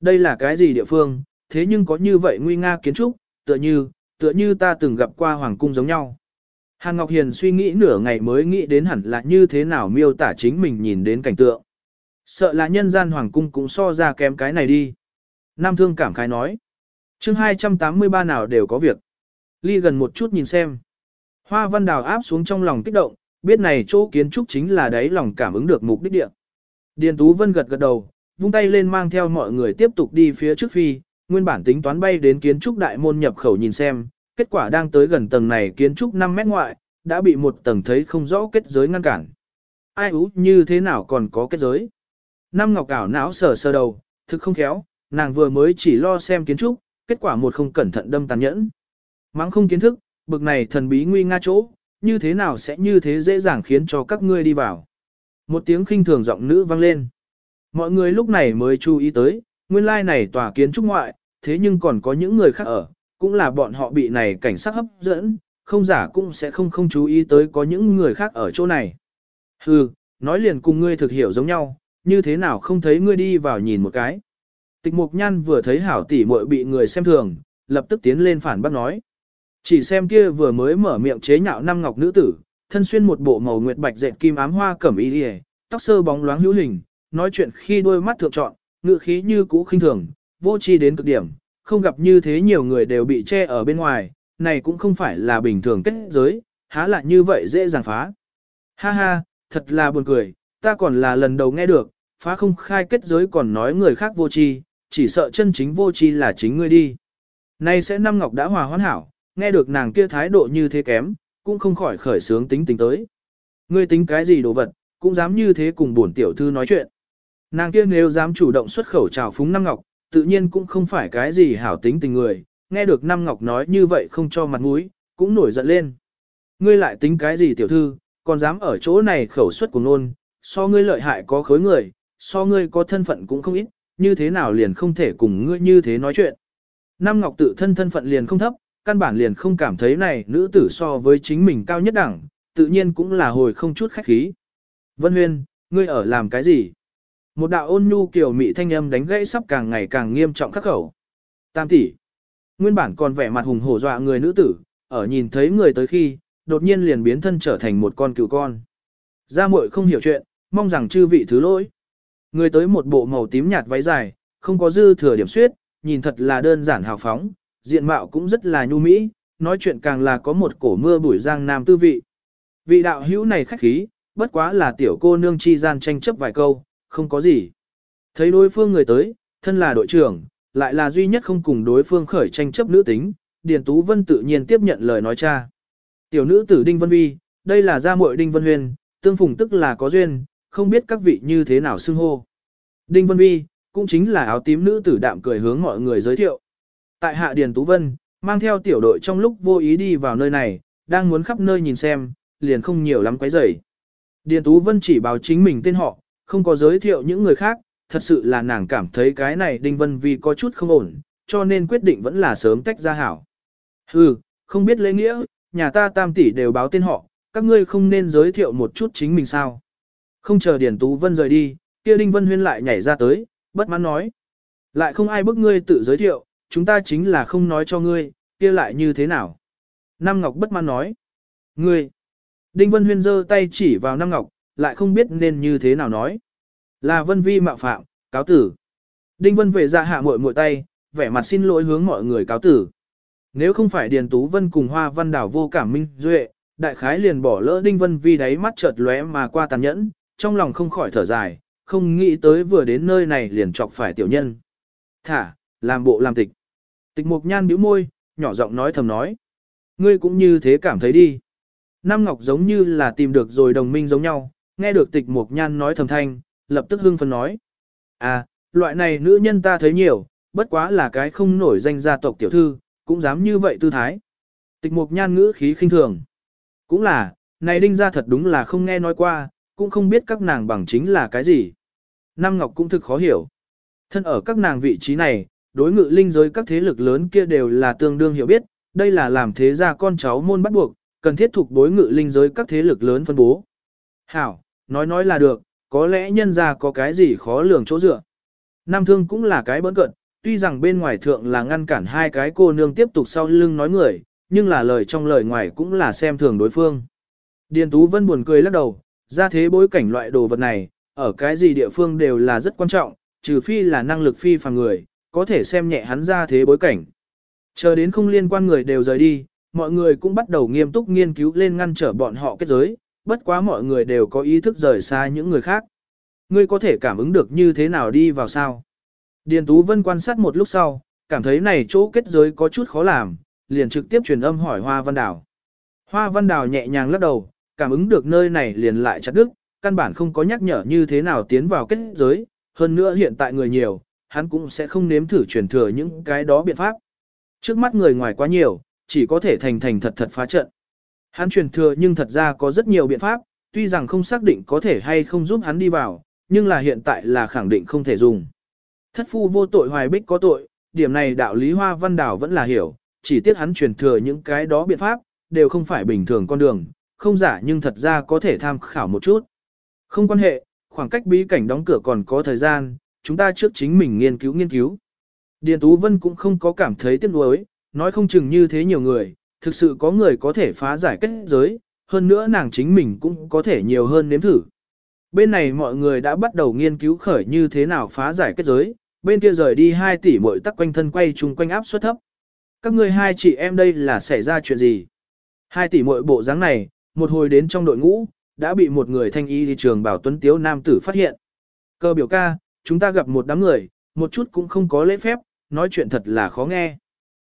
Đây là cái gì địa phương, thế nhưng có như vậy nguy nga kiến trúc, tựa như, tựa như ta từng gặp qua hoàng cung giống nhau. Hàn Ngọc Hiền suy nghĩ nửa ngày mới nghĩ đến hẳn là như thế nào miêu tả chính mình nhìn đến cảnh tượng. Sợ là nhân gian hoàng cung cũng so ra kém cái này đi. Nam Thương cảm khái nói. chương 283 nào đều có việc. Ly gần một chút nhìn xem. Hoa văn đào áp xuống trong lòng kích động, biết này chỗ kiến trúc chính là đấy lòng cảm ứng được mục đích địa. Điền Tú Vân gật gật đầu, vung tay lên mang theo mọi người tiếp tục đi phía trước phi, nguyên bản tính toán bay đến kiến trúc đại môn nhập khẩu nhìn xem, kết quả đang tới gần tầng này kiến trúc 5 mét ngoại, đã bị một tầng thấy không rõ kết giới ngăn cản. Ai ú như thế nào còn có kết giới? Năm ngọc ảo não sờ sờ đầu, thực không khéo, nàng vừa mới chỉ lo xem kiến trúc, kết quả một không cẩn thận đâm tàn nhẫn. Mắng không kiến thức, bực này thần bí nguy nga chỗ, như thế nào sẽ như thế dễ dàng khiến cho các ngươi đi vào. Một tiếng khinh thường giọng nữ vang lên. Mọi người lúc này mới chú ý tới, nguyên lai này tòa kiến trúc ngoại, thế nhưng còn có những người khác ở, cũng là bọn họ bị này cảnh sát hấp dẫn, không giả cũng sẽ không không chú ý tới có những người khác ở chỗ này. Hừ, nói liền cùng ngươi thực hiểu giống nhau, như thế nào không thấy ngươi đi vào nhìn một cái. Tịch Mục Nhan vừa thấy hảo tỷ muội bị người xem thường, lập tức tiến lên phản bác nói. Chỉ xem kia vừa mới mở miệng chế nhạo năm ngọc nữ tử, thân xuyên một bộ màu nguyệt bạch dệt kim ám hoa cẩm y liề, tóc sơ bóng loáng hữu hình, nói chuyện khi đôi mắt thượng trọn, ngựa khí như cũ khinh thường, vô tri đến cực điểm, không gặp như thế nhiều người đều bị che ở bên ngoài, này cũng không phải là bình thường kết giới, há lại như vậy dễ dàng phá. Ha ha, thật là buồn cười, ta còn là lần đầu nghe được, phá không khai kết giới còn nói người khác vô tri, chỉ sợ chân chính vô tri là chính ngươi đi. nay sẽ năm ngọc đã hòa hoãn hảo, nghe được nàng kia thái độ như thế kém, cũng không khỏi khởi sướng tính tính tới. Ngươi tính cái gì đồ vật, cũng dám như thế cùng bổn tiểu thư nói chuyện. Nàng kia nếu dám chủ động xuất khẩu chào phúng năm ngọc, tự nhiên cũng không phải cái gì hảo tính tình người, nghe được năm ngọc nói như vậy không cho mặt mũi, cũng nổi giận lên. Ngươi lại tính cái gì tiểu thư, còn dám ở chỗ này khẩu xuất của nôn, so ngươi lợi hại có khối người, so ngươi có thân phận cũng không ít, như thế nào liền không thể cùng ngươi như thế nói chuyện. Nam Ngọc tự thân thân phận liền không thấp, căn bản liền không cảm thấy này nữ tử so với chính mình cao nhất đẳng, tự nhiên cũng là hồi không chút khách khí. Vân Huyên, ngươi ở làm cái gì? Một đạo ôn nhu kiểu mị thanh âm đánh gãy sắp càng ngày càng nghiêm trọng khắc khẩu. Tam tỷ. Nguyên bản còn vẻ mặt hùng hổ dọa người nữ tử, ở nhìn thấy người tới khi, đột nhiên liền biến thân trở thành một con cừu con. Gia muội không hiểu chuyện, mong rằng chư vị thứ lỗi. Người tới một bộ màu tím nhạt váy dài, không có dư thừa điểm suyết, nhìn thật là đơn giản hào phóng, diện mạo cũng rất là nhu mỹ, nói chuyện càng là có một cổ mưa bụi giang nam tư vị. Vị đạo hữu này khách khí, bất quá là tiểu cô nương chi gian tranh chấp vài câu, không có gì. Thấy đối phương người tới, thân là đội trưởng, lại là duy nhất không cùng đối phương khởi tranh chấp nữ tính, Điền Tú Vân tự nhiên tiếp nhận lời nói cha. Tiểu nữ tử Đinh Vân Vi, đây là gia muội Đinh Vân Huyền, tương phùng tức là có duyên, không biết các vị như thế nào xưng hô. Đinh Vân Vi, cũng chính là áo tím nữ tử đạm cười hướng mọi người giới thiệu. Tại hạ Điền Tú Vân, mang theo tiểu đội trong lúc vô ý đi vào nơi này, đang muốn khắp nơi nhìn xem, liền không nhiều lắm quấy rầy. Điền Tú Vân chỉ báo chính mình tên họ, không có giới thiệu những người khác, thật sự là nàng cảm thấy cái này Đinh Vân Vi có chút không ổn, cho nên quyết định vẫn là sớm tách ra hảo. Hừ, không biết lễ nghĩa, nhà ta tam tỷ đều báo tên họ, các ngươi không nên giới thiệu một chút chính mình sao. Không chờ Điền Tú Vân rời đi, kia Đinh Vân Huyên lại nhảy ra tới, bất mãn nói. Lại không ai bức ngươi tự giới thiệu, chúng ta chính là không nói cho ngươi, kia lại như thế nào. Nam Ngọc bất mãn nói. Ngươi. Đinh Vân Huyên giơ tay chỉ vào Nam Ngọc, lại không biết nên như thế nào nói. Là Vân Vi mạo phạm, cáo tử. Đinh Vân về ra hạ muội muội tay, vẻ mặt xin lỗi hướng mọi người cáo tử. Nếu không phải Điền Tú Vân cùng Hoa Văn Đảo vô cảm minh duệ, đại khái liền bỏ lỡ Đinh Vân Vi đáy mắt chợt lóe mà qua tàn nhẫn, trong lòng không khỏi thở dài, không nghĩ tới vừa đến nơi này liền chọc phải tiểu nhân. Thả, làm bộ làm tịch. Tịch Mục Nhan bĩu môi, nhỏ giọng nói thầm nói. Ngươi cũng như thế cảm thấy đi. Nam Ngọc giống như là tìm được rồi đồng minh giống nhau, nghe được Tịch Mục Nhan nói thầm thanh, lập tức hưng phấn nói. À, loại này nữ nhân ta thấy nhiều, bất quá là cái không nổi danh gia tộc tiểu thư, cũng dám như vậy tư thái. Tịch Mục Nhan ngữ khí khinh thường. Cũng là, này đinh ra thật đúng là không nghe nói qua, cũng không biết các nàng bằng chính là cái gì. Nam Ngọc cũng thực khó hiểu. Thân ở các nàng vị trí này, đối ngự linh giới các thế lực lớn kia đều là tương đương hiểu biết, đây là làm thế gia con cháu môn bắt buộc, cần thiết thuộc đối ngự linh giới các thế lực lớn phân bố. Hảo, nói nói là được, có lẽ nhân ra có cái gì khó lường chỗ dựa. Nam thương cũng là cái bỡn cận, tuy rằng bên ngoài thượng là ngăn cản hai cái cô nương tiếp tục sau lưng nói người, nhưng là lời trong lời ngoài cũng là xem thường đối phương. Điền Tú Vân buồn cười lắc đầu, ra thế bối cảnh loại đồ vật này, ở cái gì địa phương đều là rất quan trọng, trừ phi là năng lực phi phàm người, có thể xem nhẹ hắn ra thế bối cảnh. Chờ đến không liên quan người đều rời đi, mọi người cũng bắt đầu nghiêm túc nghiên cứu lên ngăn trở bọn họ kết giới, bất quá mọi người đều có ý thức rời xa những người khác. Ngươi có thể cảm ứng được như thế nào đi vào sao? Điền Tú Vân quan sát một lúc sau, cảm thấy này chỗ kết giới có chút khó làm, liền trực tiếp truyền âm hỏi Hoa Văn Đào. Hoa Văn Đào nhẹ nhàng lắc đầu, cảm ứng được nơi này liền lại chặt đứt, căn bản không có nhắc nhở như thế nào tiến vào kết giới, hơn nữa hiện tại người nhiều, hắn cũng sẽ không nếm thử truyền thừa những cái đó biện pháp. Trước mắt người ngoài quá nhiều, chỉ có thể thành thành thật thật phá trận. Hắn truyền thừa nhưng thật ra có rất nhiều biện pháp, tuy rằng không xác định có thể hay không giúp hắn đi vào, nhưng là hiện tại là khẳng định không thể dùng. Thất phu vô tội hoài bích có tội, điểm này đạo lý hoa văn đảo vẫn là hiểu, chỉ tiếc hắn truyền thừa những cái đó biện pháp, đều không phải bình thường con đường, không giả nhưng thật ra có thể tham khảo một chút. Không quan hệ, khoảng cách bí cảnh đóng cửa còn có thời gian, chúng ta trước chính mình nghiên cứu nghiên cứu. Điền Tú Vân cũng không có cảm thấy tiếc nuối, nói không chừng như thế nhiều người, thực sự có người có thể phá giải kết giới, hơn nữa nàng chính mình cũng có thể nhiều hơn nếm thử. Bên này mọi người đã bắt đầu nghiên cứu khởi như thế nào phá giải kết giới, bên kia rời đi 2 tỷ mỗi tắc quanh thân quay chung quanh áp suất thấp. Các ngươi hai chị em đây là xảy ra chuyện gì? 2 tỷ mỗi bộ dáng này, một hồi đến trong đội ngũ, đã bị một người thanh y đi trường bảo tuấn tiếu nam tử phát hiện. Cơ biểu ca, chúng ta gặp một đám người, một chút cũng không có lễ phép, nói chuyện thật là khó nghe.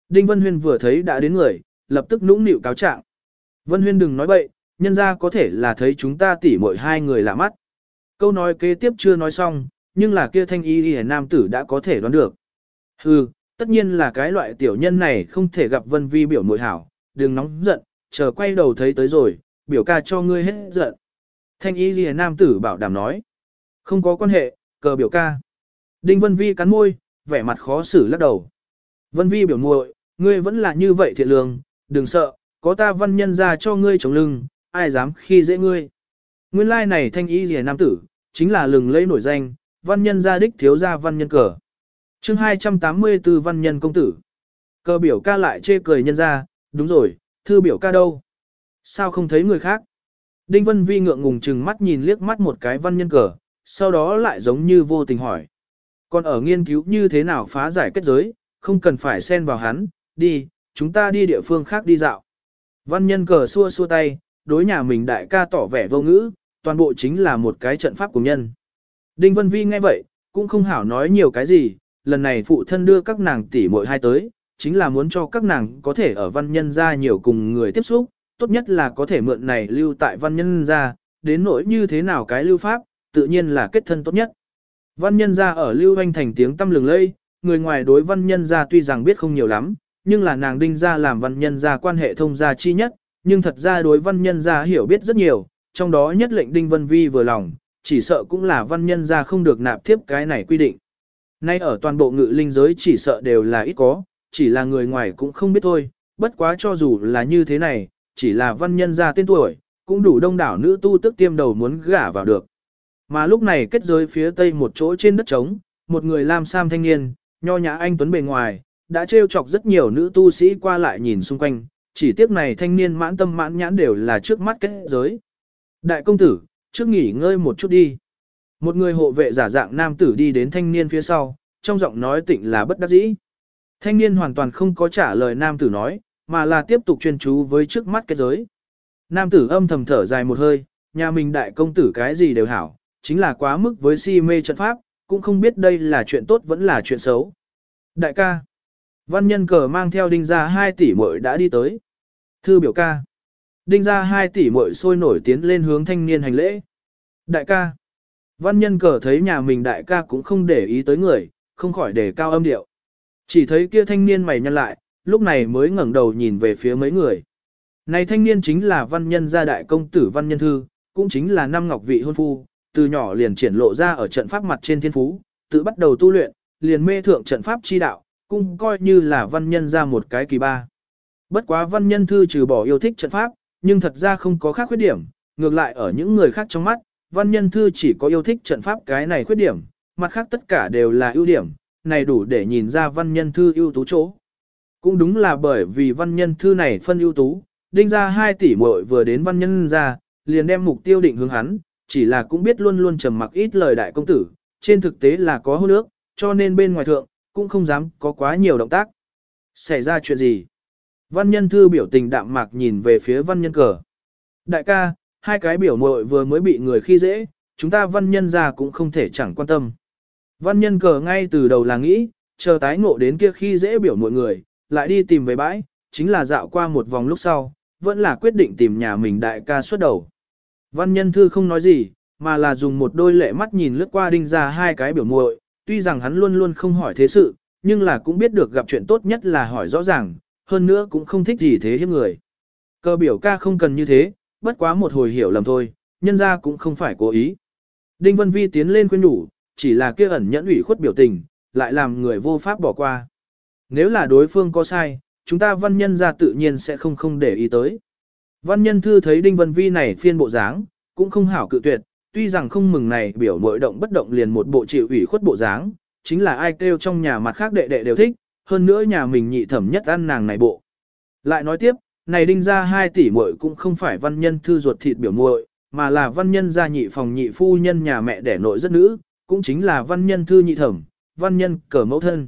Đinh Vân Huyên vừa thấy đã đến người, lập tức nũng nịu cáo trạng. Vân Huyên đừng nói bậy, nhân ra có thể là thấy chúng ta tỉ mỗi hai người lạ mắt. Câu nói kế tiếp chưa nói xong, nhưng là kia thanh y y nam tử đã có thể đoán được. Hừ, tất nhiên là cái loại tiểu nhân này không thể gặp Vân Vi biểu mội hảo, đừng nóng giận, chờ quay đầu thấy tới rồi, biểu ca cho ngươi hết giận. Thanh y ghi nam tử bảo đảm nói. Không có quan hệ, cờ biểu ca. Đinh Vân Vi cắn môi, vẻ mặt khó xử lắc đầu. Vân Vi biểu muội, ngươi vẫn là như vậy thiện lương, đừng sợ, có ta văn nhân ra cho ngươi chống lưng, ai dám khi dễ ngươi. Nguyên lai like này thanh y rìa nam tử, chính là lừng lẫy nổi danh, văn nhân gia đích thiếu gia văn nhân cờ. chương 284 văn nhân công tử. Cờ biểu ca lại chê cười nhân ra, đúng rồi, thư biểu ca đâu? Sao không thấy người khác? Đinh Vân Vi ngượng ngùng chừng mắt nhìn liếc mắt một cái văn nhân cờ, sau đó lại giống như vô tình hỏi. Còn ở nghiên cứu như thế nào phá giải kết giới, không cần phải xen vào hắn, đi, chúng ta đi địa phương khác đi dạo. Văn nhân cờ xua xua tay, đối nhà mình đại ca tỏ vẻ vô ngữ, toàn bộ chính là một cái trận pháp của nhân. Đinh Vân Vi nghe vậy, cũng không hảo nói nhiều cái gì, lần này phụ thân đưa các nàng tỷ muội hai tới, chính là muốn cho các nàng có thể ở văn nhân gia nhiều cùng người tiếp xúc, tốt nhất là có thể mượn này lưu tại văn nhân gia, đến nỗi như thế nào cái lưu pháp, tự nhiên là kết thân tốt nhất. Văn nhân gia ở lưu hoanh thành tiếng tâm lừng lây, người ngoài đối văn nhân gia tuy rằng biết không nhiều lắm, nhưng là nàng đinh gia làm văn nhân gia quan hệ thông gia chi nhất, nhưng thật ra đối văn nhân gia hiểu biết rất nhiều, trong đó nhất lệnh đinh vân vi vừa lòng, chỉ sợ cũng là văn nhân gia không được nạp tiếp cái này quy định. Nay ở toàn bộ ngự linh giới chỉ sợ đều là ít có, chỉ là người ngoài cũng không biết thôi, bất quá cho dù là như thế này, chỉ là văn nhân ra tên tuổi, cũng đủ đông đảo nữ tu tức tiêm đầu muốn gả vào được. Mà lúc này kết giới phía tây một chỗ trên đất trống, một người lam sam thanh niên, nho nhã anh tuấn bề ngoài, đã trêu chọc rất nhiều nữ tu sĩ qua lại nhìn xung quanh, chỉ tiếc này thanh niên mãn tâm mãn nhãn đều là trước mắt kết giới. Đại công tử, trước nghỉ ngơi một chút đi. Một người hộ vệ giả dạng nam tử đi đến thanh niên phía sau, trong giọng nói tịnh là bất đắc dĩ. Thanh niên hoàn toàn không có trả lời nam tử nói, mà là tiếp tục chuyên chú với trước mắt kết giới. Nam tử âm thầm thở dài một hơi, nhà mình đại công tử cái gì đều hảo, chính là quá mức với si mê trận pháp, cũng không biết đây là chuyện tốt vẫn là chuyện xấu. Đại ca, văn nhân cờ mang theo đinh ra 2 tỷ muội đã đi tới. Thư biểu ca, đinh ra 2 tỷ muội sôi nổi tiến lên hướng thanh niên hành lễ. Đại ca, văn nhân cờ thấy nhà mình đại ca cũng không để ý tới người, không khỏi để cao âm điệu. Chỉ thấy kia thanh niên mày nhăn lại, lúc này mới ngẩng đầu nhìn về phía mấy người. Này thanh niên chính là văn nhân gia đại công tử văn nhân thư, cũng chính là năm ngọc vị hôn phu, từ nhỏ liền triển lộ ra ở trận pháp mặt trên thiên phú, tự bắt đầu tu luyện, liền mê thượng trận pháp chi đạo, cũng coi như là văn nhân ra một cái kỳ ba. Bất quá văn nhân thư trừ bỏ yêu thích trận pháp, nhưng thật ra không có khác khuyết điểm, ngược lại ở những người khác trong mắt, văn nhân thư chỉ có yêu thích trận pháp cái này khuyết điểm, mặt khác tất cả đều là ưu điểm, này đủ để nhìn ra văn nhân thư ưu tú chỗ. Cũng đúng là bởi vì văn nhân thư này phân ưu tú, đinh ra 2 tỷ muội vừa đến văn nhân ra, liền đem mục tiêu định hướng hắn, chỉ là cũng biết luôn luôn trầm mặc ít lời đại công tử, trên thực tế là có hôn nước, cho nên bên ngoài thượng, cũng không dám có quá nhiều động tác. Xảy ra chuyện gì? Văn nhân thư biểu tình đạm mạc nhìn về phía văn nhân cờ. Đại ca, hai cái biểu muội vừa mới bị người khi dễ, chúng ta văn nhân ra cũng không thể chẳng quan tâm. Văn nhân cờ ngay từ đầu là nghĩ, chờ tái ngộ đến kia khi dễ biểu mọi người, lại đi tìm về bãi, chính là dạo qua một vòng lúc sau, vẫn là quyết định tìm nhà mình đại ca xuất đầu. Văn nhân thư không nói gì, mà là dùng một đôi lệ mắt nhìn lướt qua đinh ra hai cái biểu muội, tuy rằng hắn luôn luôn không hỏi thế sự, nhưng là cũng biết được gặp chuyện tốt nhất là hỏi rõ ràng, hơn nữa cũng không thích gì thế hiếp người. Cơ biểu ca không cần như thế, bất quá một hồi hiểu lầm thôi, nhân ra cũng không phải cố ý. Đinh Vân Vi tiến lên khuyên nhủ, chỉ là kia ẩn nhẫn ủy khuất biểu tình, lại làm người vô pháp bỏ qua. Nếu là đối phương có sai, chúng ta văn nhân ra tự nhiên sẽ không không để ý tới. Văn nhân thư thấy Đinh Vân Vi này phiên bộ dáng, cũng không hảo cự tuyệt, tuy rằng không mừng này biểu mội động bất động liền một bộ chịu ủy khuất bộ dáng, chính là ai kêu trong nhà mặt khác đệ đệ đều thích, hơn nữa nhà mình nhị thẩm nhất ăn nàng này bộ. Lại nói tiếp, này đinh ra hai tỷ muội cũng không phải văn nhân thư ruột thịt biểu muội, mà là văn nhân gia nhị phòng nhị phu nhân nhà mẹ đẻ nội rất nữ, cũng chính là văn nhân thư nhị thẩm, văn nhân cờ mẫu thân.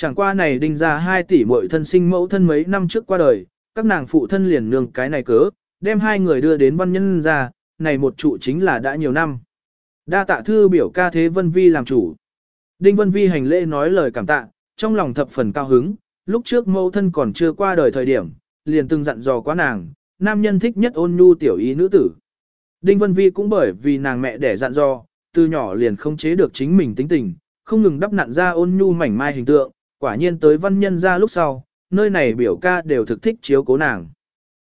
Chẳng qua này đinh ra hai tỷ muội thân sinh mẫu thân mấy năm trước qua đời, các nàng phụ thân liền nương cái này cớ, đem hai người đưa đến văn nhân ra, này một trụ chính là đã nhiều năm. Đa tạ thư biểu ca thế Vân Vi làm chủ. Đinh Vân Vi hành lễ nói lời cảm tạ, trong lòng thập phần cao hứng, lúc trước mẫu thân còn chưa qua đời thời điểm, liền từng dặn dò quá nàng, nam nhân thích nhất ôn nhu tiểu ý nữ tử. Đinh Vân Vi cũng bởi vì nàng mẹ để dặn dò, từ nhỏ liền không chế được chính mình tính tình, không ngừng đắp nặn ra ôn nhu mảnh mai hình tượng, quả nhiên tới văn nhân ra lúc sau, nơi này biểu ca đều thực thích chiếu cố nàng.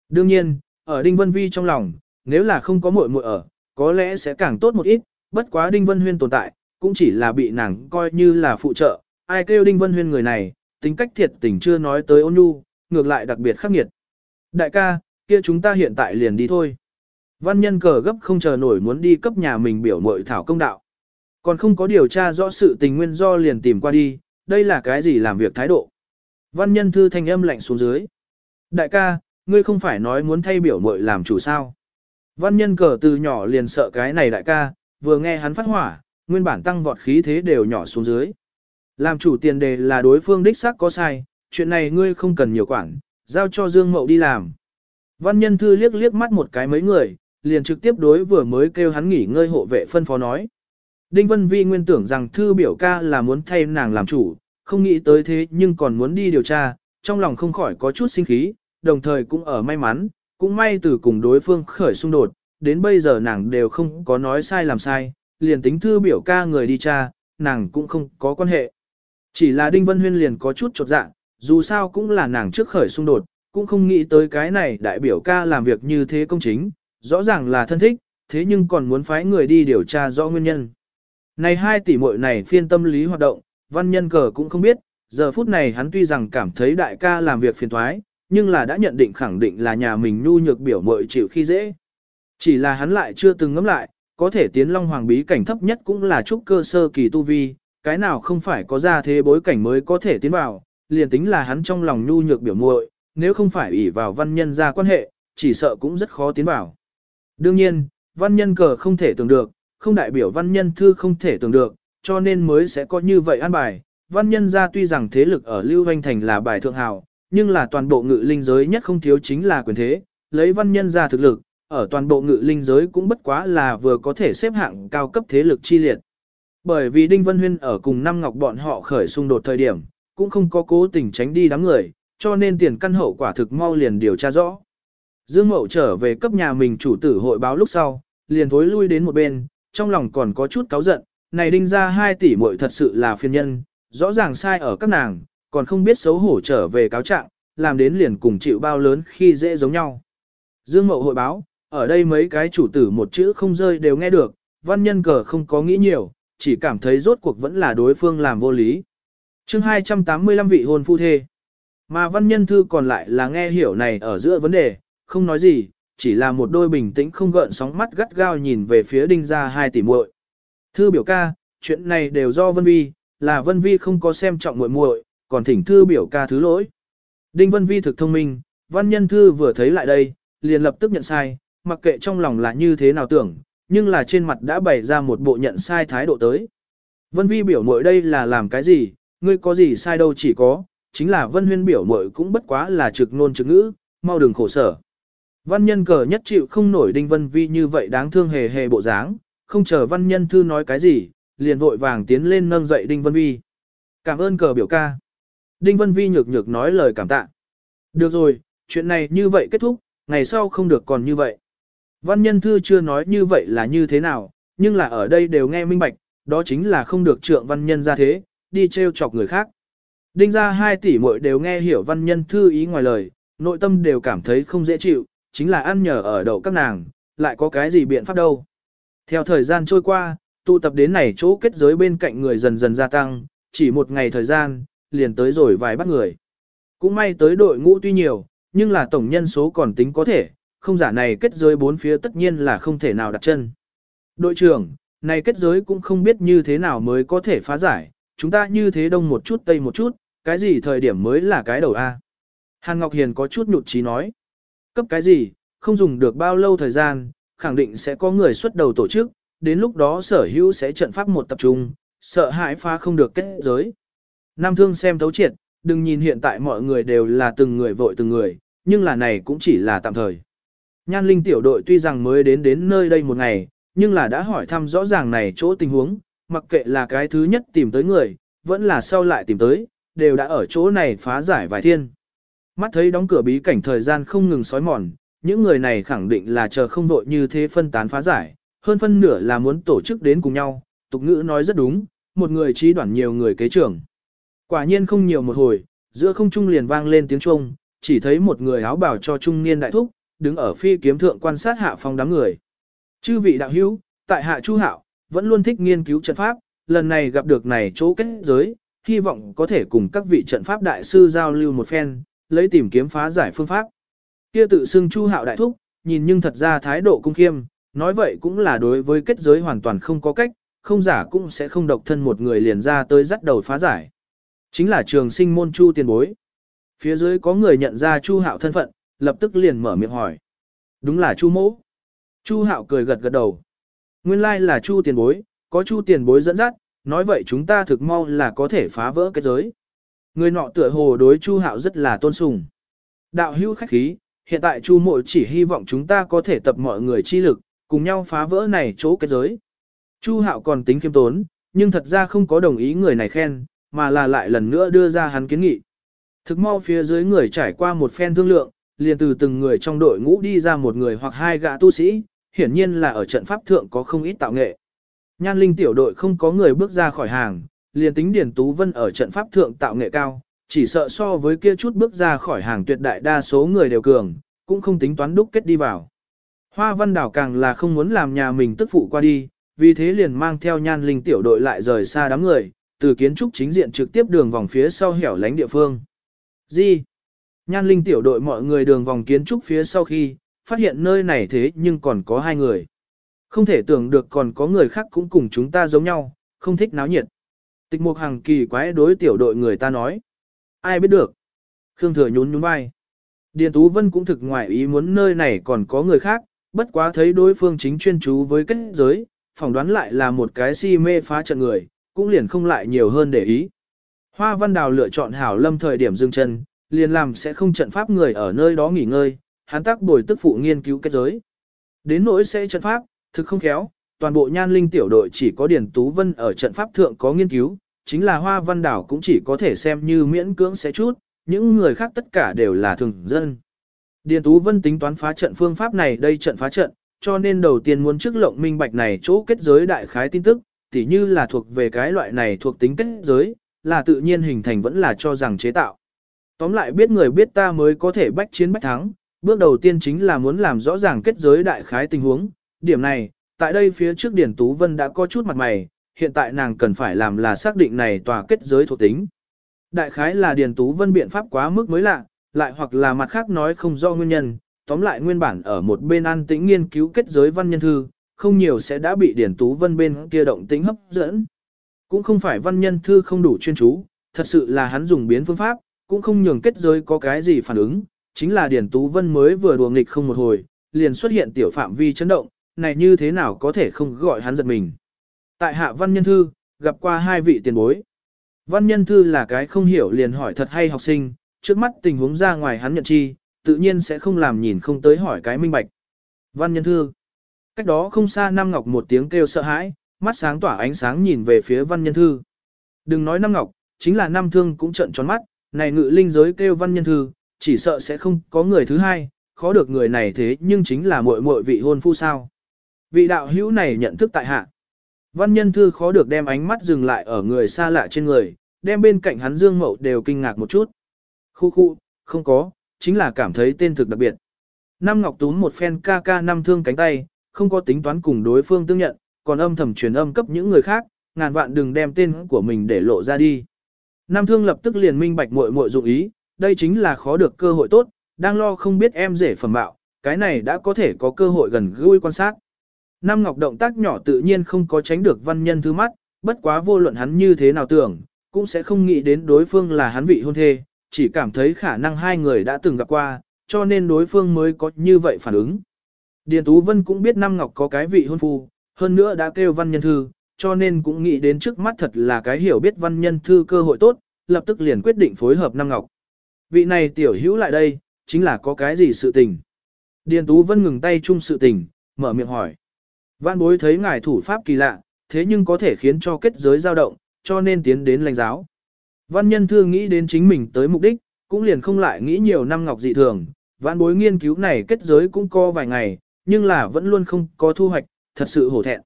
Đương nhiên, ở Đinh Vân Vi trong lòng, nếu là không có muội muội ở, có lẽ sẽ càng tốt một ít, bất quá Đinh Vân Huyên tồn tại, cũng chỉ là bị nàng coi như là phụ trợ, ai kêu Đinh Vân Huyên người này, tính cách thiệt tình chưa nói tới ôn nhu, ngược lại đặc biệt khắc nghiệt. Đại ca, kia chúng ta hiện tại liền đi thôi. Văn nhân cờ gấp không chờ nổi muốn đi cấp nhà mình biểu mội thảo công đạo. Còn không có điều tra rõ sự tình nguyên do liền tìm qua đi, đây là cái gì làm việc thái độ. Văn nhân thư thanh âm lạnh xuống dưới. Đại ca, ngươi không phải nói muốn thay biểu muội làm chủ sao. Văn nhân cờ từ nhỏ liền sợ cái này đại ca, vừa nghe hắn phát hỏa, nguyên bản tăng vọt khí thế đều nhỏ xuống dưới. Làm chủ tiền đề là đối phương đích xác có sai, chuyện này ngươi không cần nhiều quản, giao cho Dương Mậu đi làm. Văn nhân thư liếc liếc mắt một cái mấy người, liền trực tiếp đối vừa mới kêu hắn nghỉ ngơi hộ vệ phân phó nói. Đinh Vân Vi nguyên tưởng rằng thư biểu ca là muốn thay nàng làm chủ, không nghĩ tới thế nhưng còn muốn đi điều tra, trong lòng không khỏi có chút sinh khí, đồng thời cũng ở may mắn, cũng may từ cùng đối phương khởi xung đột, đến bây giờ nàng đều không có nói sai làm sai, liền tính thư biểu ca người đi tra, nàng cũng không có quan hệ. Chỉ là Đinh Vân Huyên liền có chút chột dạ, dù sao cũng là nàng trước khởi xung đột, cũng không nghĩ tới cái này đại biểu ca làm việc như thế công chính, rõ ràng là thân thích, thế nhưng còn muốn phái người đi điều tra rõ nguyên nhân. Này hai tỷ muội này phiên tâm lý hoạt động, văn nhân cờ cũng không biết, giờ phút này hắn tuy rằng cảm thấy đại ca làm việc phiền thoái, nhưng là đã nhận định khẳng định là nhà mình nhu nhược biểu muội chịu khi dễ. Chỉ là hắn lại chưa từng ngẫm lại, có thể tiến long hoàng bí cảnh thấp nhất cũng là trúc cơ sơ kỳ tu vi, cái nào không phải có ra thế bối cảnh mới có thể tiến vào, liền tính là hắn trong lòng nhu nhược biểu muội, nếu không phải ủy vào văn nhân ra quan hệ, chỉ sợ cũng rất khó tiến vào. Đương nhiên, văn nhân cờ không thể tưởng được, không đại biểu văn nhân thư không thể tưởng được, cho nên mới sẽ có như vậy an bài. Văn nhân ra tuy rằng thế lực ở Lưu Hoành Thành là bài thượng hào, nhưng là toàn bộ ngự linh giới nhất không thiếu chính là quyền thế, lấy văn nhân ra thực lực, ở toàn bộ ngự linh giới cũng bất quá là vừa có thể xếp hạng cao cấp thế lực chi liệt. Bởi vì Đinh Vân Huyên ở cùng năm ngọc bọn họ khởi xung đột thời điểm, cũng không có cố tình tránh đi đám người, cho nên tiền căn hậu quả thực mau liền điều tra rõ. Dương Mậu trở về cấp nhà mình chủ tử hội báo lúc sau, liền thối lui đến một bên, trong lòng còn có chút cáu giận, này đinh ra 2 tỷ muội thật sự là phiền nhân, rõ ràng sai ở các nàng, còn không biết xấu hổ trở về cáo trạng, làm đến liền cùng chịu bao lớn khi dễ giống nhau. Dương Mậu hội báo, ở đây mấy cái chủ tử một chữ không rơi đều nghe được, văn nhân cờ không có nghĩ nhiều, chỉ cảm thấy rốt cuộc vẫn là đối phương làm vô lý. chương 285 vị hôn phu thê. Mà văn nhân thư còn lại là nghe hiểu này ở giữa vấn đề, không nói gì, chỉ là một đôi bình tĩnh không gợn sóng mắt gắt gao nhìn về phía đinh ra hai tỷ muội. Thư biểu ca, chuyện này đều do Vân Vi, là Vân Vi không có xem trọng muội muội, còn thỉnh thư biểu ca thứ lỗi. Đinh Vân Vi thực thông minh, văn nhân thư vừa thấy lại đây, liền lập tức nhận sai, mặc kệ trong lòng là như thế nào tưởng, nhưng là trên mặt đã bày ra một bộ nhận sai thái độ tới. Vân Vi biểu muội đây là làm cái gì, ngươi có gì sai đâu chỉ có, chính là Vân Huyên biểu muội cũng bất quá là trực ngôn trực ngữ, mau đừng khổ sở. Văn nhân cờ nhất chịu không nổi Đinh Vân Vi như vậy đáng thương hề hề bộ dáng, không chờ văn nhân thư nói cái gì, liền vội vàng tiến lên nâng dậy Đinh Vân Vi. Cảm ơn cờ biểu ca. Đinh Vân Vi nhược nhược nói lời cảm tạ. Được rồi, chuyện này như vậy kết thúc, ngày sau không được còn như vậy. Văn nhân thư chưa nói như vậy là như thế nào, nhưng là ở đây đều nghe minh bạch, đó chính là không được trượng văn nhân ra thế, đi trêu chọc người khác. Đinh ra hai tỷ muội đều nghe hiểu văn nhân thư ý ngoài lời, nội tâm đều cảm thấy không dễ chịu, chính là ăn nhờ ở đậu các nàng, lại có cái gì biện pháp đâu. Theo thời gian trôi qua, tụ tập đến này chỗ kết giới bên cạnh người dần dần gia tăng, chỉ một ngày thời gian, liền tới rồi vài bắt người. Cũng may tới đội ngũ tuy nhiều, nhưng là tổng nhân số còn tính có thể, không giả này kết giới bốn phía tất nhiên là không thể nào đặt chân. Đội trưởng, này kết giới cũng không biết như thế nào mới có thể phá giải, chúng ta như thế đông một chút tây một chút, cái gì thời điểm mới là cái đầu A. Hàn Ngọc Hiền có chút nhụt chí nói. Cấp cái gì, không dùng được bao lâu thời gian, khẳng định sẽ có người xuất đầu tổ chức, đến lúc đó sở hữu sẽ trận pháp một tập trung, sợ hãi phá không được kết giới. Nam thương xem thấu triệt, đừng nhìn hiện tại mọi người đều là từng người vội từng người, nhưng là này cũng chỉ là tạm thời. Nhan Linh tiểu đội tuy rằng mới đến đến nơi đây một ngày, nhưng là đã hỏi thăm rõ ràng này chỗ tình huống, mặc kệ là cái thứ nhất tìm tới người, vẫn là sau lại tìm tới, đều đã ở chỗ này phá giải vài thiên. Mắt thấy đóng cửa bí cảnh thời gian không ngừng sói mòn, những người này khẳng định là chờ không vội như thế phân tán phá giải, hơn phân nửa là muốn tổ chức đến cùng nhau, tục ngữ nói rất đúng, một người trí đoản nhiều người kế trưởng. Quả nhiên không nhiều một hồi, giữa không trung liền vang lên tiếng chuông, chỉ thấy một người áo bảo cho trung niên đại thúc, đứng ở phi kiếm thượng quan sát hạ phong đám người. Chư vị đạo hữu, tại hạ chu hạo, vẫn luôn thích nghiên cứu trận pháp, lần này gặp được này chỗ kết giới, hy vọng có thể cùng các vị trận pháp đại sư giao lưu một phen, lấy tìm kiếm phá giải phương pháp. Kia tự xưng Chu Hạo đại thúc, nhìn nhưng thật ra thái độ cung khiêm, nói vậy cũng là đối với kết giới hoàn toàn không có cách, không giả cũng sẽ không độc thân một người liền ra tới dắt đầu phá giải. Chính là trường sinh môn Chu tiền bối. Phía dưới có người nhận ra Chu Hạo thân phận, lập tức liền mở miệng hỏi. Đúng là Chu mỗ. Chu Hạo cười gật gật đầu. Nguyên lai là Chu tiền bối, có Chu tiền bối dẫn dắt, nói vậy chúng ta thực mau là có thể phá vỡ kết giới. Người nọ tựa hồ đối Chu Hạo rất là tôn sùng. Đạo hữu khách khí, hiện tại Chu Mộ chỉ hy vọng chúng ta có thể tập mọi người chi lực, cùng nhau phá vỡ này chỗ kết giới. Chu Hạo còn tính khiêm tốn, nhưng thật ra không có đồng ý người này khen, mà là lại lần nữa đưa ra hắn kiến nghị. Thực mau phía dưới người trải qua một phen thương lượng, liền từ từng người trong đội ngũ đi ra một người hoặc hai gã tu sĩ, hiển nhiên là ở trận pháp thượng có không ít tạo nghệ. Nhan linh tiểu đội không có người bước ra khỏi hàng, liền tính Điền Tú Vân ở trận pháp thượng tạo nghệ cao, chỉ sợ so với kia chút bước ra khỏi hàng tuyệt đại đa số người đều cường, cũng không tính toán đúc kết đi vào. Hoa Văn Đảo càng là không muốn làm nhà mình tức phụ qua đi, vì thế liền mang theo nhan linh tiểu đội lại rời xa đám người, từ kiến trúc chính diện trực tiếp đường vòng phía sau hẻo lánh địa phương. Gì? Nhan linh tiểu đội mọi người đường vòng kiến trúc phía sau khi, phát hiện nơi này thế nhưng còn có hai người. Không thể tưởng được còn có người khác cũng cùng chúng ta giống nhau, không thích náo nhiệt. Tịch mục hàng kỳ quái đối tiểu đội người ta nói. Ai biết được. Khương Thừa nhún nhún vai. Điền Tú Vân cũng thực ngoại ý muốn nơi này còn có người khác, bất quá thấy đối phương chính chuyên chú với kết giới, phỏng đoán lại là một cái si mê phá trận người, cũng liền không lại nhiều hơn để ý. Hoa Văn Đào lựa chọn hảo lâm thời điểm dừng chân, liền làm sẽ không trận pháp người ở nơi đó nghỉ ngơi, hắn tác bồi tức phụ nghiên cứu kết giới. Đến nỗi sẽ trận pháp, thực không khéo, toàn bộ nhan linh tiểu đội chỉ có Điền Tú Vân ở trận pháp thượng có nghiên cứu, chính là Hoa Văn Đảo cũng chỉ có thể xem như miễn cưỡng sẽ chút, những người khác tất cả đều là thường dân. Điền Tú Vân tính toán phá trận phương pháp này đây trận phá trận, cho nên đầu tiên muốn trước lộng minh bạch này chỗ kết giới đại khái tin tức, tỉ như là thuộc về cái loại này thuộc tính kết giới, là tự nhiên hình thành vẫn là cho rằng chế tạo. Tóm lại biết người biết ta mới có thể bách chiến bách thắng, bước đầu tiên chính là muốn làm rõ ràng kết giới đại khái tình huống, điểm này, tại đây phía trước Điển Tú Vân đã có chút mặt mày, hiện tại nàng cần phải làm là xác định này tòa kết giới thuộc tính. Đại khái là Điền Tú Vân biện pháp quá mức mới lạ, lại hoặc là mặt khác nói không do nguyên nhân, tóm lại nguyên bản ở một bên an tĩnh nghiên cứu kết giới văn nhân thư, không nhiều sẽ đã bị Điền Tú Vân bên kia động tính hấp dẫn. Cũng không phải văn nhân thư không đủ chuyên chú, thật sự là hắn dùng biến phương pháp, cũng không nhường kết giới có cái gì phản ứng, chính là Điền Tú Vân mới vừa đùa nghịch không một hồi, liền xuất hiện tiểu phạm vi chấn động, này như thế nào có thể không gọi hắn giật mình. Tại hạ văn nhân thư, gặp qua hai vị tiền bối. Văn nhân thư là cái không hiểu liền hỏi thật hay học sinh, trước mắt tình huống ra ngoài hắn nhận chi, tự nhiên sẽ không làm nhìn không tới hỏi cái minh bạch. Văn nhân thư. Cách đó không xa Nam Ngọc một tiếng kêu sợ hãi, mắt sáng tỏa ánh sáng nhìn về phía văn nhân thư. Đừng nói Nam Ngọc, chính là Nam Thương cũng trận tròn mắt, này ngự linh giới kêu văn nhân thư, chỉ sợ sẽ không có người thứ hai, khó được người này thế nhưng chính là muội muội vị hôn phu sao. Vị đạo hữu này nhận thức tại hạ. Văn nhân thư khó được đem ánh mắt dừng lại ở người xa lạ trên người, đem bên cạnh hắn Dương Mậu đều kinh ngạc một chút. Khu khu, không có, chính là cảm thấy tên thực đặc biệt. Năm Ngọc Tún một phen ca ca năm thương cánh tay, không có tính toán cùng đối phương tương nhận, còn âm thầm truyền âm cấp những người khác, ngàn vạn đừng đem tên của mình để lộ ra đi. Nam thương lập tức liền minh bạch muội muội dụng ý, đây chính là khó được cơ hội tốt, đang lo không biết em rể phẩm bạo, cái này đã có thể có cơ hội gần gũi quan sát. Nam Ngọc động tác nhỏ tự nhiên không có tránh được văn nhân thứ mắt, bất quá vô luận hắn như thế nào tưởng, cũng sẽ không nghĩ đến đối phương là hắn vị hôn thê, chỉ cảm thấy khả năng hai người đã từng gặp qua, cho nên đối phương mới có như vậy phản ứng. Điền Tú Vân cũng biết Nam Ngọc có cái vị hôn phu, hơn nữa đã kêu văn nhân thư, cho nên cũng nghĩ đến trước mắt thật là cái hiểu biết văn nhân thư cơ hội tốt, lập tức liền quyết định phối hợp Nam Ngọc. Vị này tiểu hữu lại đây, chính là có cái gì sự tình. Điền Tú Vân ngừng tay chung sự tình, mở miệng hỏi. Văn bối thấy ngài thủ pháp kỳ lạ, thế nhưng có thể khiến cho kết giới dao động, cho nên tiến đến lãnh giáo. Văn nhân thư nghĩ đến chính mình tới mục đích, cũng liền không lại nghĩ nhiều năm ngọc dị thường, Văn bối nghiên cứu này kết giới cũng co vài ngày, nhưng là vẫn luôn không có thu hoạch, thật sự hổ thẹn.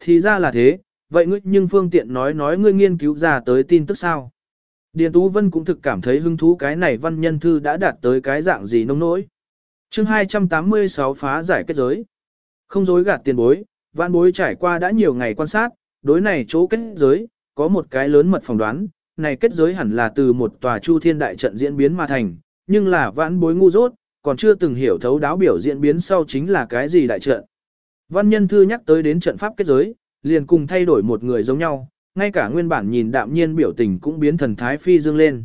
Thì ra là thế, vậy ngươi nhưng phương tiện nói nói ngươi nghiên cứu ra tới tin tức sao. Điền Tú Vân cũng thực cảm thấy hứng thú cái này văn nhân thư đã đạt tới cái dạng gì nông nỗi. chương 286 phá giải kết giới. Không dối gạt tiền bối, văn bối trải qua đã nhiều ngày quan sát, đối này chỗ kết giới, có một cái lớn mật phỏng đoán, này kết giới hẳn là từ một tòa chu thiên đại trận diễn biến mà thành, nhưng là vạn bối ngu dốt, còn chưa từng hiểu thấu đáo biểu diễn biến sau chính là cái gì đại trận. Văn nhân thư nhắc tới đến trận pháp kết giới, liền cùng thay đổi một người giống nhau, ngay cả nguyên bản nhìn đạm nhiên biểu tình cũng biến thần thái phi dương lên.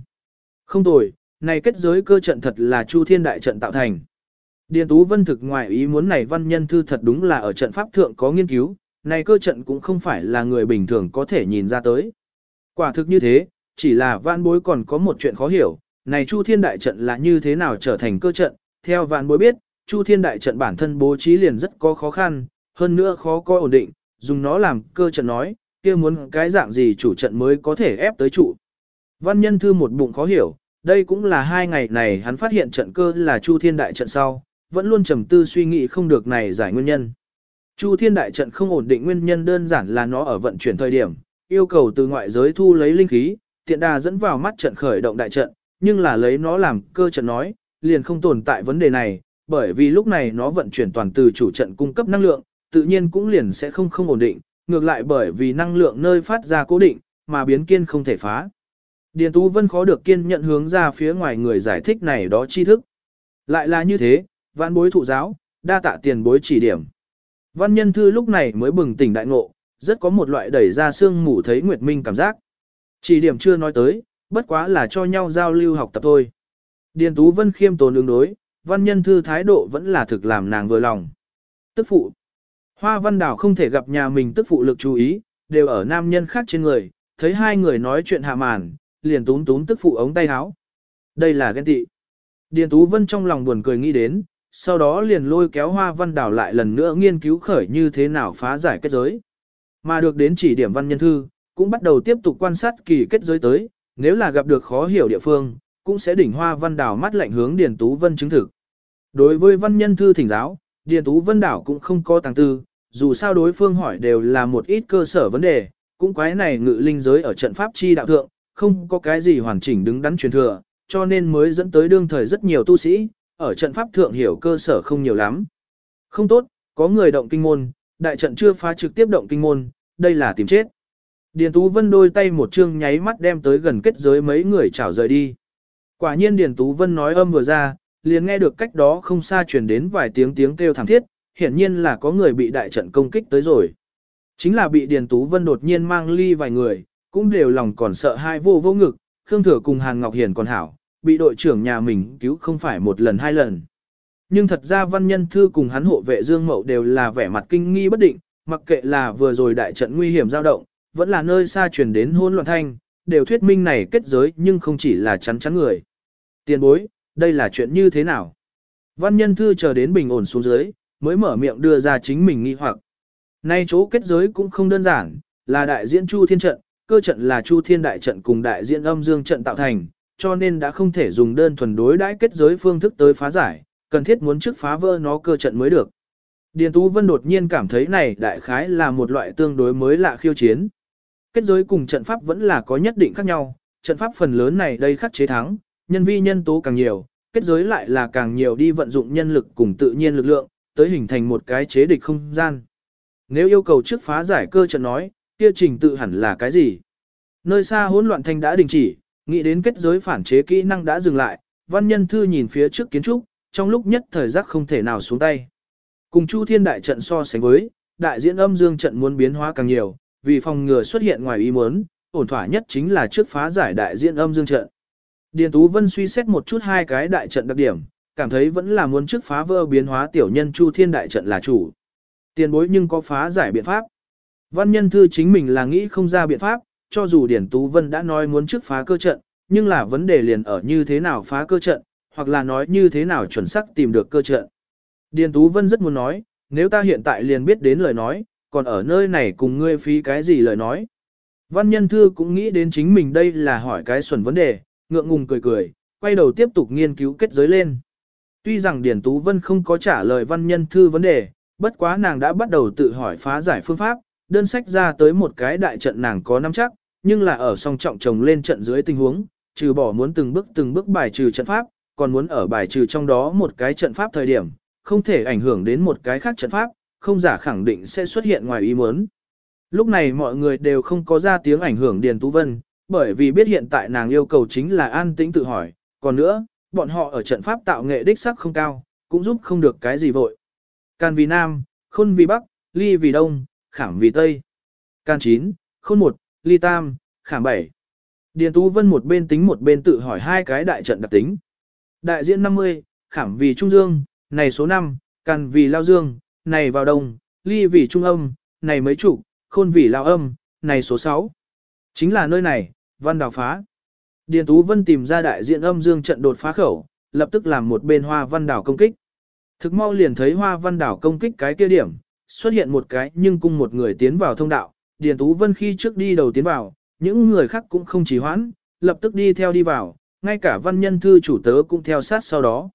Không tồi, này kết giới cơ trận thật là chu thiên đại trận tạo thành. Điền Tú Vân thực ngoại ý muốn này văn nhân thư thật đúng là ở trận pháp thượng có nghiên cứu, này cơ trận cũng không phải là người bình thường có thể nhìn ra tới. Quả thực như thế, chỉ là vạn bối còn có một chuyện khó hiểu, này Chu Thiên Đại Trận là như thế nào trở thành cơ trận, theo vạn bối biết, Chu Thiên Đại Trận bản thân bố trí liền rất có khó khăn, hơn nữa khó có ổn định, dùng nó làm cơ trận nói, kia muốn cái dạng gì chủ trận mới có thể ép tới trụ. Văn nhân thư một bụng khó hiểu, đây cũng là hai ngày này hắn phát hiện trận cơ là Chu Thiên Đại Trận sau, vẫn luôn trầm tư suy nghĩ không được này giải nguyên nhân. Chu Thiên Đại Trận không ổn định nguyên nhân đơn giản là nó ở vận chuyển thời điểm, yêu cầu từ ngoại giới thu lấy linh khí, tiện đà dẫn vào mắt trận khởi động đại trận, nhưng là lấy nó làm cơ trận nói, liền không tồn tại vấn đề này, bởi vì lúc này nó vận chuyển toàn từ chủ trận cung cấp năng lượng, tự nhiên cũng liền sẽ không không ổn định, ngược lại bởi vì năng lượng nơi phát ra cố định, mà biến kiên không thể phá. Điền Tú Vân khó được kiên nhận hướng ra phía ngoài người giải thích này đó tri thức. Lại là như thế, vạn bối thụ giáo, đa tạ tiền bối chỉ điểm. Văn nhân thư lúc này mới bừng tỉnh đại ngộ, rất có một loại đẩy ra xương mù thấy Nguyệt Minh cảm giác. Chỉ điểm chưa nói tới, bất quá là cho nhau giao lưu học tập thôi. Điền Tú Vân khiêm tốn ứng đối, văn nhân thư thái độ vẫn là thực làm nàng vừa lòng. Tức phụ. Hoa văn đảo không thể gặp nhà mình tức phụ lực chú ý, đều ở nam nhân khác trên người, thấy hai người nói chuyện hạ màn, liền túm túm tức phụ ống tay áo. Đây là ghen tị. Điền Tú Vân trong lòng buồn cười nghĩ đến, sau đó liền lôi kéo hoa văn đảo lại lần nữa nghiên cứu khởi như thế nào phá giải kết giới. Mà được đến chỉ điểm văn nhân thư, cũng bắt đầu tiếp tục quan sát kỳ kết giới tới, nếu là gặp được khó hiểu địa phương, cũng sẽ đỉnh hoa văn đảo mắt lạnh hướng Điền Tú Vân chứng thực. Đối với văn nhân thư thỉnh giáo, Điền Tú Vân đảo cũng không có tàng tư, dù sao đối phương hỏi đều là một ít cơ sở vấn đề, cũng quái này ngự linh giới ở trận pháp chi đạo thượng, không có cái gì hoàn chỉnh đứng đắn truyền thừa, cho nên mới dẫn tới đương thời rất nhiều tu sĩ, ở trận pháp thượng hiểu cơ sở không nhiều lắm. Không tốt, có người động kinh môn, đại trận chưa phá trực tiếp động kinh môn, đây là tìm chết. Điền Tú Vân đôi tay một chương nháy mắt đem tới gần kết giới mấy người chảo rời đi. Quả nhiên Điền Tú Vân nói âm vừa ra, liền nghe được cách đó không xa truyền đến vài tiếng tiếng kêu thảm thiết, hiển nhiên là có người bị đại trận công kích tới rồi. Chính là bị Điền Tú Vân đột nhiên mang ly vài người, cũng đều lòng còn sợ hai vô vô ngực, Khương Thừa cùng Hàn Ngọc Hiền còn hảo, bị đội trưởng nhà mình cứu không phải một lần hai lần. Nhưng thật ra văn nhân thư cùng hắn hộ vệ Dương Mậu đều là vẻ mặt kinh nghi bất định, mặc kệ là vừa rồi đại trận nguy hiểm dao động, vẫn là nơi xa truyền đến hôn loạn thanh, đều thuyết minh này kết giới nhưng không chỉ là chắn chắn người. Tiền bối, đây là chuyện như thế nào? Văn nhân thư chờ đến bình ổn xuống dưới, mới mở miệng đưa ra chính mình nghi hoặc. Nay chỗ kết giới cũng không đơn giản, là đại diễn Chu Thiên trận, cơ trận là Chu Thiên đại trận cùng đại diễn âm dương trận tạo thành, cho nên đã không thể dùng đơn thuần đối đãi kết giới phương thức tới phá giải, cần thiết muốn trước phá vỡ nó cơ trận mới được. Điền Tú Vân đột nhiên cảm thấy này đại khái là một loại tương đối mới lạ khiêu chiến. Kết giới cùng trận pháp vẫn là có nhất định khác nhau, trận pháp phần lớn này đây khắc chế thắng, nhân vi nhân tố càng nhiều, kết giới lại là càng nhiều đi vận dụng nhân lực cùng tự nhiên lực lượng, tới hình thành một cái chế địch không gian. Nếu yêu cầu trước phá giải cơ trận nói, kia trình tự hẳn là cái gì? Nơi xa hỗn loạn thanh đã đình chỉ, nghĩ đến kết giới phản chế kỹ năng đã dừng lại, văn nhân thư nhìn phía trước kiến trúc, trong lúc nhất thời giác không thể nào xuống tay. Cùng Chu Thiên đại trận so sánh với, đại diễn âm dương trận muốn biến hóa càng nhiều, vì phòng ngừa xuất hiện ngoài ý muốn, ổn thỏa nhất chính là trước phá giải đại diễn âm dương trận. Điền Tú Vân suy xét một chút hai cái đại trận đặc điểm, cảm thấy vẫn là muốn trước phá vỡ biến hóa tiểu nhân Chu Thiên đại trận là chủ. Tiền bối nhưng có phá giải biện pháp. Văn nhân thư chính mình là nghĩ không ra biện pháp, cho dù Điền Tú Vân đã nói muốn trước phá cơ trận, nhưng là vấn đề liền ở như thế nào phá cơ trận, hoặc là nói như thế nào chuẩn xác tìm được cơ trận. Điền Tú Vân rất muốn nói, nếu ta hiện tại liền biết đến lời nói, còn ở nơi này cùng ngươi phí cái gì lời nói. Văn nhân thư cũng nghĩ đến chính mình đây là hỏi cái xuẩn vấn đề, ngượng ngùng cười cười, quay đầu tiếp tục nghiên cứu kết giới lên. Tuy rằng Điền Tú Vân không có trả lời văn nhân thư vấn đề, bất quá nàng đã bắt đầu tự hỏi phá giải phương pháp, đơn sách ra tới một cái đại trận nàng có nắm chắc, nhưng là ở song trọng chồng lên trận dưới tình huống, trừ bỏ muốn từng bước từng bước bài trừ trận pháp, còn muốn ở bài trừ trong đó một cái trận pháp thời điểm, không thể ảnh hưởng đến một cái khác trận pháp, không giả khẳng định sẽ xuất hiện ngoài ý muốn. Lúc này mọi người đều không có ra tiếng ảnh hưởng Điền Tú Vân, bởi vì biết hiện tại nàng yêu cầu chính là an tĩnh tự hỏi, còn nữa, bọn họ ở trận pháp tạo nghệ đích sắc không cao, cũng giúp không được cái gì vội. Can vì Nam, Khôn vì Bắc, Ly vì Đông, Khảm vì Tây. Can 9, Khôn 1, Ly Tam, Khảm 7. Điền Tú Vân một bên tính một bên tự hỏi hai cái đại trận đặc tính. Đại diện 50, Khảm vì Trung Dương, này số 5, Can vì Lao Dương, này vào Đông, Ly vì Trung Âm, này mấy chủ, Khôn vì Lao Âm, này số 6. Chính là nơi này, văn đào phá. Điền Tú Vân tìm ra đại diện âm dương trận đột phá khẩu, lập tức làm một bên hoa văn đảo công kích. Thực mau liền thấy hoa văn đảo công kích cái kia điểm, xuất hiện một cái nhưng cung một người tiến vào thông đạo. Điền Tú Vân khi trước đi đầu tiến vào, những người khác cũng không chỉ hoãn, lập tức đi theo đi vào, ngay cả văn nhân thư chủ tớ cũng theo sát sau đó.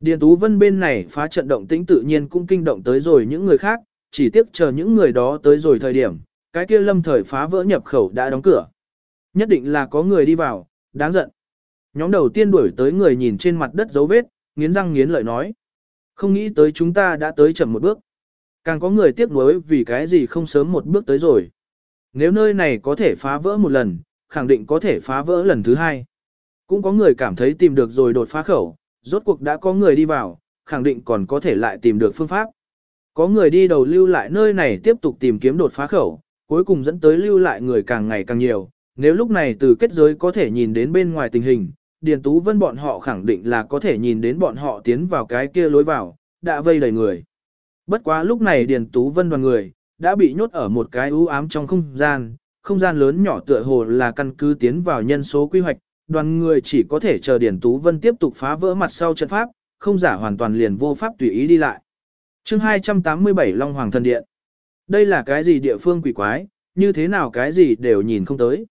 Điền Tú Vân bên này phá trận động tĩnh tự nhiên cũng kinh động tới rồi những người khác, chỉ tiếp chờ những người đó tới rồi thời điểm, cái kia lâm thời phá vỡ nhập khẩu đã đóng cửa. Nhất định là có người đi vào, đáng giận. Nhóm đầu tiên đuổi tới người nhìn trên mặt đất dấu vết, nghiến răng nghiến lợi nói. Không nghĩ tới chúng ta đã tới chậm một bước. Càng có người tiếc nuối vì cái gì không sớm một bước tới rồi. Nếu nơi này có thể phá vỡ một lần, khẳng định có thể phá vỡ lần thứ hai. Cũng có người cảm thấy tìm được rồi đột phá khẩu, rốt cuộc đã có người đi vào, khẳng định còn có thể lại tìm được phương pháp. Có người đi đầu lưu lại nơi này tiếp tục tìm kiếm đột phá khẩu, cuối cùng dẫn tới lưu lại người càng ngày càng nhiều, nếu lúc này từ kết giới có thể nhìn đến bên ngoài tình hình, Điền Tú Vân bọn họ khẳng định là có thể nhìn đến bọn họ tiến vào cái kia lối vào, đã vây đầy người. Bất quá lúc này Điền Tú Vân đoàn người, đã bị nhốt ở một cái u ám trong không gian, không gian lớn nhỏ tựa hồ là căn cứ tiến vào nhân số quy hoạch, đoàn người chỉ có thể chờ Điền Tú Vân tiếp tục phá vỡ mặt sau trận pháp, không giả hoàn toàn liền vô pháp tùy ý đi lại. chương 287 Long Hoàng Thần Điện Đây là cái gì địa phương quỷ quái, như thế nào cái gì đều nhìn không tới.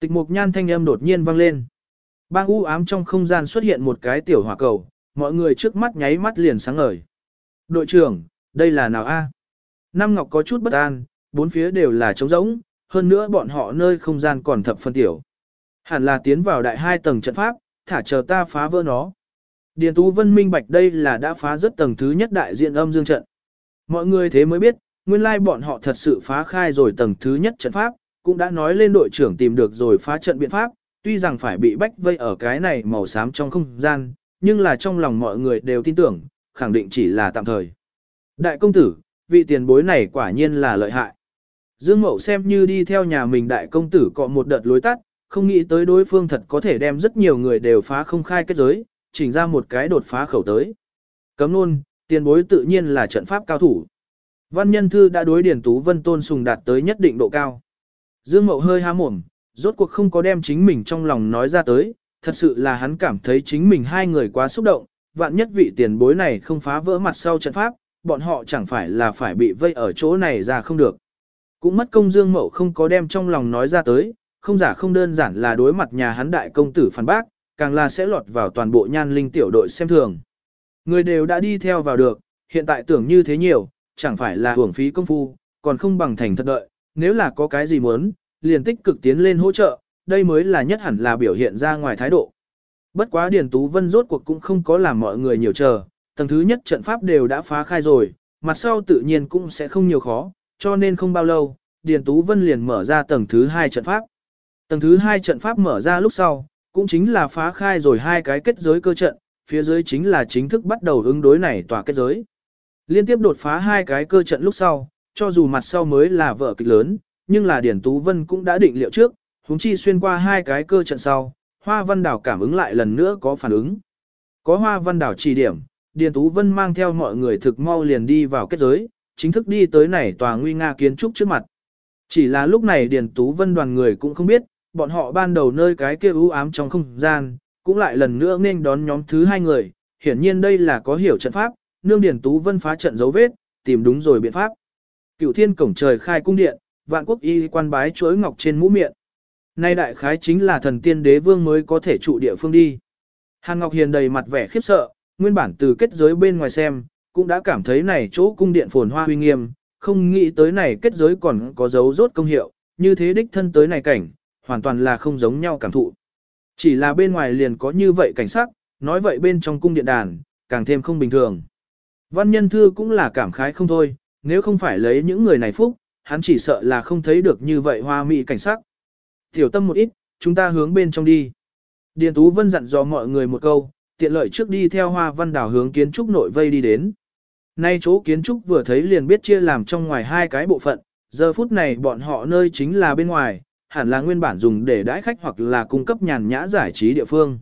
Tịch mục nhan thanh âm đột nhiên vang lên. Bang u ám trong không gian xuất hiện một cái tiểu hỏa cầu, mọi người trước mắt nháy mắt liền sáng ngời. Đội trưởng, đây là nào a? Nam Ngọc có chút bất an, bốn phía đều là trống rỗng, hơn nữa bọn họ nơi không gian còn thập phân tiểu. Hẳn là tiến vào đại hai tầng trận pháp, thả chờ ta phá vỡ nó. Điền Tú Vân minh bạch đây là đã phá rất tầng thứ nhất đại diện âm dương trận. Mọi người thế mới biết, nguyên lai bọn họ thật sự phá khai rồi tầng thứ nhất trận pháp, cũng đã nói lên đội trưởng tìm được rồi phá trận biện pháp, tuy rằng phải bị bách vây ở cái này màu xám trong không gian, nhưng là trong lòng mọi người đều tin tưởng, khẳng định chỉ là tạm thời. Đại công tử, vị tiền bối này quả nhiên là lợi hại. Dương Mậu xem như đi theo nhà mình đại công tử cọ một đợt lối tắt, không nghĩ tới đối phương thật có thể đem rất nhiều người đều phá không khai kết giới, chỉnh ra một cái đột phá khẩu tới. Cấm luôn, tiền bối tự nhiên là trận pháp cao thủ. Văn nhân thư đã đối điển tú vân tôn sùng đạt tới nhất định độ cao. Dương Mậu hơi há mồm, rốt cuộc không có đem chính mình trong lòng nói ra tới, thật sự là hắn cảm thấy chính mình hai người quá xúc động, vạn nhất vị tiền bối này không phá vỡ mặt sau trận pháp, bọn họ chẳng phải là phải bị vây ở chỗ này ra không được. Cũng mất công Dương Mậu không có đem trong lòng nói ra tới, không giả không đơn giản là đối mặt nhà hắn đại công tử phản bác, càng là sẽ lọt vào toàn bộ nhan linh tiểu đội xem thường. Người đều đã đi theo vào được, hiện tại tưởng như thế nhiều, chẳng phải là hưởng phí công phu, còn không bằng thành thật đợi, nếu là có cái gì muốn, liền tích cực tiến lên hỗ trợ, đây mới là nhất hẳn là biểu hiện ra ngoài thái độ. Bất quá Điền Tú Vân rốt cuộc cũng không có làm mọi người nhiều chờ, tầng thứ nhất trận pháp đều đã phá khai rồi, mặt sau tự nhiên cũng sẽ không nhiều khó, cho nên không bao lâu, Điền Tú Vân liền mở ra tầng thứ hai trận pháp. Tầng thứ hai trận pháp mở ra lúc sau, cũng chính là phá khai rồi hai cái kết giới cơ trận, phía dưới chính là chính thức bắt đầu ứng đối này tòa kết giới. Liên tiếp đột phá hai cái cơ trận lúc sau, cho dù mặt sau mới là vở kịch lớn, nhưng là Điển Tú Vân cũng đã định liệu trước, huống chi xuyên qua hai cái cơ trận sau, Hoa Văn Đảo cảm ứng lại lần nữa có phản ứng. Có Hoa Văn Đảo chỉ điểm, Điền Tú Vân mang theo mọi người thực mau liền đi vào kết giới, chính thức đi tới này tòa nguy nga kiến trúc trước mặt. Chỉ là lúc này Điền Tú Vân đoàn người cũng không biết, bọn họ ban đầu nơi cái kia u ám trong không gian, cũng lại lần nữa nên đón nhóm thứ hai người, hiển nhiên đây là có hiểu trận pháp, nương Điền Tú Vân phá trận dấu vết, tìm đúng rồi biện pháp. Cửu Thiên cổng trời khai cung điện, vạn quốc y quan bái chuỗi ngọc trên mũ miệng. Nay đại khái chính là thần tiên đế vương mới có thể trụ địa phương đi. Hàn Ngọc Hiền đầy mặt vẻ khiếp sợ, nguyên bản từ kết giới bên ngoài xem, cũng đã cảm thấy này chỗ cung điện phồn hoa huy nghiêm, không nghĩ tới này kết giới còn có dấu rốt công hiệu, như thế đích thân tới này cảnh, hoàn toàn là không giống nhau cảm thụ. Chỉ là bên ngoài liền có như vậy cảnh sắc, nói vậy bên trong cung điện đàn, càng thêm không bình thường. Văn nhân thư cũng là cảm khái không thôi, nếu không phải lấy những người này phúc, hắn chỉ sợ là không thấy được như vậy hoa mỹ cảnh sắc. Tiểu tâm một ít, chúng ta hướng bên trong đi. Điền Tú Vân dặn dò mọi người một câu, tiện lợi trước đi theo hoa văn đảo hướng kiến trúc nội vây đi đến. Nay chỗ kiến trúc vừa thấy liền biết chia làm trong ngoài hai cái bộ phận, giờ phút này bọn họ nơi chính là bên ngoài, hẳn là nguyên bản dùng để đãi khách hoặc là cung cấp nhàn nhã giải trí địa phương.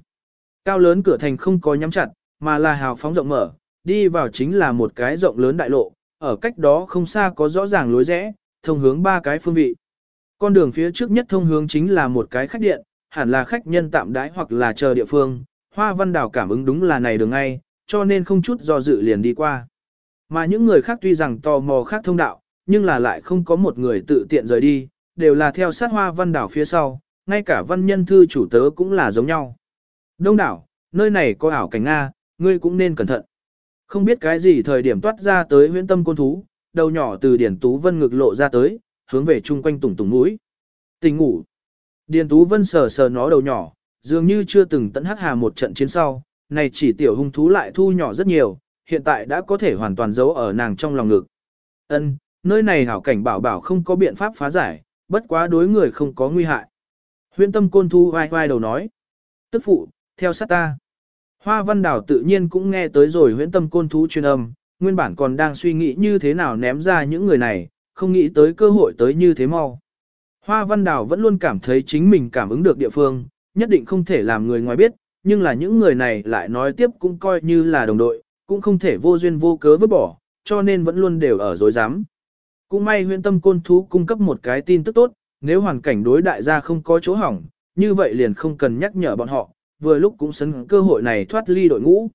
Cao lớn cửa thành không có nhắm chặt, mà là hào phóng rộng mở, đi vào chính là một cái rộng lớn đại lộ, ở cách đó không xa có rõ ràng lối rẽ, thông hướng ba cái phương vị. Con đường phía trước nhất thông hướng chính là một cái khách điện, hẳn là khách nhân tạm đãi hoặc là chờ địa phương. Hoa Văn Đào cảm ứng đúng là này đường ngay, cho nên không chút do dự liền đi qua. Mà những người khác tuy rằng tò mò khác thông đạo, nhưng là lại không có một người tự tiện rời đi, đều là theo sát Hoa Văn Đảo phía sau, ngay cả văn nhân thư chủ tớ cũng là giống nhau. Đông đảo, nơi này có ảo cảnh Nga, ngươi cũng nên cẩn thận. Không biết cái gì thời điểm toát ra tới huyễn tâm côn thú, đầu nhỏ từ Điền Tú Vân ngực lộ ra tới, hướng về chung quanh tùng tùng mũi. Tình ngủ. Điền Tú Vân sờ sờ nó đầu nhỏ, dường như chưa từng tận hắc hà một trận chiến sau, này chỉ tiểu hung thú lại thu nhỏ rất nhiều, hiện tại đã có thể hoàn toàn giấu ở nàng trong lòng ngực. Ân, nơi này hảo cảnh bảo bảo không có biện pháp phá giải, bất quá đối người không có nguy hại. Huyễn tâm côn thu vai vai đầu nói. Tức phụ, theo sát ta. Hoa văn đảo tự nhiên cũng nghe tới rồi huyễn tâm côn thú chuyên âm, nguyên bản còn đang suy nghĩ như thế nào ném ra những người này, không nghĩ tới cơ hội tới như thế mau. Hoa Văn đảo vẫn luôn cảm thấy chính mình cảm ứng được địa phương, nhất định không thể làm người ngoài biết, nhưng là những người này lại nói tiếp cũng coi như là đồng đội, cũng không thể vô duyên vô cớ vứt bỏ, cho nên vẫn luôn đều ở dối rắm Cũng may huyện tâm côn thú cung cấp một cái tin tức tốt, nếu hoàn cảnh đối đại gia không có chỗ hỏng, như vậy liền không cần nhắc nhở bọn họ, vừa lúc cũng sấn cơ hội này thoát ly đội ngũ.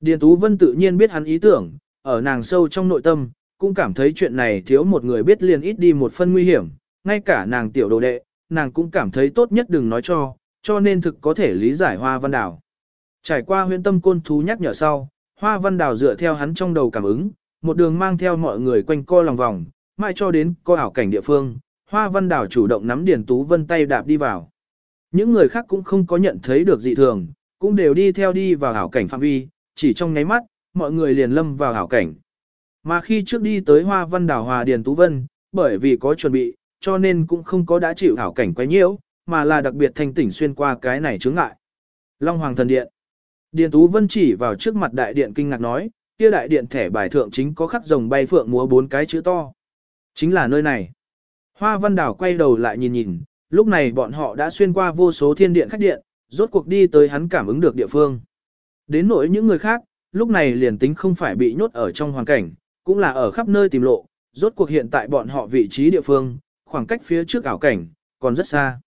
Điền Tú Vân tự nhiên biết hắn ý tưởng, ở nàng sâu trong nội tâm, cũng cảm thấy chuyện này thiếu một người biết liền ít đi một phân nguy hiểm, ngay cả nàng tiểu đồ đệ, nàng cũng cảm thấy tốt nhất đừng nói cho, cho nên thực có thể lý giải Hoa Văn Đào. Trải qua huyện tâm côn thú nhắc nhở sau, Hoa Văn Đào dựa theo hắn trong đầu cảm ứng, một đường mang theo mọi người quanh co lòng vòng, mãi cho đến co ảo cảnh địa phương, Hoa Văn Đào chủ động nắm Điền Tú Vân tay đạp đi vào. Những người khác cũng không có nhận thấy được dị thường, cũng đều đi theo đi vào ảo cảnh phạm vi, chỉ trong nháy mắt, mọi người liền lâm vào ảo cảnh. Mà khi trước đi tới Hoa Văn Đào Hòa Điền Tú Vân, bởi vì có chuẩn bị, cho nên cũng không có đã chịu ảo cảnh quấy nhiễu, mà là đặc biệt thanh tỉnh xuyên qua cái này chướng ngại. Long Hoàng Thần Điện Điền Tú Vân chỉ vào trước mặt đại điện kinh ngạc nói, kia đại điện thẻ bài thượng chính có khắc rồng bay phượng múa bốn cái chữ to. Chính là nơi này. Hoa Văn Đảo quay đầu lại nhìn nhìn, lúc này bọn họ đã xuyên qua vô số thiên điện khách điện, rốt cuộc đi tới hắn cảm ứng được địa phương. Đến nỗi những người khác, lúc này liền tính không phải bị nhốt ở trong hoàn cảnh, cũng là ở khắp nơi tìm lộ, rốt cuộc hiện tại bọn họ vị trí địa phương, khoảng cách phía trước ảo cảnh, còn rất xa.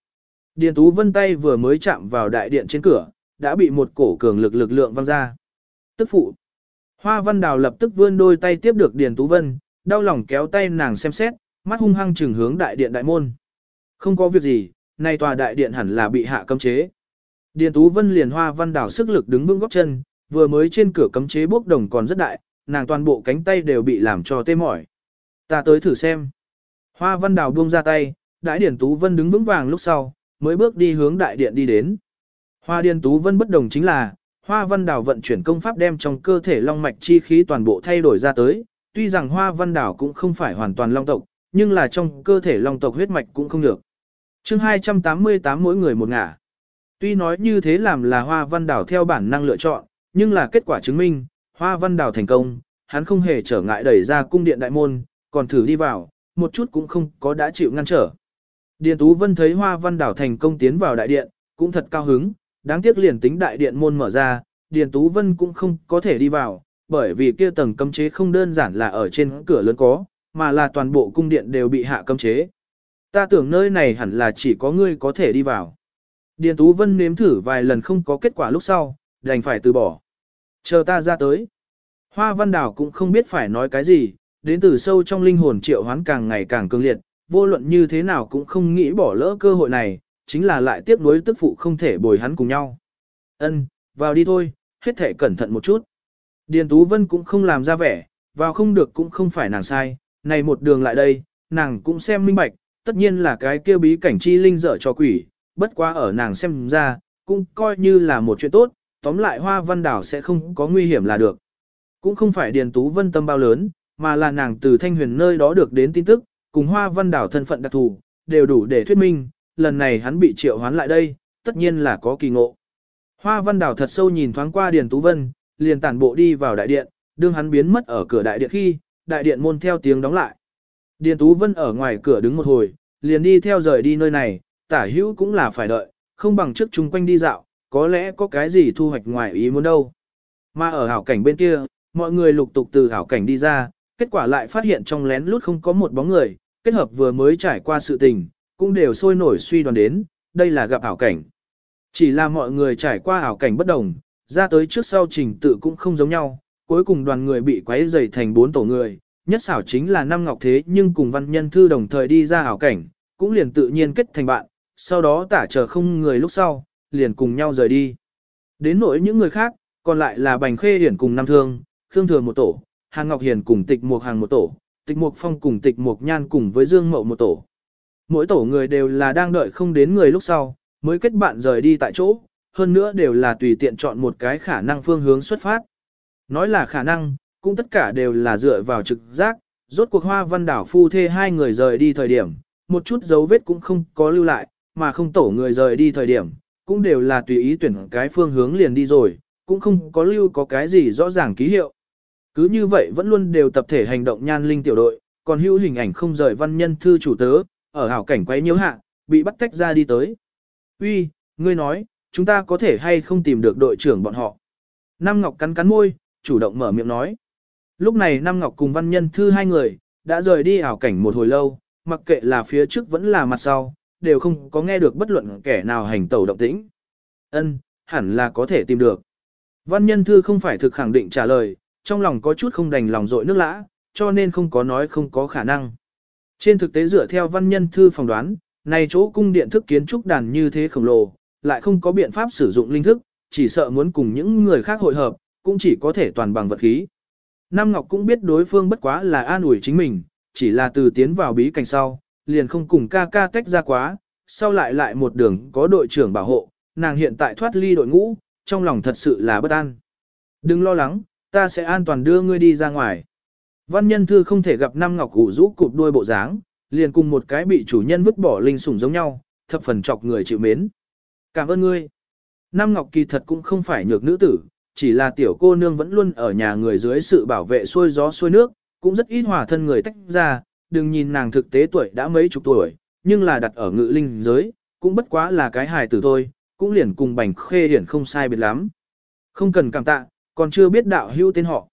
Điền Tú Vân tay vừa mới chạm vào đại điện trên cửa, đã bị một cổ cường lực lực lượng văng ra. Tức phụ. Hoa Văn Đào lập tức vươn đôi tay tiếp được Điền Tú Vân, đau lòng kéo tay nàng xem xét, mắt hung hăng trừng hướng đại điện đại môn. Không có việc gì, nay tòa đại điện hẳn là bị hạ cấm chế. Điền Tú Vân liền Hoa Văn Đào sức lực đứng vững góc chân, vừa mới trên cửa cấm chế bốc đồng còn rất đại, nàng toàn bộ cánh tay đều bị làm cho tê mỏi. Ta tới thử xem. Hoa Văn Đào buông ra tay, đại Điền Tú Vân đứng vững vàng lúc sau, mới bước đi hướng đại điện đi đến. Hoa Điền Tú Vân bất đồng chính là, Hoa Văn Đào vận chuyển công pháp đem trong cơ thể long mạch chi khí toàn bộ thay đổi ra tới, tuy rằng Hoa Văn Đào cũng không phải hoàn toàn long tộc, nhưng là trong cơ thể long tộc huyết mạch cũng không được. Chương 288 mỗi người một ngả. Tuy nói như thế làm là Hoa Văn Đào theo bản năng lựa chọn, nhưng là kết quả chứng minh, Hoa Văn Đào thành công, hắn không hề trở ngại đẩy ra cung điện đại môn, còn thử đi vào, một chút cũng không có đã chịu ngăn trở. Điền Tú Vân thấy Hoa Văn Đảo thành công tiến vào đại điện, cũng thật cao hứng, đáng tiếc liền tính đại điện môn mở ra, Điền Tú Vân cũng không có thể đi vào, bởi vì kia tầng cấm chế không đơn giản là ở trên cửa lớn có, mà là toàn bộ cung điện đều bị hạ cấm chế. Ta tưởng nơi này hẳn là chỉ có ngươi có thể đi vào. Điền Tú Vân nếm thử vài lần không có kết quả lúc sau, đành phải từ bỏ. Chờ ta ra tới. Hoa Văn Đảo cũng không biết phải nói cái gì, đến từ sâu trong linh hồn triệu hoán càng ngày càng cương liệt, vô luận như thế nào cũng không nghĩ bỏ lỡ cơ hội này, chính là lại tiếc nuối tức phụ không thể bồi hắn cùng nhau. Ân, vào đi thôi, hết thể cẩn thận một chút. Điền Tú Vân cũng không làm ra vẻ, vào không được cũng không phải nàng sai, này một đường lại đây, nàng cũng xem minh bạch, tất nhiên là cái kêu bí cảnh chi linh dở cho quỷ, bất quá ở nàng xem ra, cũng coi như là một chuyện tốt, tóm lại hoa văn đảo sẽ không có nguy hiểm là được. Cũng không phải Điền Tú Vân tâm bao lớn, mà là nàng từ thanh huyền nơi đó được đến tin tức, cùng hoa văn đảo thân phận đặc thù, đều đủ để thuyết minh, lần này hắn bị triệu hoán lại đây, tất nhiên là có kỳ ngộ. Hoa văn đảo thật sâu nhìn thoáng qua Điền Tú Vân, liền tản bộ đi vào đại điện, đương hắn biến mất ở cửa đại điện khi, đại điện môn theo tiếng đóng lại. Điền Tú Vân ở ngoài cửa đứng một hồi, liền đi theo rời đi nơi này, tả hữu cũng là phải đợi, không bằng trước chung quanh đi dạo, có lẽ có cái gì thu hoạch ngoài ý muốn đâu. Mà ở hảo cảnh bên kia, mọi người lục tục từ hảo cảnh đi ra, kết quả lại phát hiện trong lén lút không có một bóng người, kết hợp vừa mới trải qua sự tình, cũng đều sôi nổi suy đoán đến, đây là gặp ảo cảnh. Chỉ là mọi người trải qua ảo cảnh bất đồng, ra tới trước sau trình tự cũng không giống nhau, cuối cùng đoàn người bị quấy dày thành bốn tổ người, nhất xảo chính là năm ngọc thế nhưng cùng văn nhân thư đồng thời đi ra ảo cảnh, cũng liền tự nhiên kết thành bạn, sau đó tả chờ không người lúc sau, liền cùng nhau rời đi. Đến nỗi những người khác, còn lại là Bành Khê Hiển cùng Nam Thương, Khương Thừa một tổ, Hàng Ngọc Hiền cùng Tịch Mục Hàng một tổ, Tịch Mục Phong cùng Tịch Mục Nhan cùng với Dương Mậu một tổ. Mỗi tổ người đều là đang đợi không đến người lúc sau, mới kết bạn rời đi tại chỗ, hơn nữa đều là tùy tiện chọn một cái khả năng phương hướng xuất phát. Nói là khả năng, cũng tất cả đều là dựa vào trực giác, rốt cuộc hoa văn đảo phu thê hai người rời đi thời điểm, một chút dấu vết cũng không có lưu lại, mà không tổ người rời đi thời điểm, cũng đều là tùy ý tuyển cái phương hướng liền đi rồi, cũng không có lưu có cái gì rõ ràng ký hiệu. Cứ như vậy vẫn luôn đều tập thể hành động nhan linh tiểu đội, còn hữu hình ảnh không rời văn nhân thư chủ tớ, ở hảo cảnh quấy nhiễu hạ, bị bắt tách ra đi tới. Uy, ngươi nói, chúng ta có thể hay không tìm được đội trưởng bọn họ. Nam Ngọc cắn cắn môi, chủ động mở miệng nói. Lúc này Nam Ngọc cùng văn nhân thư hai người, đã rời đi ảo cảnh một hồi lâu, mặc kệ là phía trước vẫn là mặt sau, đều không có nghe được bất luận kẻ nào hành tẩu động tĩnh. Ân, hẳn là có thể tìm được. Văn nhân thư không phải thực khẳng định trả lời, trong lòng có chút không đành lòng dội nước lã, cho nên không có nói không có khả năng. Trên thực tế dựa theo văn nhân thư phỏng đoán, này chỗ cung điện thức kiến trúc đàn như thế khổng lồ, lại không có biện pháp sử dụng linh thức, chỉ sợ muốn cùng những người khác hội hợp, cũng chỉ có thể toàn bằng vật khí. Nam Ngọc cũng biết đối phương bất quá là an ủi chính mình, chỉ là từ tiến vào bí cảnh sau, liền không cùng ca ca tách ra quá, sau lại lại một đường có đội trưởng bảo hộ, nàng hiện tại thoát ly đội ngũ, trong lòng thật sự là bất an. Đừng lo lắng, ta sẽ an toàn đưa ngươi đi ra ngoài. Văn nhân thư không thể gặp Nam Ngọc gủ rũ cụp đuôi bộ dáng, liền cùng một cái bị chủ nhân vứt bỏ linh sủng giống nhau, thập phần chọc người chịu mến. Cảm ơn ngươi. Nam Ngọc kỳ thật cũng không phải nhược nữ tử, chỉ là tiểu cô nương vẫn luôn ở nhà người dưới sự bảo vệ xuôi gió xuôi nước, cũng rất ít hòa thân người tách ra, đừng nhìn nàng thực tế tuổi đã mấy chục tuổi, nhưng là đặt ở ngự linh giới, cũng bất quá là cái hài tử thôi, cũng liền cùng bành khê hiển không sai biệt lắm. Không cần cảm tạ, còn chưa biết đạo hữu tên họ.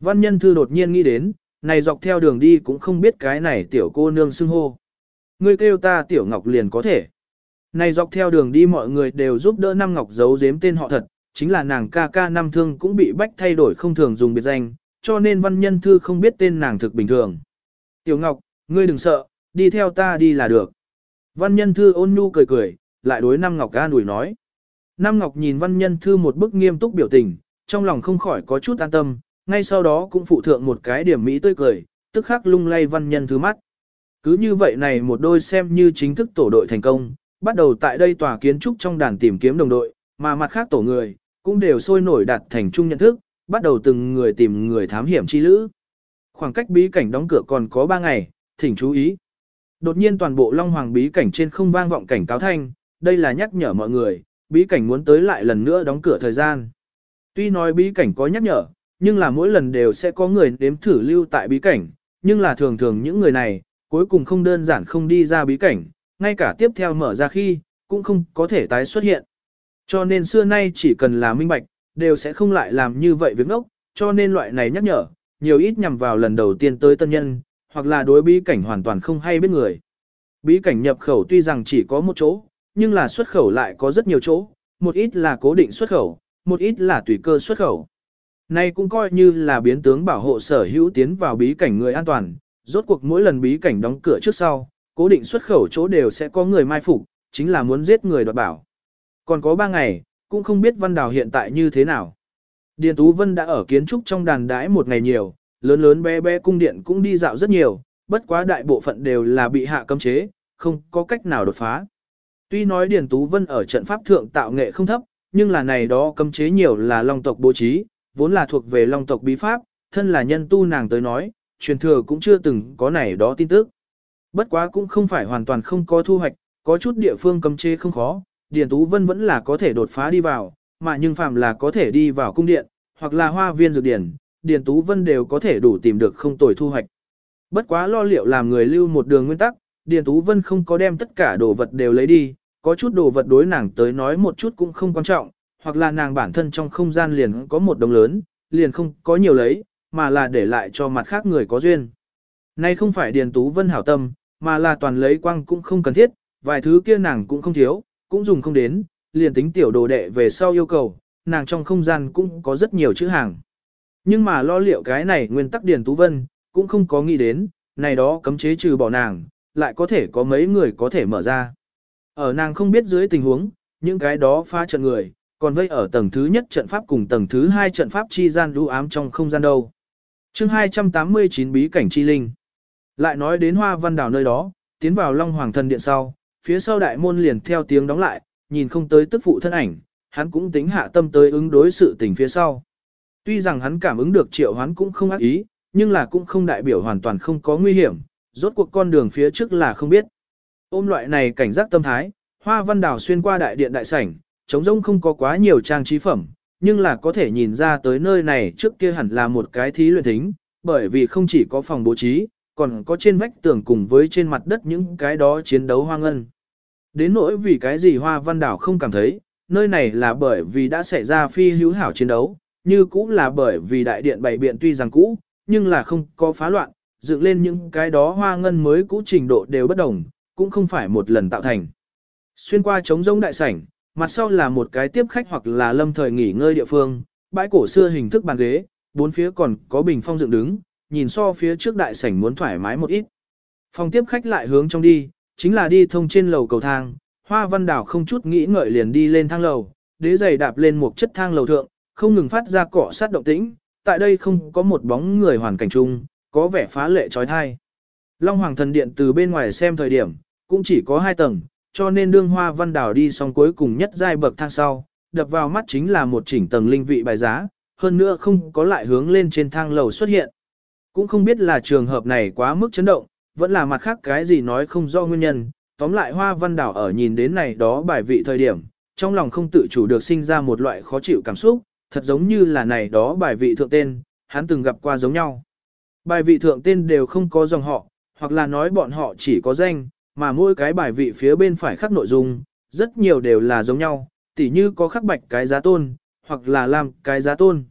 Văn nhân thư đột nhiên nghĩ đến, này dọc theo đường đi cũng không biết cái này tiểu cô nương xưng hô. Ngươi kêu ta tiểu ngọc liền có thể. Này dọc theo đường đi mọi người đều giúp đỡ Năm Ngọc giấu giếm tên họ thật, chính là nàng ca ca năm thương cũng bị bách thay đổi không thường dùng biệt danh, cho nên văn nhân thư không biết tên nàng thực bình thường. Tiểu Ngọc, ngươi đừng sợ, đi theo ta đi là được. Văn nhân thư ôn nhu cười cười, lại đối Năm Ngọc ca đuổi nói. Năm Ngọc nhìn văn nhân thư một bức nghiêm túc biểu tình, trong lòng không khỏi có chút an tâm, ngay sau đó cũng phụ thượng một cái điểm mỹ tươi cười, tức khắc lung lay văn nhân thứ mắt. Cứ như vậy này một đôi xem như chính thức tổ đội thành công, bắt đầu tại đây tòa kiến trúc trong đàn tìm kiếm đồng đội, mà mặt khác tổ người, cũng đều sôi nổi đạt thành chung nhận thức, bắt đầu từng người tìm người thám hiểm chi lữ. Khoảng cách bí cảnh đóng cửa còn có 3 ngày, thỉnh chú ý. Đột nhiên toàn bộ Long Hoàng bí cảnh trên không vang vọng cảnh cáo thanh, đây là nhắc nhở mọi người, bí cảnh muốn tới lại lần nữa đóng cửa thời gian. Tuy nói bí cảnh có nhắc nhở, nhưng là mỗi lần đều sẽ có người đếm thử lưu tại bí cảnh, nhưng là thường thường những người này, cuối cùng không đơn giản không đi ra bí cảnh, ngay cả tiếp theo mở ra khi, cũng không có thể tái xuất hiện. Cho nên xưa nay chỉ cần là minh bạch, đều sẽ không lại làm như vậy việc ngốc, cho nên loại này nhắc nhở, nhiều ít nhằm vào lần đầu tiên tới tân nhân, hoặc là đối bí cảnh hoàn toàn không hay biết người. Bí cảnh nhập khẩu tuy rằng chỉ có một chỗ, nhưng là xuất khẩu lại có rất nhiều chỗ, một ít là cố định xuất khẩu, một ít là tùy cơ xuất khẩu. Này cũng coi như là biến tướng bảo hộ sở hữu tiến vào bí cảnh người an toàn, rốt cuộc mỗi lần bí cảnh đóng cửa trước sau, cố định xuất khẩu chỗ đều sẽ có người mai phục, chính là muốn giết người đoạt bảo. Còn có 3 ngày, cũng không biết Văn Đào hiện tại như thế nào. Điền Tú Vân đã ở kiến trúc trong đàn đãi một ngày nhiều, lớn lớn bé bé cung điện cũng đi dạo rất nhiều, bất quá đại bộ phận đều là bị hạ cấm chế, không có cách nào đột phá. Tuy nói Điền Tú Vân ở trận pháp thượng tạo nghệ không thấp, nhưng là này đó cấm chế nhiều là long tộc bố trí, vốn là thuộc về long tộc bí pháp, thân là nhân tu nàng tới nói, truyền thừa cũng chưa từng có này đó tin tức. Bất quá cũng không phải hoàn toàn không có thu hoạch, có chút địa phương cấm chế không khó, Điền Tú Vân vẫn là có thể đột phá đi vào, mà nhưng phàm là có thể đi vào cung điện, hoặc là hoa viên dược điển, Điền Tú Vân đều có thể đủ tìm được không tồi thu hoạch. Bất quá lo liệu làm người lưu một đường nguyên tắc, Điền Tú Vân không có đem tất cả đồ vật đều lấy đi, có chút đồ vật đối nàng tới nói một chút cũng không quan trọng, hoặc là nàng bản thân trong không gian liền có một đồng lớn, liền không có nhiều lấy, mà là để lại cho mặt khác người có duyên. Nay không phải Điền Tú Vân hảo tâm, mà là toàn lấy quang cũng không cần thiết, vài thứ kia nàng cũng không thiếu, cũng dùng không đến, liền tính tiểu đồ đệ về sau yêu cầu, nàng trong không gian cũng có rất nhiều chữ hàng. Nhưng mà lo liệu cái này nguyên tắc Điền Tú Vân, cũng không có nghĩ đến, này đó cấm chế trừ bỏ nàng, lại có thể có mấy người có thể mở ra. Ở nàng không biết dưới tình huống, những cái đó phá trận người, còn vây ở tầng thứ nhất trận pháp cùng tầng thứ hai trận pháp chi gian lũ ám trong không gian đâu. chương 289 bí cảnh chi linh. Lại nói đến hoa văn đảo nơi đó, tiến vào Long Hoàng thần điện sau, phía sau đại môn liền theo tiếng đóng lại, nhìn không tới tức phụ thân ảnh, hắn cũng tính hạ tâm tới ứng đối sự tình phía sau. Tuy rằng hắn cảm ứng được triệu hắn cũng không ác ý, nhưng là cũng không đại biểu hoàn toàn không có nguy hiểm, rốt cuộc con đường phía trước là không biết. Ôm loại này cảnh giác tâm thái, hoa văn đảo xuyên qua đại điện đại sảnh, trống rỗng không có quá nhiều trang trí phẩm, nhưng là có thể nhìn ra tới nơi này trước kia hẳn là một cái thí luyện thính, bởi vì không chỉ có phòng bố trí, còn có trên vách tường cùng với trên mặt đất những cái đó chiến đấu hoang ngân. Đến nỗi vì cái gì hoa văn đảo không cảm thấy, nơi này là bởi vì đã xảy ra phi hữu hảo chiến đấu, như cũng là bởi vì đại điện bảy biện tuy rằng cũ, nhưng là không có phá loạn, dựng lên những cái đó hoa ngân mới cũ trình độ đều bất đồng, cũng không phải một lần tạo thành. Xuyên qua trống rỗng đại sảnh, mặt sau là một cái tiếp khách hoặc là lâm thời nghỉ ngơi địa phương, bãi cổ xưa hình thức bàn ghế, bốn phía còn có bình phong dựng đứng, nhìn so phía trước đại sảnh muốn thoải mái một ít. Phòng tiếp khách lại hướng trong đi, chính là đi thông trên lầu cầu thang, hoa văn đảo không chút nghĩ ngợi liền đi lên thang lầu, đế giày đạp lên một chất thang lầu thượng, không ngừng phát ra cọ sát động tĩnh, tại đây không có một bóng người hoàn cảnh chung, có vẻ phá lệ trói thai. Long Hoàng thần điện từ bên ngoài xem thời điểm, cũng chỉ có hai tầng, cho nên đương hoa văn đảo đi xong cuối cùng nhất giai bậc thang sau, đập vào mắt chính là một chỉnh tầng linh vị bài giá, hơn nữa không có lại hướng lên trên thang lầu xuất hiện. Cũng không biết là trường hợp này quá mức chấn động, vẫn là mặt khác cái gì nói không do nguyên nhân, tóm lại hoa văn đảo ở nhìn đến này đó bài vị thời điểm, trong lòng không tự chủ được sinh ra một loại khó chịu cảm xúc, thật giống như là này đó bài vị thượng tên, hắn từng gặp qua giống nhau. Bài vị thượng tên đều không có dòng họ, hoặc là nói bọn họ chỉ có danh, mà mỗi cái bài vị phía bên phải khắc nội dung, rất nhiều đều là giống nhau, tỉ như có khắc bạch cái giá tôn, hoặc là làm cái giá tôn.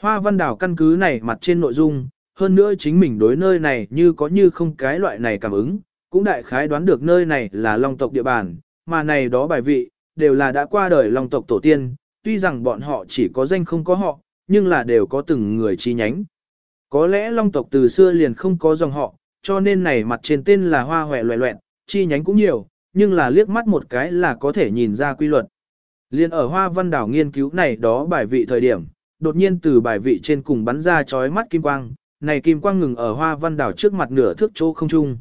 Hoa văn đảo căn cứ này mặt trên nội dung, hơn nữa chính mình đối nơi này như có như không cái loại này cảm ứng, cũng đại khái đoán được nơi này là long tộc địa bàn, mà này đó bài vị, đều là đã qua đời long tộc tổ tiên, tuy rằng bọn họ chỉ có danh không có họ, nhưng là đều có từng người chi nhánh. Có lẽ long tộc từ xưa liền không có dòng họ, cho nên này mặt trên tên là hoa hòe loẹ loẹn, chi nhánh cũng nhiều, nhưng là liếc mắt một cái là có thể nhìn ra quy luật. Liên ở hoa văn đảo nghiên cứu này đó bài vị thời điểm, đột nhiên từ bài vị trên cùng bắn ra chói mắt kim quang, này kim quang ngừng ở hoa văn đảo trước mặt nửa thước chỗ không trung.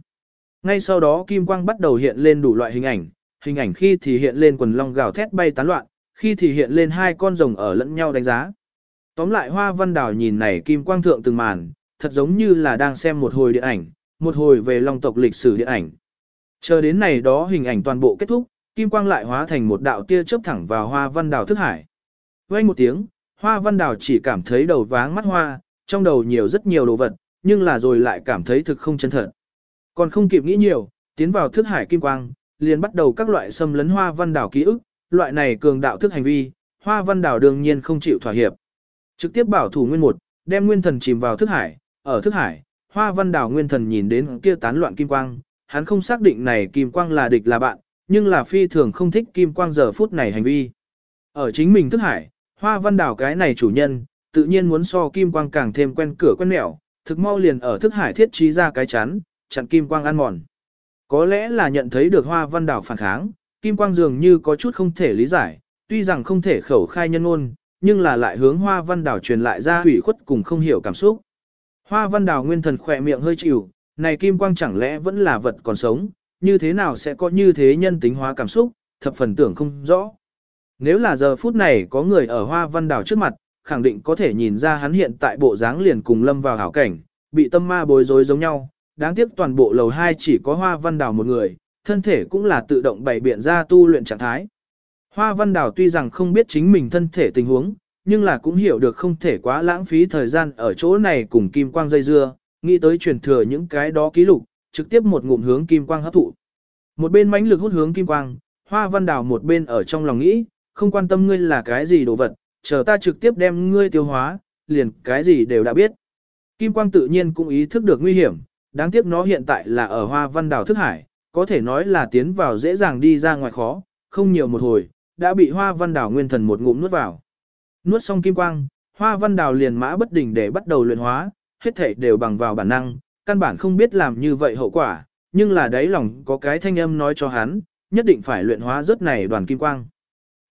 Ngay sau đó kim quang bắt đầu hiện lên đủ loại hình ảnh, hình ảnh khi thì hiện lên quần long gào thét bay tán loạn, khi thì hiện lên hai con rồng ở lẫn nhau đánh giá. Tóm lại hoa văn đảo nhìn này kim quang thượng từng màn, thật giống như là đang xem một hồi điện ảnh, một hồi về long tộc lịch sử điện ảnh. Chờ đến này đó hình ảnh toàn bộ kết thúc, kim quang lại hóa thành một đạo tia chớp thẳng vào hoa văn đảo thức hải. Vang một tiếng, hoa văn đảo chỉ cảm thấy đầu váng mắt hoa, trong đầu nhiều rất nhiều đồ vật, nhưng là rồi lại cảm thấy thực không chân thật. Còn không kịp nghĩ nhiều, tiến vào thức hải kim quang, liền bắt đầu các loại xâm lấn hoa văn đảo ký ức, loại này cường đạo thức hành vi, hoa văn đảo đương nhiên không chịu thỏa hiệp. Trực tiếp bảo thủ nguyên một, đem nguyên thần chìm vào thức hải, ở thức hải, hoa văn đảo nguyên thần nhìn đến kia tán loạn kim quang, hắn không xác định này kim quang là địch là bạn, nhưng là phi thường không thích kim quang giờ phút này hành vi. Ở chính mình thức hải, hoa văn đảo cái này chủ nhân, tự nhiên muốn so kim quang càng thêm quen cửa quen mẹo, thực mau liền ở thức hải thiết trí ra cái chắn, chặn kim quang ăn mòn. Có lẽ là nhận thấy được hoa văn đảo phản kháng, kim quang dường như có chút không thể lý giải, tuy rằng không thể khẩu khai nhân ôn, nhưng là lại hướng hoa văn đảo truyền lại ra hủy khuất cùng không hiểu cảm xúc. Hoa văn đảo nguyên thần khỏe miệng hơi chịu, này kim quang chẳng lẽ vẫn là vật còn sống, như thế nào sẽ có như thế nhân tính hóa cảm xúc, thập phần tưởng không rõ. Nếu là giờ phút này có người ở hoa văn đảo trước mặt, khẳng định có thể nhìn ra hắn hiện tại bộ dáng liền cùng lâm vào hảo cảnh, bị tâm ma bối rối giống nhau, đáng tiếc toàn bộ lầu 2 chỉ có hoa văn đảo một người, thân thể cũng là tự động bày biện ra tu luyện trạng thái. Hoa văn đảo tuy rằng không biết chính mình thân thể tình huống, nhưng là cũng hiểu được không thể quá lãng phí thời gian ở chỗ này cùng kim quang dây dưa, nghĩ tới truyền thừa những cái đó ký lục, trực tiếp một ngụm hướng kim quang hấp thụ. Một bên mãnh lực hút hướng kim quang, hoa văn đào một bên ở trong lòng nghĩ, không quan tâm ngươi là cái gì đồ vật, chờ ta trực tiếp đem ngươi tiêu hóa, liền cái gì đều đã biết. Kim quang tự nhiên cũng ý thức được nguy hiểm, đáng tiếc nó hiện tại là ở hoa văn đào thức hải, có thể nói là tiến vào dễ dàng đi ra ngoài khó, không nhiều một hồi, đã bị hoa văn đào nguyên thần một ngụm nuốt vào. Nuốt xong kim quang, hoa văn đào liền mã bất đỉnh để bắt đầu luyện hóa, hết thể đều bằng vào bản năng, căn bản không biết làm như vậy hậu quả, nhưng là đáy lòng có cái thanh âm nói cho hắn, nhất định phải luyện hóa rất này đoàn kim quang.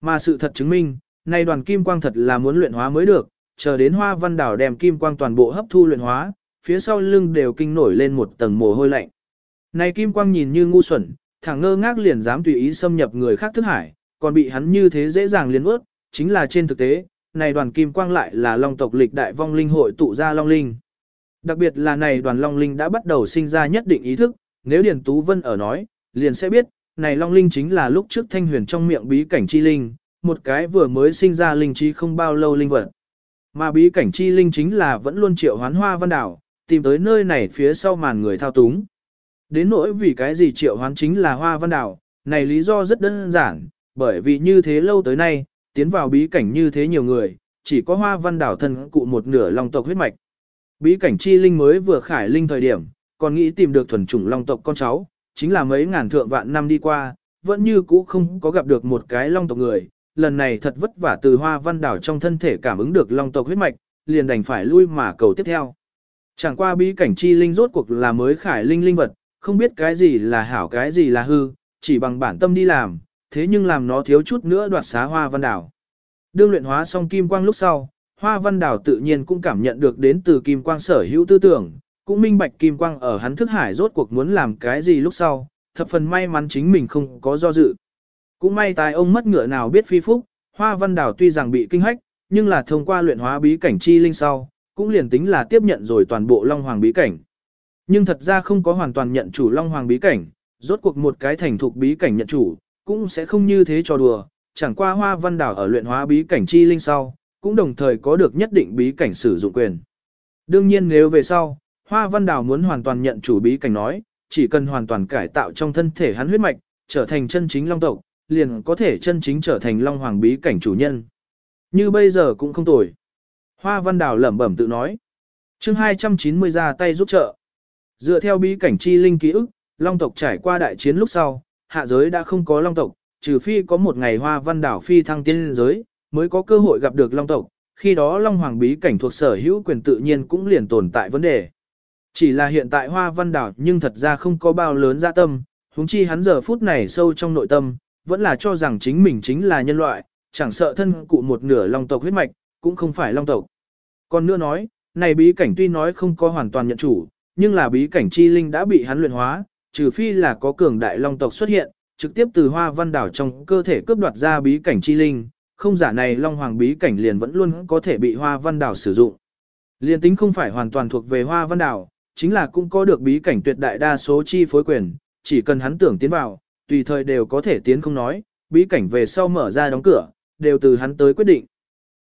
Mà sự thật chứng minh, này đoàn kim quang thật là muốn luyện hóa mới được, chờ đến hoa văn đảo đem kim quang toàn bộ hấp thu luyện hóa, phía sau lưng đều kinh nổi lên một tầng mồ hôi lạnh. Này kim quang nhìn như ngu xuẩn, thẳng ngơ ngác liền dám tùy ý xâm nhập người khác thức hải, còn bị hắn như thế dễ dàng liền ướt, chính là trên thực tế, này đoàn kim quang lại là long tộc lịch đại vong linh hội tụ ra long linh. Đặc biệt là này đoàn long linh đã bắt đầu sinh ra nhất định ý thức, nếu Điền Tú Vân ở nói, liền sẽ biết, này long linh chính là lúc trước thanh huyền trong miệng bí cảnh chi linh, một cái vừa mới sinh ra linh trí không bao lâu linh vật. Mà bí cảnh chi linh chính là vẫn luôn triệu hoán hoa văn đảo, tìm tới nơi này phía sau màn người thao túng. Đến nỗi vì cái gì triệu hoán chính là hoa văn đảo, này lý do rất đơn giản, bởi vì như thế lâu tới nay, tiến vào bí cảnh như thế nhiều người, chỉ có hoa văn đảo thân cụ một nửa long tộc huyết mạch. Bí cảnh chi linh mới vừa khải linh thời điểm, còn nghĩ tìm được thuần chủng long tộc con cháu, chính là mấy ngàn thượng vạn năm đi qua, vẫn như cũ không có gặp được một cái long tộc người, lần này thật vất vả từ hoa văn đảo trong thân thể cảm ứng được long tộc huyết mạch, liền đành phải lui mà cầu tiếp theo. Chẳng qua bí cảnh chi linh rốt cuộc là mới khải linh linh vật, không biết cái gì là hảo cái gì là hư, chỉ bằng bản tâm đi làm, thế nhưng làm nó thiếu chút nữa đoạt xá hoa văn đảo. Đương luyện hóa xong kim quang lúc sau, hoa văn Đào tự nhiên cũng cảm nhận được đến từ kim quang sở hữu tư tưởng, cũng minh bạch kim quang ở hắn thức hải rốt cuộc muốn làm cái gì lúc sau, thập phần may mắn chính mình không có do dự. Cũng may tài ông mất ngựa nào biết phi phúc, hoa văn Đào tuy rằng bị kinh hách, nhưng là thông qua luyện hóa bí cảnh chi linh sau, cũng liền tính là tiếp nhận rồi toàn bộ Long Hoàng bí cảnh. Nhưng thật ra không có hoàn toàn nhận chủ Long Hoàng bí cảnh, rốt cuộc một cái thành thục bí cảnh nhận chủ, cũng sẽ không như thế cho đùa, chẳng qua hoa văn Đào ở luyện hóa bí cảnh chi linh sau, cũng đồng thời có được nhất định bí cảnh sử dụng quyền. Đương nhiên nếu về sau, hoa văn Đào muốn hoàn toàn nhận chủ bí cảnh nói, chỉ cần hoàn toàn cải tạo trong thân thể hắn huyết mạch, trở thành chân chính long tộc, liền có thể chân chính trở thành long hoàng bí cảnh chủ nhân. Như bây giờ cũng không tồi. Hoa văn Đào lẩm bẩm tự nói. chương 290 ra tay giúp trợ. Dựa theo bí cảnh chi linh ký ức, long tộc trải qua đại chiến lúc sau, hạ giới đã không có long tộc, trừ phi có một ngày hoa văn Đào phi thăng tiên giới, mới có cơ hội gặp được long tộc, khi đó long hoàng bí cảnh thuộc sở hữu quyền tự nhiên cũng liền tồn tại vấn đề. Chỉ là hiện tại hoa văn đảo nhưng thật ra không có bao lớn dạ tâm, huống chi hắn giờ phút này sâu trong nội tâm, vẫn là cho rằng chính mình chính là nhân loại, chẳng sợ thân cụ một nửa long tộc huyết mạch, cũng không phải long tộc. Còn nữa nói, này bí cảnh tuy nói không có hoàn toàn nhận chủ, nhưng là bí cảnh chi linh đã bị hắn luyện hóa, trừ phi là có cường đại long tộc xuất hiện, trực tiếp từ hoa văn đảo trong cơ thể cướp đoạt ra bí cảnh chi linh, không giả này long hoàng bí cảnh liền vẫn luôn có thể bị hoa văn đảo sử dụng. Liên tính không phải hoàn toàn thuộc về hoa văn đảo, chính là cũng có được bí cảnh tuyệt đại đa số chi phối quyền, chỉ cần hắn tưởng tiến vào, tùy thời đều có thể tiến không nói, bí cảnh về sau mở ra đóng cửa, đều từ hắn tới quyết định.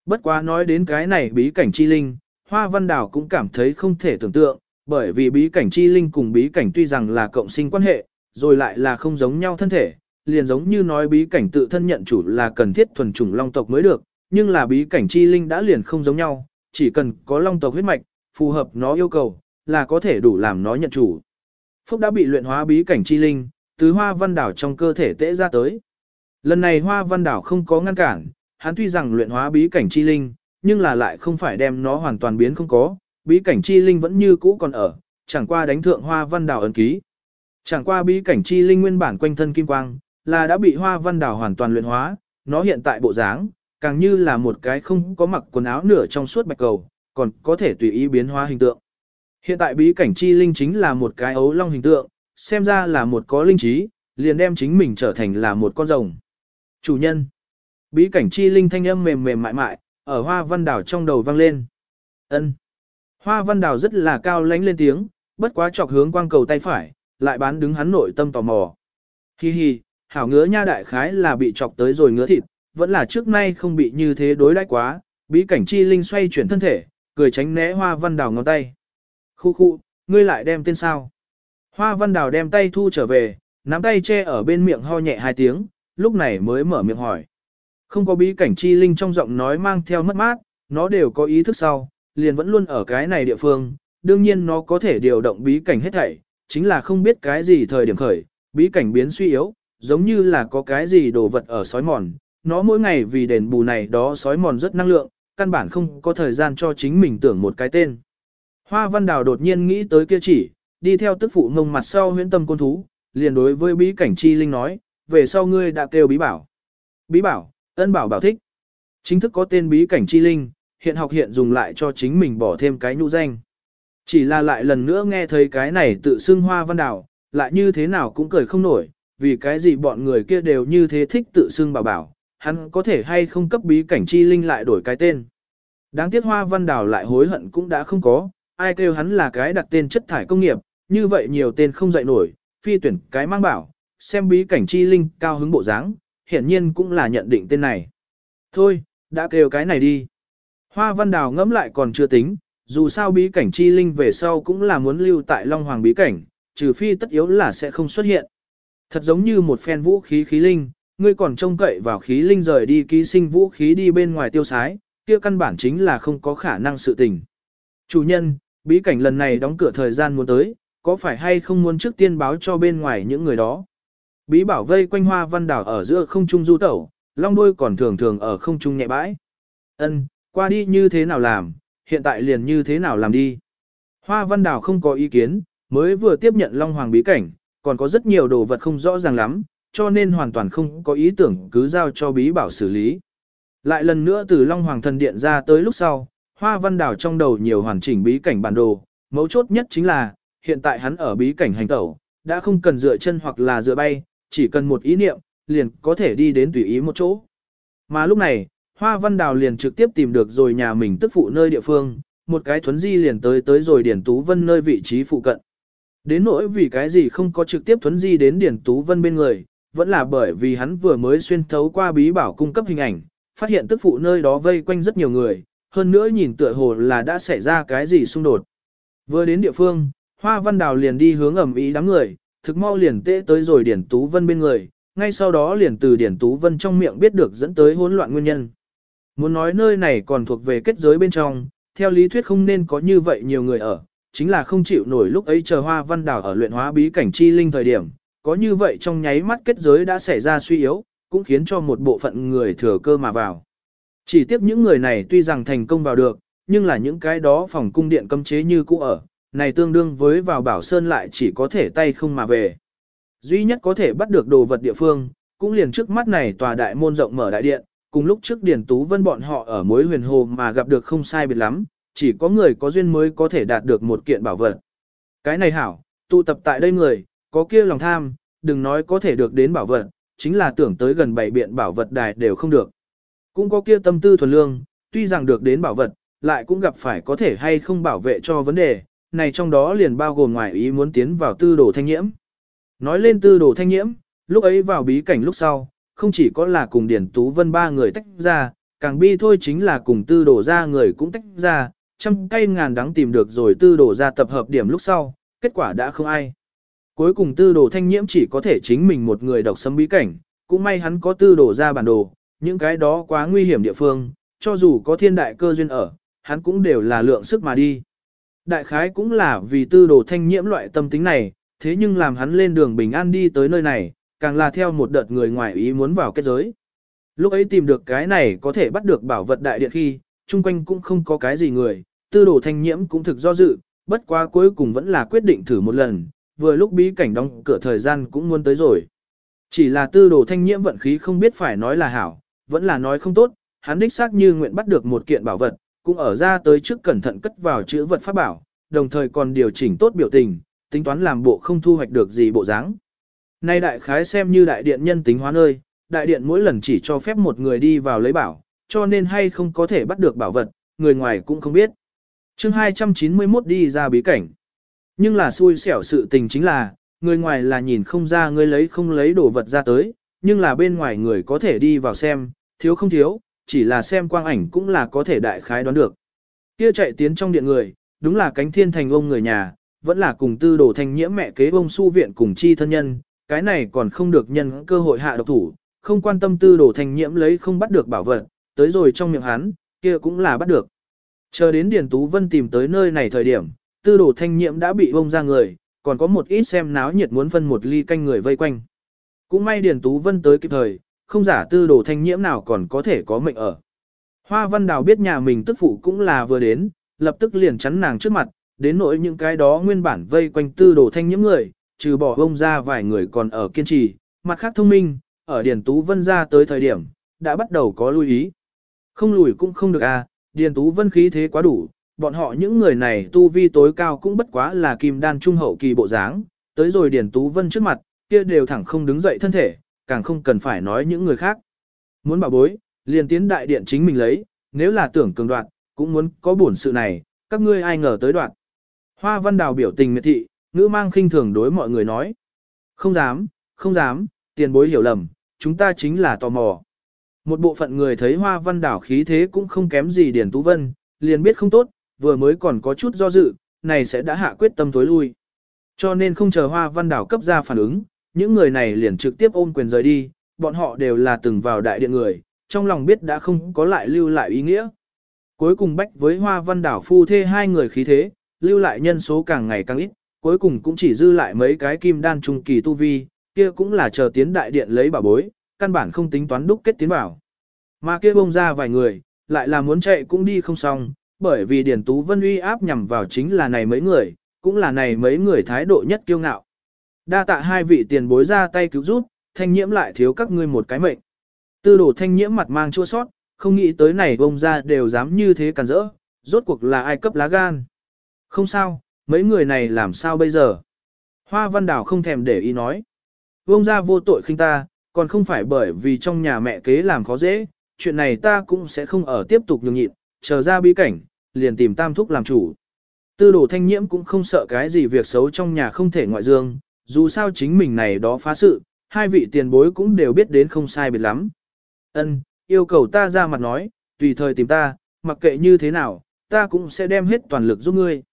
Bất quá nói đến cái này bí cảnh chi linh, Hoa Văn Đảo cũng cảm thấy không thể tưởng tượng, bởi vì bí cảnh chi linh cùng bí cảnh tuy rằng là cộng sinh quan hệ, rồi lại là không giống nhau thân thể, liền giống như nói bí cảnh tự thân nhận chủ là cần thiết thuần chủng long tộc mới được, nhưng là bí cảnh chi linh đã liền không giống nhau, chỉ cần có long tộc huyết mạch, phù hợp nó yêu cầu, là có thể đủ làm nó nhận chủ. Phúc đã bị luyện hóa bí cảnh chi linh, từ hoa văn đảo trong cơ thể tễ ra tới. Lần này hoa văn đảo không có ngăn cản, hắn tuy rằng luyện hóa bí cảnh chi linh, nhưng là lại không phải đem nó hoàn toàn biến không có, bí cảnh chi linh vẫn như cũ còn ở, chẳng qua đánh thượng hoa văn đảo ấn ký. Chẳng qua bí cảnh chi linh nguyên bản quanh thân kim quang, là đã bị hoa văn đảo hoàn toàn luyện hóa, nó hiện tại bộ dáng, càng như là một cái không có mặc quần áo nửa trong suốt bạch cầu, còn có thể tùy ý biến hóa hình tượng. Hiện tại bí cảnh chi linh chính là một cái ấu long hình tượng, xem ra là một có linh trí, liền đem chính mình trở thành là một con rồng. Chủ nhân. Bí cảnh chi linh thanh âm mềm mềm mại mại, ở hoa văn đảo trong đầu vang lên. ân Hoa văn đảo rất là cao lánh lên tiếng, bất quá chọc hướng quang cầu tay phải, lại bán đứng hắn nội tâm tò mò. Hi hi, hảo ngứa nha đại khái là bị chọc tới rồi ngứa thịt, vẫn là trước nay không bị như thế đối đãi quá, bí cảnh chi linh xoay chuyển thân thể, cười tránh né hoa văn đào ngón tay. Khu khu, ngươi lại đem tên sao. Hoa văn đào đem tay thu trở về, nắm tay che ở bên miệng ho nhẹ hai tiếng, lúc này mới mở miệng hỏi. Không có bí cảnh chi linh trong giọng nói mang theo mất mát, nó đều có ý thức sau, liền vẫn luôn ở cái này địa phương, đương nhiên nó có thể điều động bí cảnh hết thảy, chính là không biết cái gì thời điểm khởi, bí cảnh biến suy yếu, giống như là có cái gì đồ vật ở sói mòn, nó mỗi ngày vì đền bù này đó sói mòn rất năng lượng, căn bản không có thời gian cho chính mình tưởng một cái tên. Hoa Văn Đào đột nhiên nghĩ tới kia chỉ, đi theo tức phụ ngông mặt sau huyễn tâm côn thú, liền đối với bí cảnh chi linh nói, về sau ngươi đã kêu bí bảo. Bí bảo, ân bảo bảo thích. Chính thức có tên bí cảnh chi linh, hiện học hiện dùng lại cho chính mình bỏ thêm cái nhũ danh. Chỉ là lại lần nữa nghe thấy cái này tự xưng hoa văn Đào, lại như thế nào cũng cười không nổi, vì cái gì bọn người kia đều như thế thích tự xưng bảo bảo, hắn có thể hay không cấp bí cảnh chi linh lại đổi cái tên. Đáng tiếc hoa văn đào lại hối hận cũng đã không có, ai kêu hắn là cái đặt tên chất thải công nghiệp, như vậy nhiều tên không dạy nổi, phi tuyển cái mang bảo, xem bí cảnh chi linh cao hứng bộ dáng, hiển nhiên cũng là nhận định tên này. Thôi, đã kêu cái này đi. Hoa văn đào ngẫm lại còn chưa tính, dù sao bí cảnh chi linh về sau cũng là muốn lưu tại Long Hoàng bí cảnh, trừ phi tất yếu là sẽ không xuất hiện. Thật giống như một phen vũ khí khí linh, ngươi còn trông cậy vào khí linh rời đi ký sinh vũ khí đi bên ngoài tiêu sái, kia căn bản chính là không có khả năng sự tình. Chủ nhân, bí cảnh lần này đóng cửa thời gian muốn tới, có phải hay không muốn trước tiên báo cho bên ngoài những người đó? Bí bảo vây quanh hoa văn đảo ở giữa không trung du tẩu, long đuôi còn thường thường ở không trung nhẹ bãi. Ân, qua đi như thế nào làm, hiện tại liền như thế nào làm đi. Hoa văn đảo không có ý kiến, mới vừa tiếp nhận long hoàng bí cảnh, còn có rất nhiều đồ vật không rõ ràng lắm, cho nên hoàn toàn không có ý tưởng cứ giao cho bí bảo xử lý. Lại lần nữa từ long hoàng thần điện ra tới lúc sau, hoa văn Đào trong đầu nhiều hoàn chỉnh bí cảnh bản đồ, mấu chốt nhất chính là, hiện tại hắn ở bí cảnh hành tẩu, đã không cần dựa chân hoặc là dựa bay, chỉ cần một ý niệm, liền có thể đi đến tùy ý một chỗ. Mà lúc này, Hoa Văn Đào liền trực tiếp tìm được rồi nhà mình tức phụ nơi địa phương, một cái thuấn di liền tới tới rồi Điển Tú Vân nơi vị trí phụ cận. Đến nỗi vì cái gì không có trực tiếp thuấn di đến Điển Tú Vân bên người, vẫn là bởi vì hắn vừa mới xuyên thấu qua bí bảo cung cấp hình ảnh, phát hiện tức phụ nơi đó vây quanh rất nhiều người, hơn nữa nhìn tựa hồ là đã xảy ra cái gì xung đột. Vừa đến địa phương, Hoa Văn Đào liền đi hướng ẩm ý đám người, thực mau liền tệ tới rồi Điển Tú Vân bên người, ngay sau đó liền từ Điển Tú Vân trong miệng biết được dẫn tới hỗn loạn nguyên nhân. Muốn nói nơi này còn thuộc về kết giới bên trong, theo lý thuyết không nên có như vậy nhiều người ở, chính là không chịu nổi lúc ấy chờ Hoa Văn Đào ở luyện hóa bí cảnh chi linh thời điểm, có như vậy trong nháy mắt kết giới đã xảy ra suy yếu, cũng khiến cho một bộ phận người thừa cơ mà vào. Chỉ tiếc những người này tuy rằng thành công vào được, nhưng là những cái đó phòng cung điện cấm chế như cũ ở, này tương đương với vào bảo sơn lại chỉ có thể tay không mà về. Duy nhất có thể bắt được đồ vật địa phương, cũng liền trước mắt này tòa đại môn rộng mở đại điện, cùng lúc trước Điền Tú Vân bọn họ ở mối huyền hồ mà gặp được không sai biệt lắm, chỉ có người có duyên mới có thể đạt được một kiện bảo vật. Cái này hảo, tụ tập tại đây người, có kia lòng tham, đừng nói có thể được đến bảo vật, chính là tưởng tới gần bảy biện bảo vật đài đều không được. Cũng có kia tâm tư thuần lương, tuy rằng được đến bảo vật, lại cũng gặp phải có thể hay không bảo vệ cho vấn đề, này trong đó liền bao gồm ngoài ý muốn tiến vào tư đồ thanh nhiễm. Nói lên tư đồ thanh nhiễm, lúc ấy vào bí cảnh lúc sau, không chỉ có là cùng Điển Tú Vân ba người tách ra, càng bi thôi chính là cùng tư đồ ra người cũng tách ra, trăm cây ngàn đắng tìm được rồi tư đồ ra tập hợp điểm lúc sau, kết quả đã không ai. Cuối cùng tư đồ thanh nhiễm chỉ có thể chính mình một người đọc xâm bí cảnh, cũng may hắn có tư đồ ra bản đồ, những cái đó quá nguy hiểm địa phương, cho dù có thiên đại cơ duyên ở, hắn cũng đều là lượng sức mà đi. Đại khái cũng là vì tư đồ thanh nhiễm loại tâm tính này, thế nhưng làm hắn lên đường bình an đi tới nơi này, càng là theo một đợt người ngoài ý muốn vào kết giới. Lúc ấy tìm được cái này có thể bắt được bảo vật đại điện khi, chung quanh cũng không có cái gì người, tư đồ thanh nhiễm cũng thực do dự, bất quá cuối cùng vẫn là quyết định thử một lần, vừa lúc bí cảnh đóng cửa thời gian cũng muốn tới rồi. Chỉ là tư đồ thanh nhiễm vận khí không biết phải nói là hảo, vẫn là nói không tốt, hắn đích xác như nguyện bắt được một kiện bảo vật, cũng ở ra tới trước cẩn thận cất vào chữ vật pháp bảo, đồng thời còn điều chỉnh tốt biểu tình, tính toán làm bộ không thu hoạch được gì bộ dáng. Nay đại khái xem như đại điện nhân tính hóa nơi, đại điện mỗi lần chỉ cho phép một người đi vào lấy bảo, cho nên hay không có thể bắt được bảo vật, người ngoài cũng không biết chương 291 đi ra bí cảnh. Nhưng là xui xẻo sự tình chính là, người ngoài là nhìn không ra người lấy không lấy đồ vật ra tới, nhưng là bên ngoài người có thể đi vào xem, thiếu không thiếu, chỉ là xem quang ảnh cũng là có thể đại khái đoán được. Kia chạy tiến trong điện người, đúng là cánh thiên thành ông người nhà, vẫn là cùng tư đồ thanh nhiễm mẹ kế ông su viện cùng chi thân nhân, cái này còn không được nhân cơ hội hạ độc thủ, không quan tâm tư đồ thanh nhiễm lấy không bắt được bảo vật, tới rồi trong miệng hắn, kia cũng là bắt được. Chờ đến Điền Tú Vân tìm tới nơi này thời điểm, tư đồ thanh nhiễm đã bị bông ra người, còn có một ít xem náo nhiệt muốn phân một ly canh người vây quanh. Cũng may Điền Tú Vân tới kịp thời, không giả tư đồ thanh nhiễm nào còn có thể có mệnh ở. Hoa Văn Đào biết nhà mình tức phụ cũng là vừa đến, lập tức liền chắn nàng trước mặt, đến nỗi những cái đó nguyên bản vây quanh tư đồ thanh nhiễm người, trừ bỏ bông ra vài người còn ở kiên trì, mặt khác thông minh, ở Điền Tú Vân ra tới thời điểm, đã bắt đầu có lưu ý. Không lùi cũng không được à, Điền Tú Vân khí thế quá đủ, bọn họ những người này tu vi tối cao cũng bất quá là kim đan trung hậu kỳ bộ dáng, tới rồi Điền Tú Vân trước mặt, kia đều thẳng không đứng dậy thân thể, càng không cần phải nói những người khác. Muốn bảo bối, liền tiến đại điện chính mình lấy, nếu là tưởng cường đoạn, cũng muốn có bổn sự này, các ngươi ai ngờ tới đoạn. Hoa Văn Đào biểu tình miệt thị, ngữ mang khinh thường đối mọi người nói. Không dám, không dám, tiền bối hiểu lầm, chúng ta chính là tò mò. Một bộ phận người thấy Hoa Văn Đảo khí thế cũng không kém gì Điền Tú Vân, liền biết không tốt, vừa mới còn có chút do dự, này sẽ đã hạ quyết tâm tối lui. Cho nên không chờ Hoa Văn Đảo cấp ra phản ứng, những người này liền trực tiếp ôm quyền rời đi, bọn họ đều là từng vào đại điện người, trong lòng biết đã không có lại lưu lại ý nghĩa. Cuối cùng bách với Hoa Văn Đảo phu thê hai người khí thế, lưu lại nhân số càng ngày càng ít, cuối cùng cũng chỉ dư lại mấy cái kim đan trung kỳ tu vi, kia cũng là chờ tiến đại điện lấy bảo bối, căn bản không tính toán đúc kết tiến vào, Mà kia bông ra vài người, lại là muốn chạy cũng đi không xong, bởi vì Điển Tú Vân uy áp nhằm vào chính là này mấy người, cũng là này mấy người thái độ nhất kiêu ngạo. Đa tạ hai vị tiền bối ra tay cứu giúp, thanh nhiễm lại thiếu các ngươi một cái mệnh. Tư đổ thanh nhiễm mặt mang chua sót, không nghĩ tới này bông ra đều dám như thế cản rỡ, rốt cuộc là ai cấp lá gan. Không sao, mấy người này làm sao bây giờ? Hoa văn đảo không thèm để ý nói. Bông ra vô tội khinh ta, còn không phải bởi vì trong nhà mẹ kế làm khó dễ, chuyện này ta cũng sẽ không ở tiếp tục nhường nhịn, chờ ra bi cảnh, liền tìm tam thúc làm chủ. Tư đồ thanh nhiễm cũng không sợ cái gì việc xấu trong nhà không thể ngoại dương, dù sao chính mình này đó phá sự, hai vị tiền bối cũng đều biết đến không sai biệt lắm. Ân, yêu cầu ta ra mặt nói, tùy thời tìm ta, mặc kệ như thế nào, ta cũng sẽ đem hết toàn lực giúp ngươi.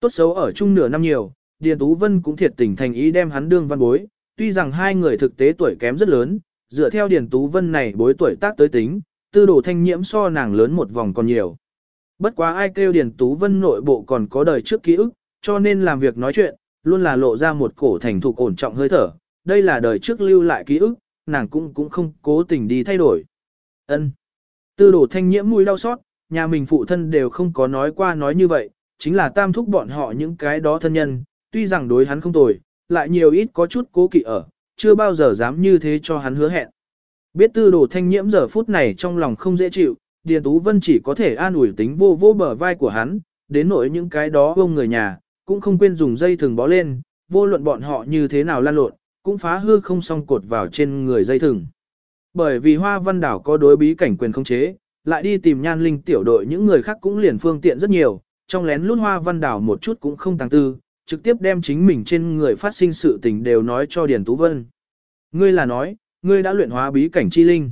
Tốt xấu ở chung nửa năm nhiều, Điền Tú Vân cũng thiệt tình thành ý đem hắn đương văn bối, tuy rằng hai người thực tế tuổi kém rất lớn, dựa theo Điền Tú Vân này bối tuổi tác tới tính, tư đồ thanh nhiễm so nàng lớn một vòng còn nhiều. Bất quá ai kêu Điền Tú Vân nội bộ còn có đời trước ký ức, cho nên làm việc nói chuyện, luôn là lộ ra một cổ thành thục ổn trọng hơi thở. Đây là đời trước lưu lại ký ức, nàng cũng cũng không cố tình đi thay đổi. Ân. Tư đồ thanh nhiễm mũi đau xót, nhà mình phụ thân đều không có nói qua nói như vậy, chính là tam thúc bọn họ những cái đó thân nhân, tuy rằng đối hắn không tồi, lại nhiều ít có chút cố kỵ ở, chưa bao giờ dám như thế cho hắn hứa hẹn. Biết tư đồ thanh nhiễm giờ phút này trong lòng không dễ chịu, Điền Tú Vân chỉ có thể an ủi tính vô vô bờ vai của hắn, đến nỗi những cái đó ông người nhà, cũng không quên dùng dây thừng bó lên, vô luận bọn họ như thế nào lan lộn, cũng phá hư không xong cột vào trên người dây thừng. Bởi vì Hoa Văn Đảo có đối bí cảnh quyền không chế, lại đi tìm nhan linh tiểu đội những người khác cũng liền phương tiện rất nhiều, trong lén lút Hoa Văn Đảo một chút cũng không tăng tư, trực tiếp đem chính mình trên người phát sinh sự tình đều nói cho Điền Tú Vân. Ngươi là nói, ngươi đã luyện hóa bí cảnh chi linh.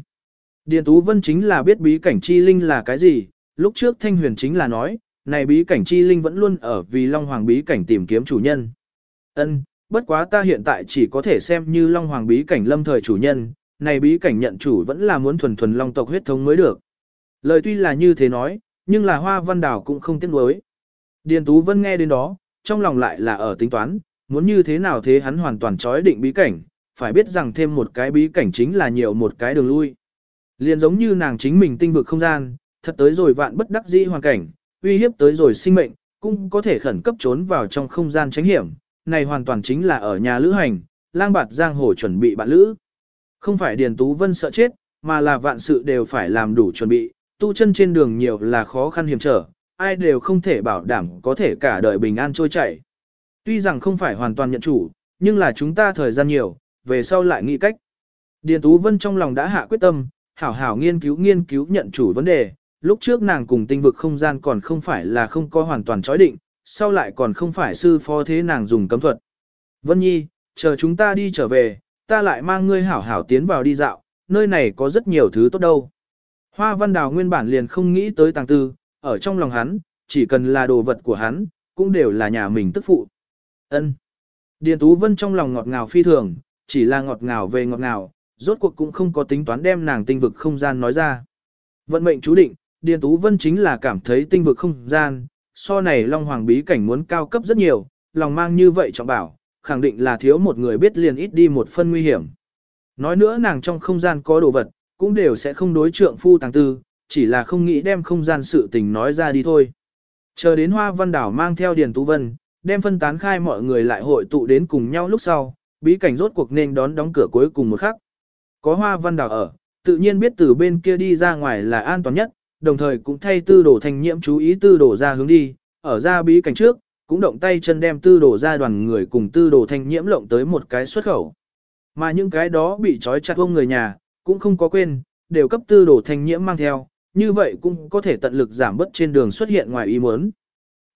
Điền Tú Vân chính là biết bí cảnh chi linh là cái gì, lúc trước Thanh Huyền chính là nói, này bí cảnh chi linh vẫn luôn ở vì Long Hoàng bí cảnh tìm kiếm chủ nhân. Ân, bất quá ta hiện tại chỉ có thể xem như Long Hoàng bí cảnh lâm thời chủ nhân, này bí cảnh nhận chủ vẫn là muốn thuần thuần Long tộc huyết thống mới được. Lời tuy là như thế nói, nhưng là Hoa Văn Đảo cũng không tiếc nuối. Điền Tú Vân nghe đến đó, trong lòng lại là ở tính toán, muốn như thế nào thế hắn hoàn toàn trói định bí cảnh, phải biết rằng thêm một cái bí cảnh chính là nhiều một cái đường lui. Liền giống như nàng chính mình tinh vực không gian, thật tới rồi vạn bất đắc dĩ hoàn cảnh, uy hiếp tới rồi sinh mệnh, cũng có thể khẩn cấp trốn vào trong không gian tránh hiểm, này hoàn toàn chính là ở nhà lữ hành, lang bạt giang hồ chuẩn bị bạn lữ. Không phải Điền Tú Vân sợ chết, mà là vạn sự đều phải làm đủ chuẩn bị, tu chân trên đường nhiều là khó khăn hiểm trở, ai đều không thể bảo đảm có thể cả đời bình an trôi chảy. Tuy rằng không phải hoàn toàn nhận chủ, nhưng là chúng ta thời gian nhiều, về sau lại nghĩ cách. Điền Tú Vân trong lòng đã hạ quyết tâm, hảo hảo nghiên cứu nghiên cứu nhận chủ vấn đề, lúc trước nàng cùng tinh vực không gian còn không phải là không có hoàn toàn chói định, sau lại còn không phải sư phó thế nàng dùng cấm thuật. Vân Nhi, chờ chúng ta đi trở về, ta lại mang ngươi hảo hảo tiến vào đi dạo, nơi này có rất nhiều thứ tốt đâu. Hoa Văn Đào nguyên bản liền không nghĩ tới tàng tư, ở trong lòng hắn, chỉ cần là đồ vật của hắn, cũng đều là nhà mình tức phụ. Ân. Điền Tú Vân trong lòng ngọt ngào phi thường, chỉ là ngọt ngào về ngọt ngào, rốt cuộc cũng không có tính toán đem nàng tinh vực không gian nói ra. Vận mệnh chú định, Điền Tú Vân chính là cảm thấy tinh vực không gian, so này Long Hoàng bí cảnh muốn cao cấp rất nhiều, lòng mang như vậy trọng bảo, khẳng định là thiếu một người biết liền ít đi một phân nguy hiểm. Nói nữa nàng trong không gian có đồ vật, cũng đều sẽ không đối trượng phu tàng tư, chỉ là không nghĩ đem không gian sự tình nói ra đi thôi. Chờ đến Hoa Văn Đảo mang theo Điền Tú Vân, đem phân tán khai mọi người lại hội tụ đến cùng nhau lúc sau, bí cảnh rốt cuộc nên đón đóng cửa cuối cùng một khắc. Có Hoa Văn Đảo ở, tự nhiên biết từ bên kia đi ra ngoài là an toàn nhất, đồng thời cũng thay tư đổ thành nhiễm chú ý tư đổ ra hướng đi, ở ra bí cảnh trước, cũng động tay chân đem tư đổ ra đoàn người cùng tư đổ thành nhiễm lộng tới một cái xuất khẩu. Mà những cái đó bị trói chặt ông người nhà, cũng không có quên, đều cấp tư đổ thành nhiễm mang theo, như vậy cũng có thể tận lực giảm bớt trên đường xuất hiện ngoài ý muốn.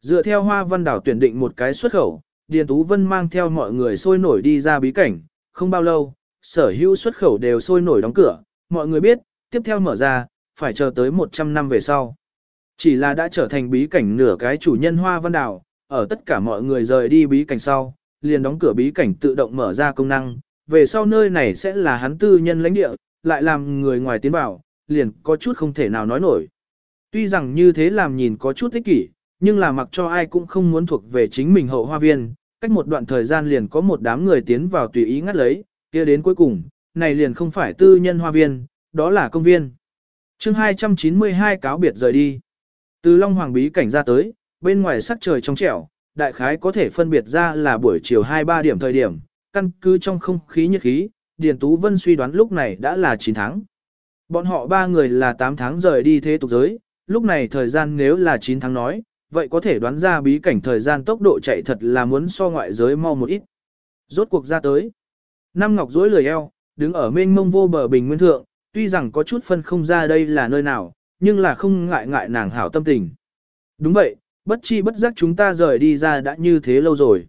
Dựa theo Hoa Văn Đảo tuyển định một cái xuất khẩu, Điền Tú Vân mang theo mọi người sôi nổi đi ra bí cảnh, không bao lâu, sở hữu xuất khẩu đều sôi nổi đóng cửa, mọi người biết, tiếp theo mở ra, phải chờ tới 100 năm về sau. Chỉ là đã trở thành bí cảnh nửa cái chủ nhân hoa văn đảo, ở tất cả mọi người rời đi bí cảnh sau, liền đóng cửa bí cảnh tự động mở ra công năng, về sau nơi này sẽ là hắn tư nhân lãnh địa, lại làm người ngoài tiến vào, liền có chút không thể nào nói nổi. Tuy rằng như thế làm nhìn có chút thích kỷ, nhưng là mặc cho ai cũng không muốn thuộc về chính mình hậu hoa viên, cách một đoạn thời gian liền có một đám người tiến vào tùy ý ngắt lấy, kia đến cuối cùng, này liền không phải tư nhân hoa viên, đó là công viên. chương 292 cáo biệt rời đi. Từ Long Hoàng bí cảnh ra tới, bên ngoài sắc trời trong trẻo, đại khái có thể phân biệt ra là buổi chiều 2-3 điểm thời điểm, căn cứ trong không khí nhiệt khí, Điền Tú Vân suy đoán lúc này đã là 9 tháng. Bọn họ ba người là 8 tháng rời đi thế tục giới, lúc này thời gian nếu là 9 tháng nói, vậy có thể đoán ra bí cảnh thời gian tốc độ chạy thật là muốn so ngoại giới mau một ít. Rốt cuộc ra tới. Năm Ngọc dối lười eo, đứng ở mênh mông vô bờ bình nguyên thượng, tuy rằng có chút phân không ra đây là nơi nào, nhưng là không ngại ngại nàng hảo tâm tình. Đúng vậy, bất chi bất giác chúng ta rời đi ra đã như thế lâu rồi.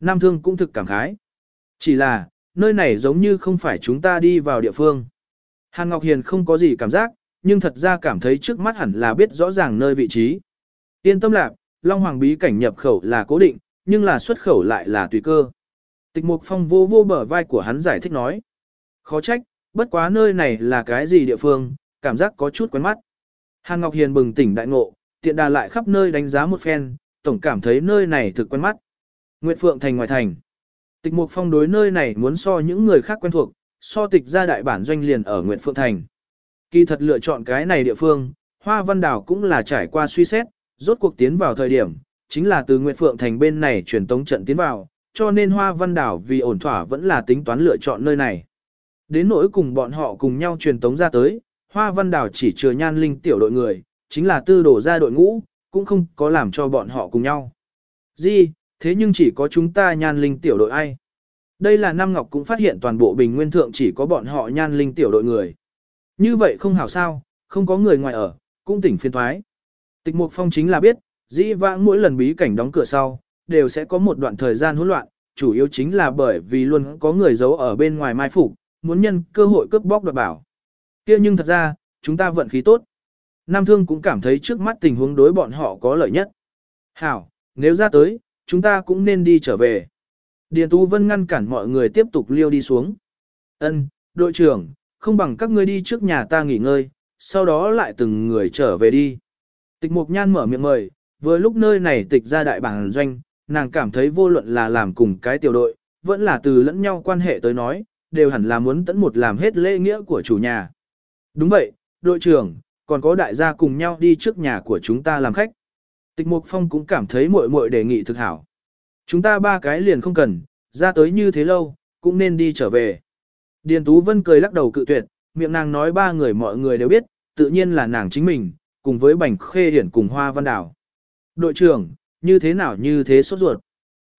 Nam Thương cũng thực cảm khái. Chỉ là, nơi này giống như không phải chúng ta đi vào địa phương. Hàn Ngọc Hiền không có gì cảm giác, nhưng thật ra cảm thấy trước mắt hẳn là biết rõ ràng nơi vị trí. Yên tâm lạc, Long Hoàng bí cảnh nhập khẩu là cố định, nhưng là xuất khẩu lại là tùy cơ. Tịch Mục Phong vô vô bờ vai của hắn giải thích nói. Khó trách, bất quá nơi này là cái gì địa phương, cảm giác có chút quen mắt. Hàn Ngọc Hiền bừng tỉnh đại ngộ, tiện đà lại khắp nơi đánh giá một phen, tổng cảm thấy nơi này thực quen mắt. Nguyệt Phượng thành ngoài thành. Tịch Mục Phong đối nơi này muốn so những người khác quen thuộc, so tịch ra đại bản doanh liền ở nguyễn Phượng thành. Kỳ thật lựa chọn cái này địa phương, Hoa Văn Đảo cũng là trải qua suy xét, rốt cuộc tiến vào thời điểm, chính là từ nguyễn Phượng thành bên này truyền tống trận tiến vào, cho nên Hoa Văn Đảo vì ổn thỏa vẫn là tính toán lựa chọn nơi này. Đến nỗi cùng bọn họ cùng nhau truyền tống ra tới, Hoa Văn Đảo chỉ chừa nhan linh tiểu đội người, chính là tư đổ ra đội ngũ, cũng không có làm cho bọn họ cùng nhau. Gì, thế nhưng chỉ có chúng ta nhan linh tiểu đội ai? Đây là Nam Ngọc cũng phát hiện toàn bộ bình nguyên thượng chỉ có bọn họ nhan linh tiểu đội người. Như vậy không hảo sao, không có người ngoài ở, cũng tỉnh phiên thoái. Tịch Mục Phong chính là biết, dĩ vãng mỗi lần bí cảnh đóng cửa sau, đều sẽ có một đoạn thời gian hỗn loạn, chủ yếu chính là bởi vì luôn có người giấu ở bên ngoài mai phục, muốn nhân cơ hội cướp bóc đoạt bảo. kia nhưng thật ra, chúng ta vận khí tốt. Nam Thương cũng cảm thấy trước mắt tình huống đối bọn họ có lợi nhất. Hảo, nếu ra tới, chúng ta cũng nên đi trở về. Điền Tú Vân ngăn cản mọi người tiếp tục liêu đi xuống. Ân, đội trưởng, không bằng các ngươi đi trước nhà ta nghỉ ngơi, sau đó lại từng người trở về đi. Tịch Mục Nhan mở miệng mời, vừa lúc nơi này tịch ra đại bản doanh, nàng cảm thấy vô luận là làm cùng cái tiểu đội, vẫn là từ lẫn nhau quan hệ tới nói, đều hẳn là muốn tẫn một làm hết lễ nghĩa của chủ nhà. Đúng vậy, đội trưởng, còn có đại gia cùng nhau đi trước nhà của chúng ta làm khách. Tịch Mục Phong cũng cảm thấy muội muội đề nghị thực hảo. Chúng ta ba cái liền không cần, ra tới như thế lâu, cũng nên đi trở về. Điền Tú Vân cười lắc đầu cự tuyệt, miệng nàng nói ba người mọi người đều biết, tự nhiên là nàng chính mình, cùng với Bành Khê Hiển cùng Hoa Văn Đảo. Đội trưởng, như thế nào như thế sốt ruột.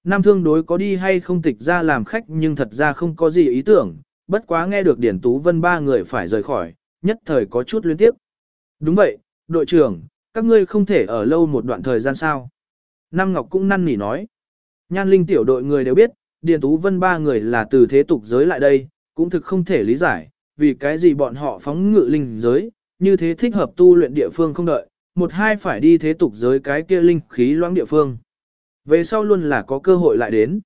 Nam thương đối có đi hay không tịch ra làm khách nhưng thật ra không có gì ý tưởng, bất quá nghe được Điển Tú Vân ba người phải rời khỏi, nhất thời có chút liên tiếp. Đúng vậy, đội trưởng, các ngươi không thể ở lâu một đoạn thời gian sao. Nam Ngọc cũng năn nỉ nói. Nhan linh tiểu đội người đều biết, Điền Tú Vân ba người là từ thế tục giới lại đây, cũng thực không thể lý giải, vì cái gì bọn họ phóng ngự linh giới, như thế thích hợp tu luyện địa phương không đợi, một hai phải đi thế tục giới cái kia linh khí loãng địa phương. Về sau luôn là có cơ hội lại đến.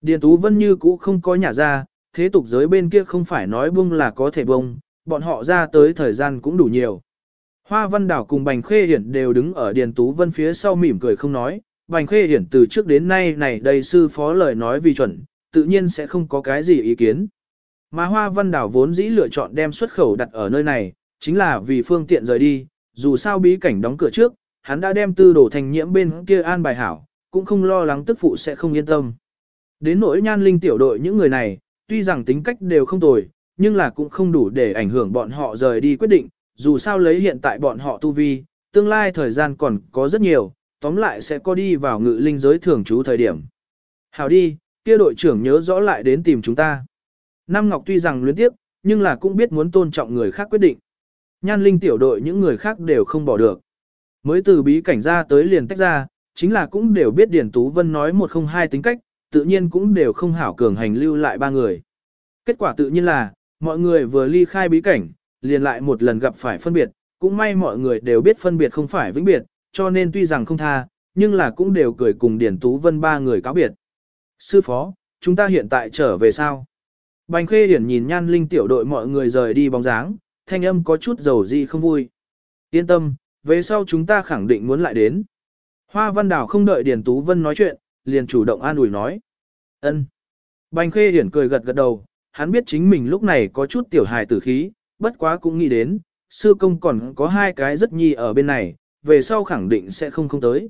Điền Tú Vân như cũ không có nhà ra, thế tục giới bên kia không phải nói bung là có thể bung, bọn họ ra tới thời gian cũng đủ nhiều. Hoa Văn Đảo cùng Bành Khê Hiển đều đứng ở Điền Tú Vân phía sau mỉm cười không nói, Bành Khê Hiển từ trước đến nay này đầy sư phó lời nói vì chuẩn, tự nhiên sẽ không có cái gì ý kiến. Mà Hoa Văn Đảo vốn dĩ lựa chọn đem xuất khẩu đặt ở nơi này, chính là vì phương tiện rời đi, dù sao bí cảnh đóng cửa trước, hắn đã đem tư đồ thành nhiễm bên kia an bài hảo, cũng không lo lắng tức phụ sẽ không yên tâm. Đến nỗi nhan linh tiểu đội những người này, tuy rằng tính cách đều không tồi, nhưng là cũng không đủ để ảnh hưởng bọn họ rời đi quyết định, dù sao lấy hiện tại bọn họ tu vi, tương lai thời gian còn có rất nhiều, tóm lại sẽ có đi vào ngự linh giới thường trú thời điểm. Hảo đi, kia đội trưởng nhớ rõ lại đến tìm chúng ta. Nam Ngọc tuy rằng luyến tiếp, nhưng là cũng biết muốn tôn trọng người khác quyết định. Nhan linh tiểu đội những người khác đều không bỏ được. Mới từ bí cảnh ra tới liền tách ra, chính là cũng đều biết Điền Tú Vân nói một không hai tính cách, tự nhiên cũng đều không hảo cường hành lưu lại ba người. Kết quả tự nhiên là, mọi người vừa ly khai bí cảnh, liền lại một lần gặp phải phân biệt, cũng may mọi người đều biết phân biệt không phải vĩnh biệt, cho nên tuy rằng không tha, nhưng là cũng đều cười cùng Điền Tú Vân ba người cáo biệt. Sư phó, chúng ta hiện tại trở về sao? Bành Khê Điển nhìn nhan linh tiểu đội mọi người rời đi bóng dáng, thanh âm có chút dầu gì không vui. Yên tâm, về sau chúng ta khẳng định muốn lại đến. Hoa Văn Đào không đợi Điền Tú Vân nói chuyện, liền chủ động an ủi nói. ân. Bành Khê Điển cười gật gật đầu, hắn biết chính mình lúc này có chút tiểu hài tử khí, bất quá cũng nghĩ đến, sư công còn có hai cái rất nhi ở bên này, về sau khẳng định sẽ không không tới.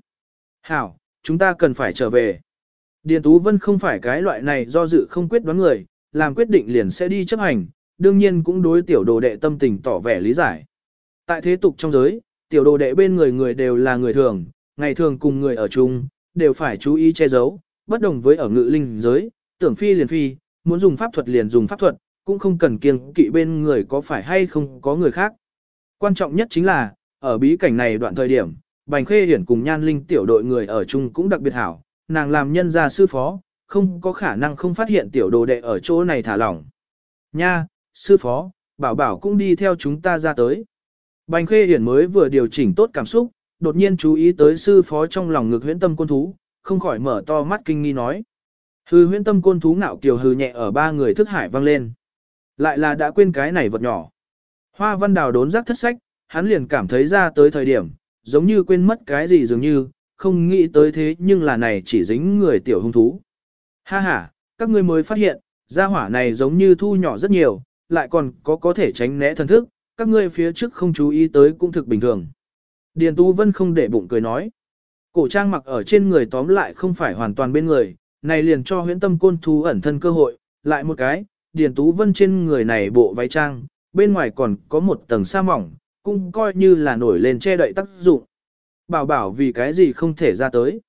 Hảo, chúng ta cần phải trở về. Điền Tú Vân không phải cái loại này do dự không quyết đoán người, làm quyết định liền sẽ đi chấp hành, đương nhiên cũng đối tiểu đồ đệ tâm tình tỏ vẻ lý giải. Tại thế tục trong giới, tiểu đồ đệ bên người người đều là người thường, ngày thường cùng người ở chung, đều phải chú ý che giấu, bất đồng với ở ngự linh giới, tưởng phi liền phi, muốn dùng pháp thuật liền dùng pháp thuật, cũng không cần kiêng kỵ bên người có phải hay không có người khác. Quan trọng nhất chính là, ở bí cảnh này đoạn thời điểm, Bành Khê Hiển cùng Nhan Linh tiểu đội người ở chung cũng đặc biệt hảo, nàng làm nhân gia sư phó, không có khả năng không phát hiện tiểu đồ đệ ở chỗ này thả lỏng. Nha, sư phó, bảo bảo cũng đi theo chúng ta ra tới. Bành Khê Hiển mới vừa điều chỉnh tốt cảm xúc, đột nhiên chú ý tới sư phó trong lòng ngực huyễn tâm côn thú, không khỏi mở to mắt kinh nghi nói. Hư huyễn tâm côn thú ngạo kiều hư nhẹ ở ba người thức hải vang lên. Lại là đã quên cái này vật nhỏ. Hoa văn đào đốn giác thất sách, hắn liền cảm thấy ra tới thời điểm, giống như quên mất cái gì dường như, không nghĩ tới thế nhưng là này chỉ dính người tiểu hung thú. Ha ha, các ngươi mới phát hiện, gia hỏa này giống như thu nhỏ rất nhiều, lại còn có có thể tránh né thần thức, các ngươi phía trước không chú ý tới cũng thực bình thường. Điền Tú Vân không để bụng cười nói. Cổ trang mặc ở trên người tóm lại không phải hoàn toàn bên người, này liền cho huyễn tâm côn thú ẩn thân cơ hội, lại một cái, Điền Tú Vân trên người này bộ váy trang, bên ngoài còn có một tầng sa mỏng, cũng coi như là nổi lên che đậy tác dụng. Bảo bảo vì cái gì không thể ra tới.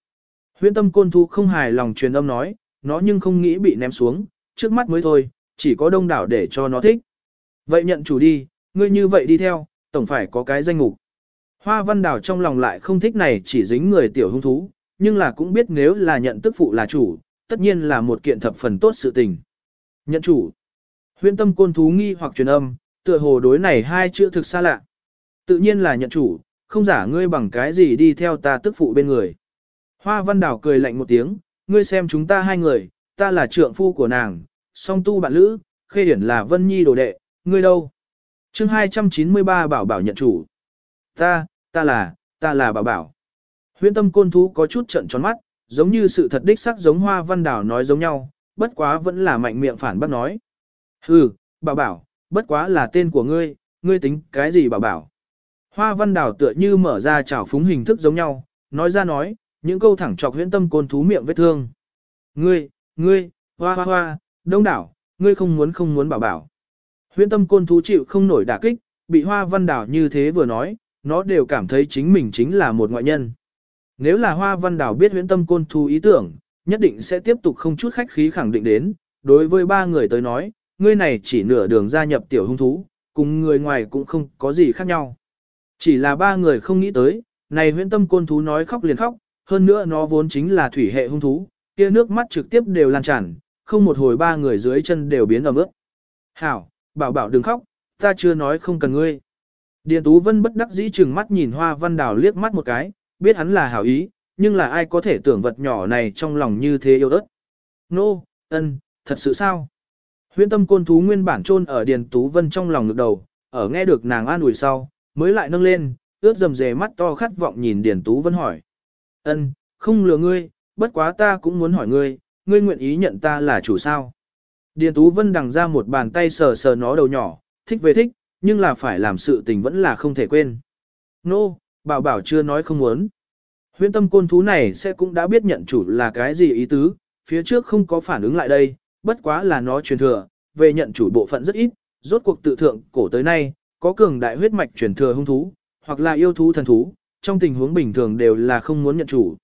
Huyễn tâm côn thú không hài lòng truyền âm nói, nó nhưng không nghĩ bị ném xuống, trước mắt mới thôi, chỉ có đông đảo để cho nó thích. Vậy nhận chủ đi, ngươi như vậy đi theo, tổng phải có cái danh mục. Hoa văn đảo trong lòng lại không thích này chỉ dính người tiểu hung thú, nhưng là cũng biết nếu là nhận tức phụ là chủ, tất nhiên là một kiện thập phần tốt sự tình. Nhận chủ. Huyễn tâm côn thú nghi hoặc truyền âm, tựa hồ đối này hai chữ thực xa lạ. Tự nhiên là nhận chủ, không giả ngươi bằng cái gì đi theo ta tức phụ bên người. Hoa văn đảo cười lạnh một tiếng, ngươi xem chúng ta hai người, ta là trượng phu của nàng, song tu bạn lữ, khê điển là vân nhi đồ đệ, ngươi đâu? chương 293 bảo bảo nhận chủ. Ta, ta là, ta là bảo bảo. Huyễn tâm côn thú có chút trận tròn mắt, giống như sự thật đích sắc giống hoa văn đảo nói giống nhau, bất quá vẫn là mạnh miệng phản bác nói. Hừ, bảo bảo, bất quá là tên của ngươi, ngươi tính cái gì bảo bảo. Hoa văn đảo tựa như mở ra trào phúng hình thức giống nhau, nói ra nói, những câu thẳng chọc huyễn tâm côn thú miệng vết thương. Ngươi, ngươi, hoa hoa hoa, đông đảo, ngươi không muốn không muốn bảo bảo. Huyễn tâm côn thú chịu không nổi đả kích, bị hoa văn đảo như thế vừa nói, nó đều cảm thấy chính mình chính là một ngoại nhân. Nếu là hoa văn đảo biết huyễn tâm côn thú ý tưởng, nhất định sẽ tiếp tục không chút khách khí khẳng định đến, đối với ba người tới nói, ngươi này chỉ nửa đường gia nhập tiểu hung thú, cùng người ngoài cũng không có gì khác nhau. Chỉ là ba người không nghĩ tới, này huyễn tâm côn thú nói khóc liền khóc, hơn nữa nó vốn chính là thủy hệ hung thú, kia nước mắt trực tiếp đều lan tràn, không một hồi ba người dưới chân đều biến ẩm ướt. Hảo, bảo bảo đừng khóc, ta chưa nói không cần ngươi. Điền Tú Vân bất đắc dĩ chừng mắt nhìn Hoa Văn Đào liếc mắt một cái, biết hắn là hảo ý, nhưng là ai có thể tưởng vật nhỏ này trong lòng như thế yêu đất. Nô, no, ân, thật sự sao? Huyễn tâm côn thú nguyên bản chôn ở Điền Tú Vân trong lòng ngược đầu, ở nghe được nàng an ủi sau, mới lại nâng lên, ướt dầm dề mắt to khát vọng nhìn Điền Tú Vân hỏi. Ân, không lừa ngươi, bất quá ta cũng muốn hỏi ngươi, ngươi nguyện ý nhận ta là chủ sao? Điền Tú Vân đằng ra một bàn tay sờ sờ nó đầu nhỏ, thích về thích, nhưng là phải làm sự tình vẫn là không thể quên. Nô, no, bảo bảo chưa nói không muốn. Huyễn tâm côn thú này sẽ cũng đã biết nhận chủ là cái gì ý tứ, phía trước không có phản ứng lại đây, bất quá là nó truyền thừa, về nhận chủ bộ phận rất ít, rốt cuộc tự thượng cổ tới nay, có cường đại huyết mạch truyền thừa hung thú, hoặc là yêu thú thần thú, trong tình huống bình thường đều là không muốn nhận chủ.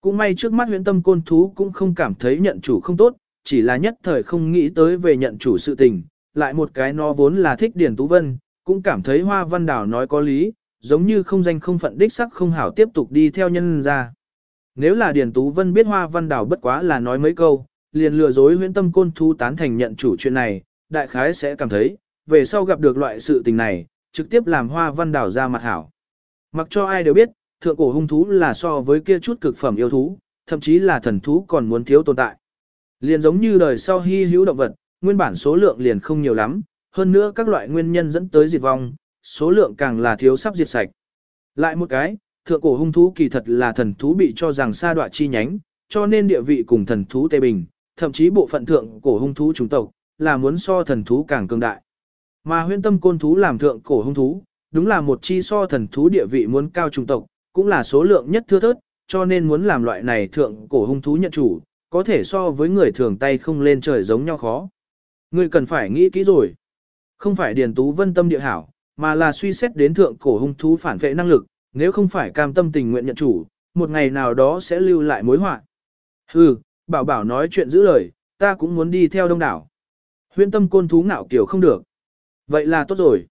Cũng may trước mắt huyễn tâm côn thú cũng không cảm thấy nhận chủ không tốt, chỉ là nhất thời không nghĩ tới về nhận chủ sự tình, lại một cái nó vốn là thích Điền Tú Vân, cũng cảm thấy Hoa Văn Đảo nói có lý, giống như không danh không phận đích sắc không hảo tiếp tục đi theo nhân ra. Nếu là Điền Tú Vân biết Hoa Văn Đảo bất quá là nói mấy câu, liền lừa dối huyễn tâm côn thú tán thành nhận chủ chuyện này, đại khái sẽ cảm thấy, về sau gặp được loại sự tình này, trực tiếp làm hoa văn đảo ra mặt hảo. Mặc cho ai đều biết, thượng cổ hung thú là so với kia chút cực phẩm yêu thú, thậm chí là thần thú còn muốn thiếu tồn tại. Liền giống như đời sau hy hữu động vật, nguyên bản số lượng liền không nhiều lắm, hơn nữa các loại nguyên nhân dẫn tới diệt vong, số lượng càng là thiếu sắp diệt sạch. Lại một cái, thượng cổ hung thú kỳ thật là thần thú bị cho rằng sa đoạ chi nhánh, cho nên địa vị cùng thần thú tê Bình, thậm chí bộ phận thượng cổ hung thú chúng tộc, là muốn so thần thú càng cường đại. Mà huyên tâm côn thú làm thượng cổ hung thú, đúng là một chi so thần thú địa vị muốn cao trung tộc, cũng là số lượng nhất thưa thớt, cho nên muốn làm loại này thượng cổ hung thú nhận chủ, có thể so với người thường tay không lên trời giống nhau khó. Người cần phải nghĩ kỹ rồi. Không phải điền tú vân tâm địa hảo, mà là suy xét đến thượng cổ hung thú phản vệ năng lực, nếu không phải cam tâm tình nguyện nhận chủ, một ngày nào đó sẽ lưu lại mối họa. Hừ, bảo bảo nói chuyện giữ lời, ta cũng muốn đi theo đông đảo. Huyên tâm côn thú ngạo kiểu không được. Vậy là tốt rồi.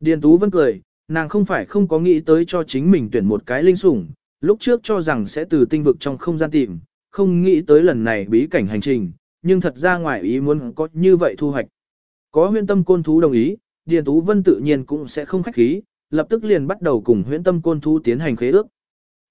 Điền Tú Vân cười, nàng không phải không có nghĩ tới cho chính mình tuyển một cái linh sủng, lúc trước cho rằng sẽ từ tinh vực trong không gian tìm, không nghĩ tới lần này bí cảnh hành trình, nhưng thật ra ngoài ý muốn có như vậy thu hoạch. Có huyên tâm côn thú đồng ý, Điền Tú Vân tự nhiên cũng sẽ không khách khí, lập tức liền bắt đầu cùng huyễn tâm côn thú tiến hành khế ước.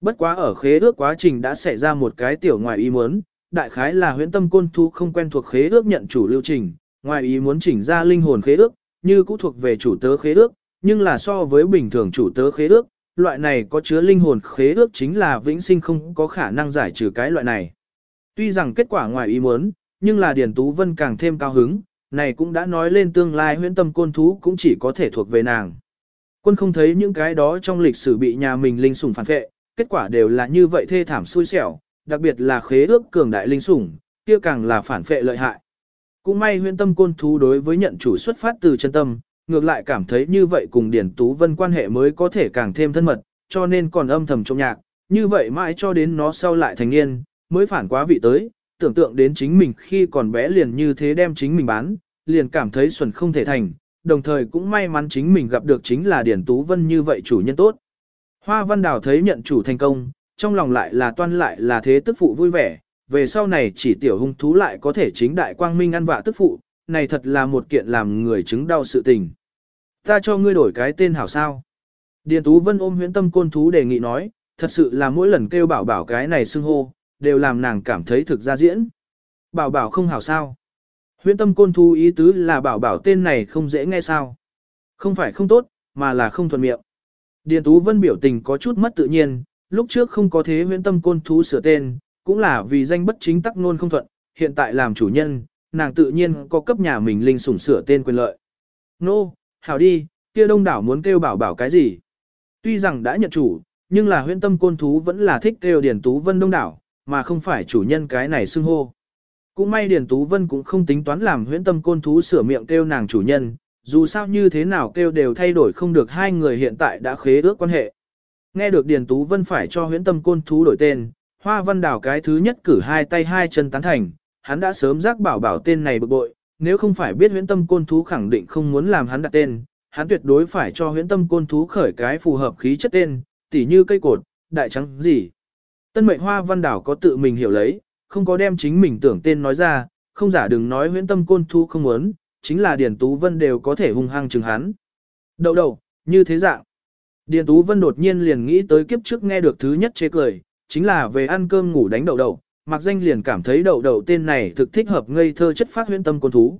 Bất quá ở khế ước quá trình đã xảy ra một cái tiểu ngoài ý muốn, đại khái là huyễn tâm côn thú không quen thuộc khế ước nhận chủ lưu trình, ngoài ý muốn chỉnh ra linh hồn khế ước, như cũ thuộc về chủ tớ khế ước, nhưng là so với bình thường chủ tớ khế ước, loại này có chứa linh hồn khế ước chính là vĩnh sinh không có khả năng giải trừ cái loại này. Tuy rằng kết quả ngoài ý muốn, nhưng là Điền Tú Vân càng thêm cao hứng, này cũng đã nói lên tương lai huyễn tâm côn thú cũng chỉ có thể thuộc về nàng. Quân không thấy những cái đó trong lịch sử bị nhà mình linh sủng phản vệ, kết quả đều là như vậy thê thảm xui xẻo, đặc biệt là khế ước cường đại linh sủng, kia càng là phản vệ lợi hại. Cũng may huyễn tâm côn thú đối với nhận chủ xuất phát từ chân tâm, ngược lại cảm thấy như vậy cùng Điển Tú Vân quan hệ mới có thể càng thêm thân mật, cho nên còn âm thầm trong nhạc, như vậy mãi cho đến nó sau lại thành niên, mới phản quá vị tới, tưởng tượng đến chính mình khi còn bé liền như thế đem chính mình bán, liền cảm thấy xuẩn không thể thành, đồng thời cũng may mắn chính mình gặp được chính là Điển Tú Vân như vậy chủ nhân tốt. Hoa Văn Đào thấy nhận chủ thành công, trong lòng lại là toan lại là thế tức phụ vui vẻ, về sau này chỉ tiểu hung thú lại có thể chính đại quang minh ăn vạ tức phụ, này thật là một kiện làm người chứng đau sự tình. Ta cho ngươi đổi cái tên hảo sao. Điền Tú Vân ôm huyễn tâm côn thú đề nghị nói, thật sự là mỗi lần kêu bảo bảo cái này xưng hô, đều làm nàng cảm thấy thực ra diễn. Bảo bảo không hảo sao. Huyễn tâm côn thú ý tứ là bảo bảo tên này không dễ nghe sao. Không phải không tốt, mà là không thuận miệng. Điền Tú Vân biểu tình có chút mất tự nhiên, lúc trước không có thế huyễn tâm côn thú sửa tên, cũng là vì danh bất chính tắc nôn không thuận, hiện tại làm chủ nhân, nàng tự nhiên có cấp nhà mình linh sủng sửa tên quyền lợi. Nô, no, hảo đi, kia đông đảo muốn kêu bảo bảo cái gì. Tuy rằng đã nhận chủ, nhưng là huyễn tâm côn thú vẫn là thích kêu Điền Tú Vân đông đảo, mà không phải chủ nhân cái này xưng hô. Cũng may Điền Tú Vân cũng không tính toán làm huyễn tâm côn thú sửa miệng kêu nàng chủ nhân, dù sao như thế nào kêu đều thay đổi không được hai người hiện tại đã khế ước quan hệ. Nghe được Điền Tú Vân phải cho huyễn tâm côn thú đổi tên, Hoa Văn Đào cái thứ nhất cử hai tay hai chân tán thành, hắn đã sớm giác bảo bảo tên này bực bội, nếu không phải biết huyễn tâm côn thú khẳng định không muốn làm hắn đặt tên, hắn tuyệt đối phải cho huyễn tâm côn thú khởi cái phù hợp khí chất tên, tỉ như cây cột, đại trắng gì. Tân mệnh Hoa Văn Đào có tự mình hiểu lấy, không có đem chính mình tưởng tên nói ra, không giả đừng nói huyễn tâm côn thú không muốn, chính là Điền Tú Vân đều có thể hung hăng chừng hắn. Đậu đầu, như thế dạng. Điền Tú Vân đột nhiên liền nghĩ tới kiếp trước nghe được thứ nhất chế cười, chính là về ăn cơm ngủ đánh đậu đậu, mặc danh liền cảm thấy đậu đậu tên này thực thích hợp ngây thơ chất phát huyễn tâm côn thú.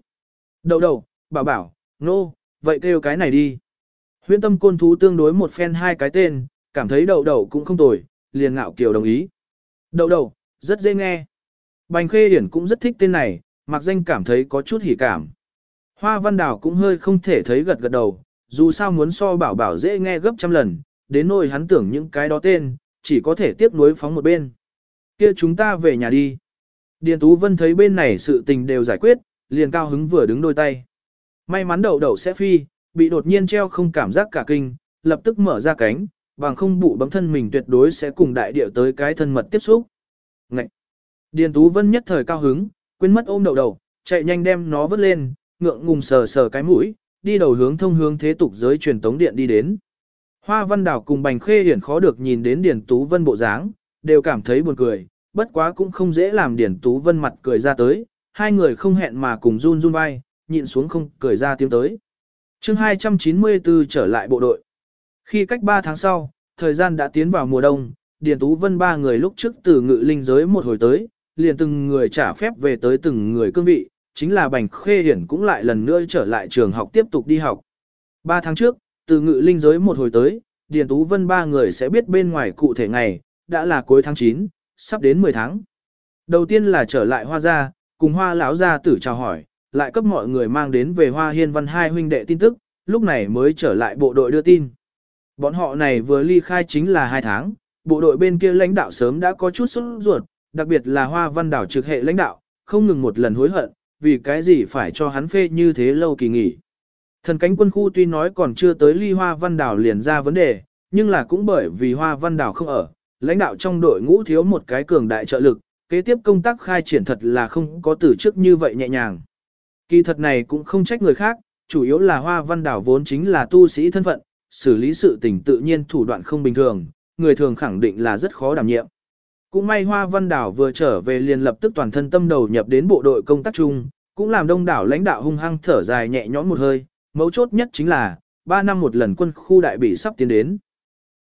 Đậu đậu, bảo bảo, nô, no, vậy kêu cái này đi. Huyễn tâm côn thú tương đối một phen hai cái tên, cảm thấy đậu đậu cũng không tồi, liền ngạo kiều đồng ý. Đậu đậu, rất dễ nghe. Bành khê điển cũng rất thích tên này, mặc danh cảm thấy có chút hỉ cảm. Hoa văn đảo cũng hơi không thể thấy gật gật đầu, dù sao muốn so bảo bảo dễ nghe gấp trăm lần, đến nỗi hắn tưởng những cái đó tên, chỉ có thể tiếp nối phóng một bên. Kia chúng ta về nhà đi. Điền Tú Vân thấy bên này sự tình đều giải quyết, liền cao hứng vừa đứng đôi tay. May mắn đậu đậu sẽ phi, bị đột nhiên treo không cảm giác cả kinh, lập tức mở ra cánh, bằng không bụ bấm thân mình tuyệt đối sẽ cùng đại địa tới cái thân mật tiếp xúc. Ngậy! Điền Tú Vân nhất thời cao hứng, quên mất ôm đậu đậu, chạy nhanh đem nó vứt lên, ngượng ngùng sờ sờ cái mũi, đi đầu hướng thông hướng thế tục giới truyền tống điện đi đến. Hoa Văn Đảo cùng Bành Khê Hiển khó được nhìn đến Điền Tú Vân bộ dáng, đều cảm thấy buồn cười, bất quá cũng không dễ làm Điền Tú Vân mặt cười ra tới, hai người không hẹn mà cùng run run vai, nhịn xuống không cười ra tiếng tới. chương 294 trở lại bộ đội. Khi cách 3 tháng sau, thời gian đã tiến vào mùa đông, Điền Tú Vân ba người lúc trước từ ngự linh giới một hồi tới, liền từng người trả phép về tới từng người cương vị, chính là Bành Khê Hiển cũng lại lần nữa trở lại trường học tiếp tục đi học. Ba tháng trước, từ ngự linh giới một hồi tới, Điền Tú Vân ba người sẽ biết bên ngoài cụ thể ngày, đã là cuối tháng 9, sắp đến 10 tháng. Đầu tiên là trở lại hoa gia, cùng hoa lão gia tử chào hỏi, lại cấp mọi người mang đến về hoa hiên văn hai huynh đệ tin tức, lúc này mới trở lại bộ đội đưa tin. Bọn họ này vừa ly khai chính là hai tháng, bộ đội bên kia lãnh đạo sớm đã có chút sốt ruột, đặc biệt là hoa văn đảo trực hệ lãnh đạo, không ngừng một lần hối hận, vì cái gì phải cho hắn phê như thế lâu kỳ nghỉ. Thần cánh quân khu tuy nói còn chưa tới ly hoa văn đảo liền ra vấn đề, nhưng là cũng bởi vì hoa văn đảo không ở, lãnh đạo trong đội ngũ thiếu một cái cường đại trợ lực, kế tiếp công tác khai triển thật là không có từ trước như vậy nhẹ nhàng. Kỳ thật này cũng không trách người khác, chủ yếu là hoa văn đảo vốn chính là tu sĩ thân phận, xử lý sự tình tự nhiên thủ đoạn không bình thường, người thường khẳng định là rất khó đảm nhiệm. Cũng may Hoa Văn Đảo vừa trở về liền lập tức toàn thân tâm đầu nhập đến bộ đội công tác chung, cũng làm đông đảo lãnh đạo hung hăng thở dài nhẹ nhõm một hơi, mấu chốt nhất chính là, 3 năm một lần quân khu đại bị sắp tiến đến.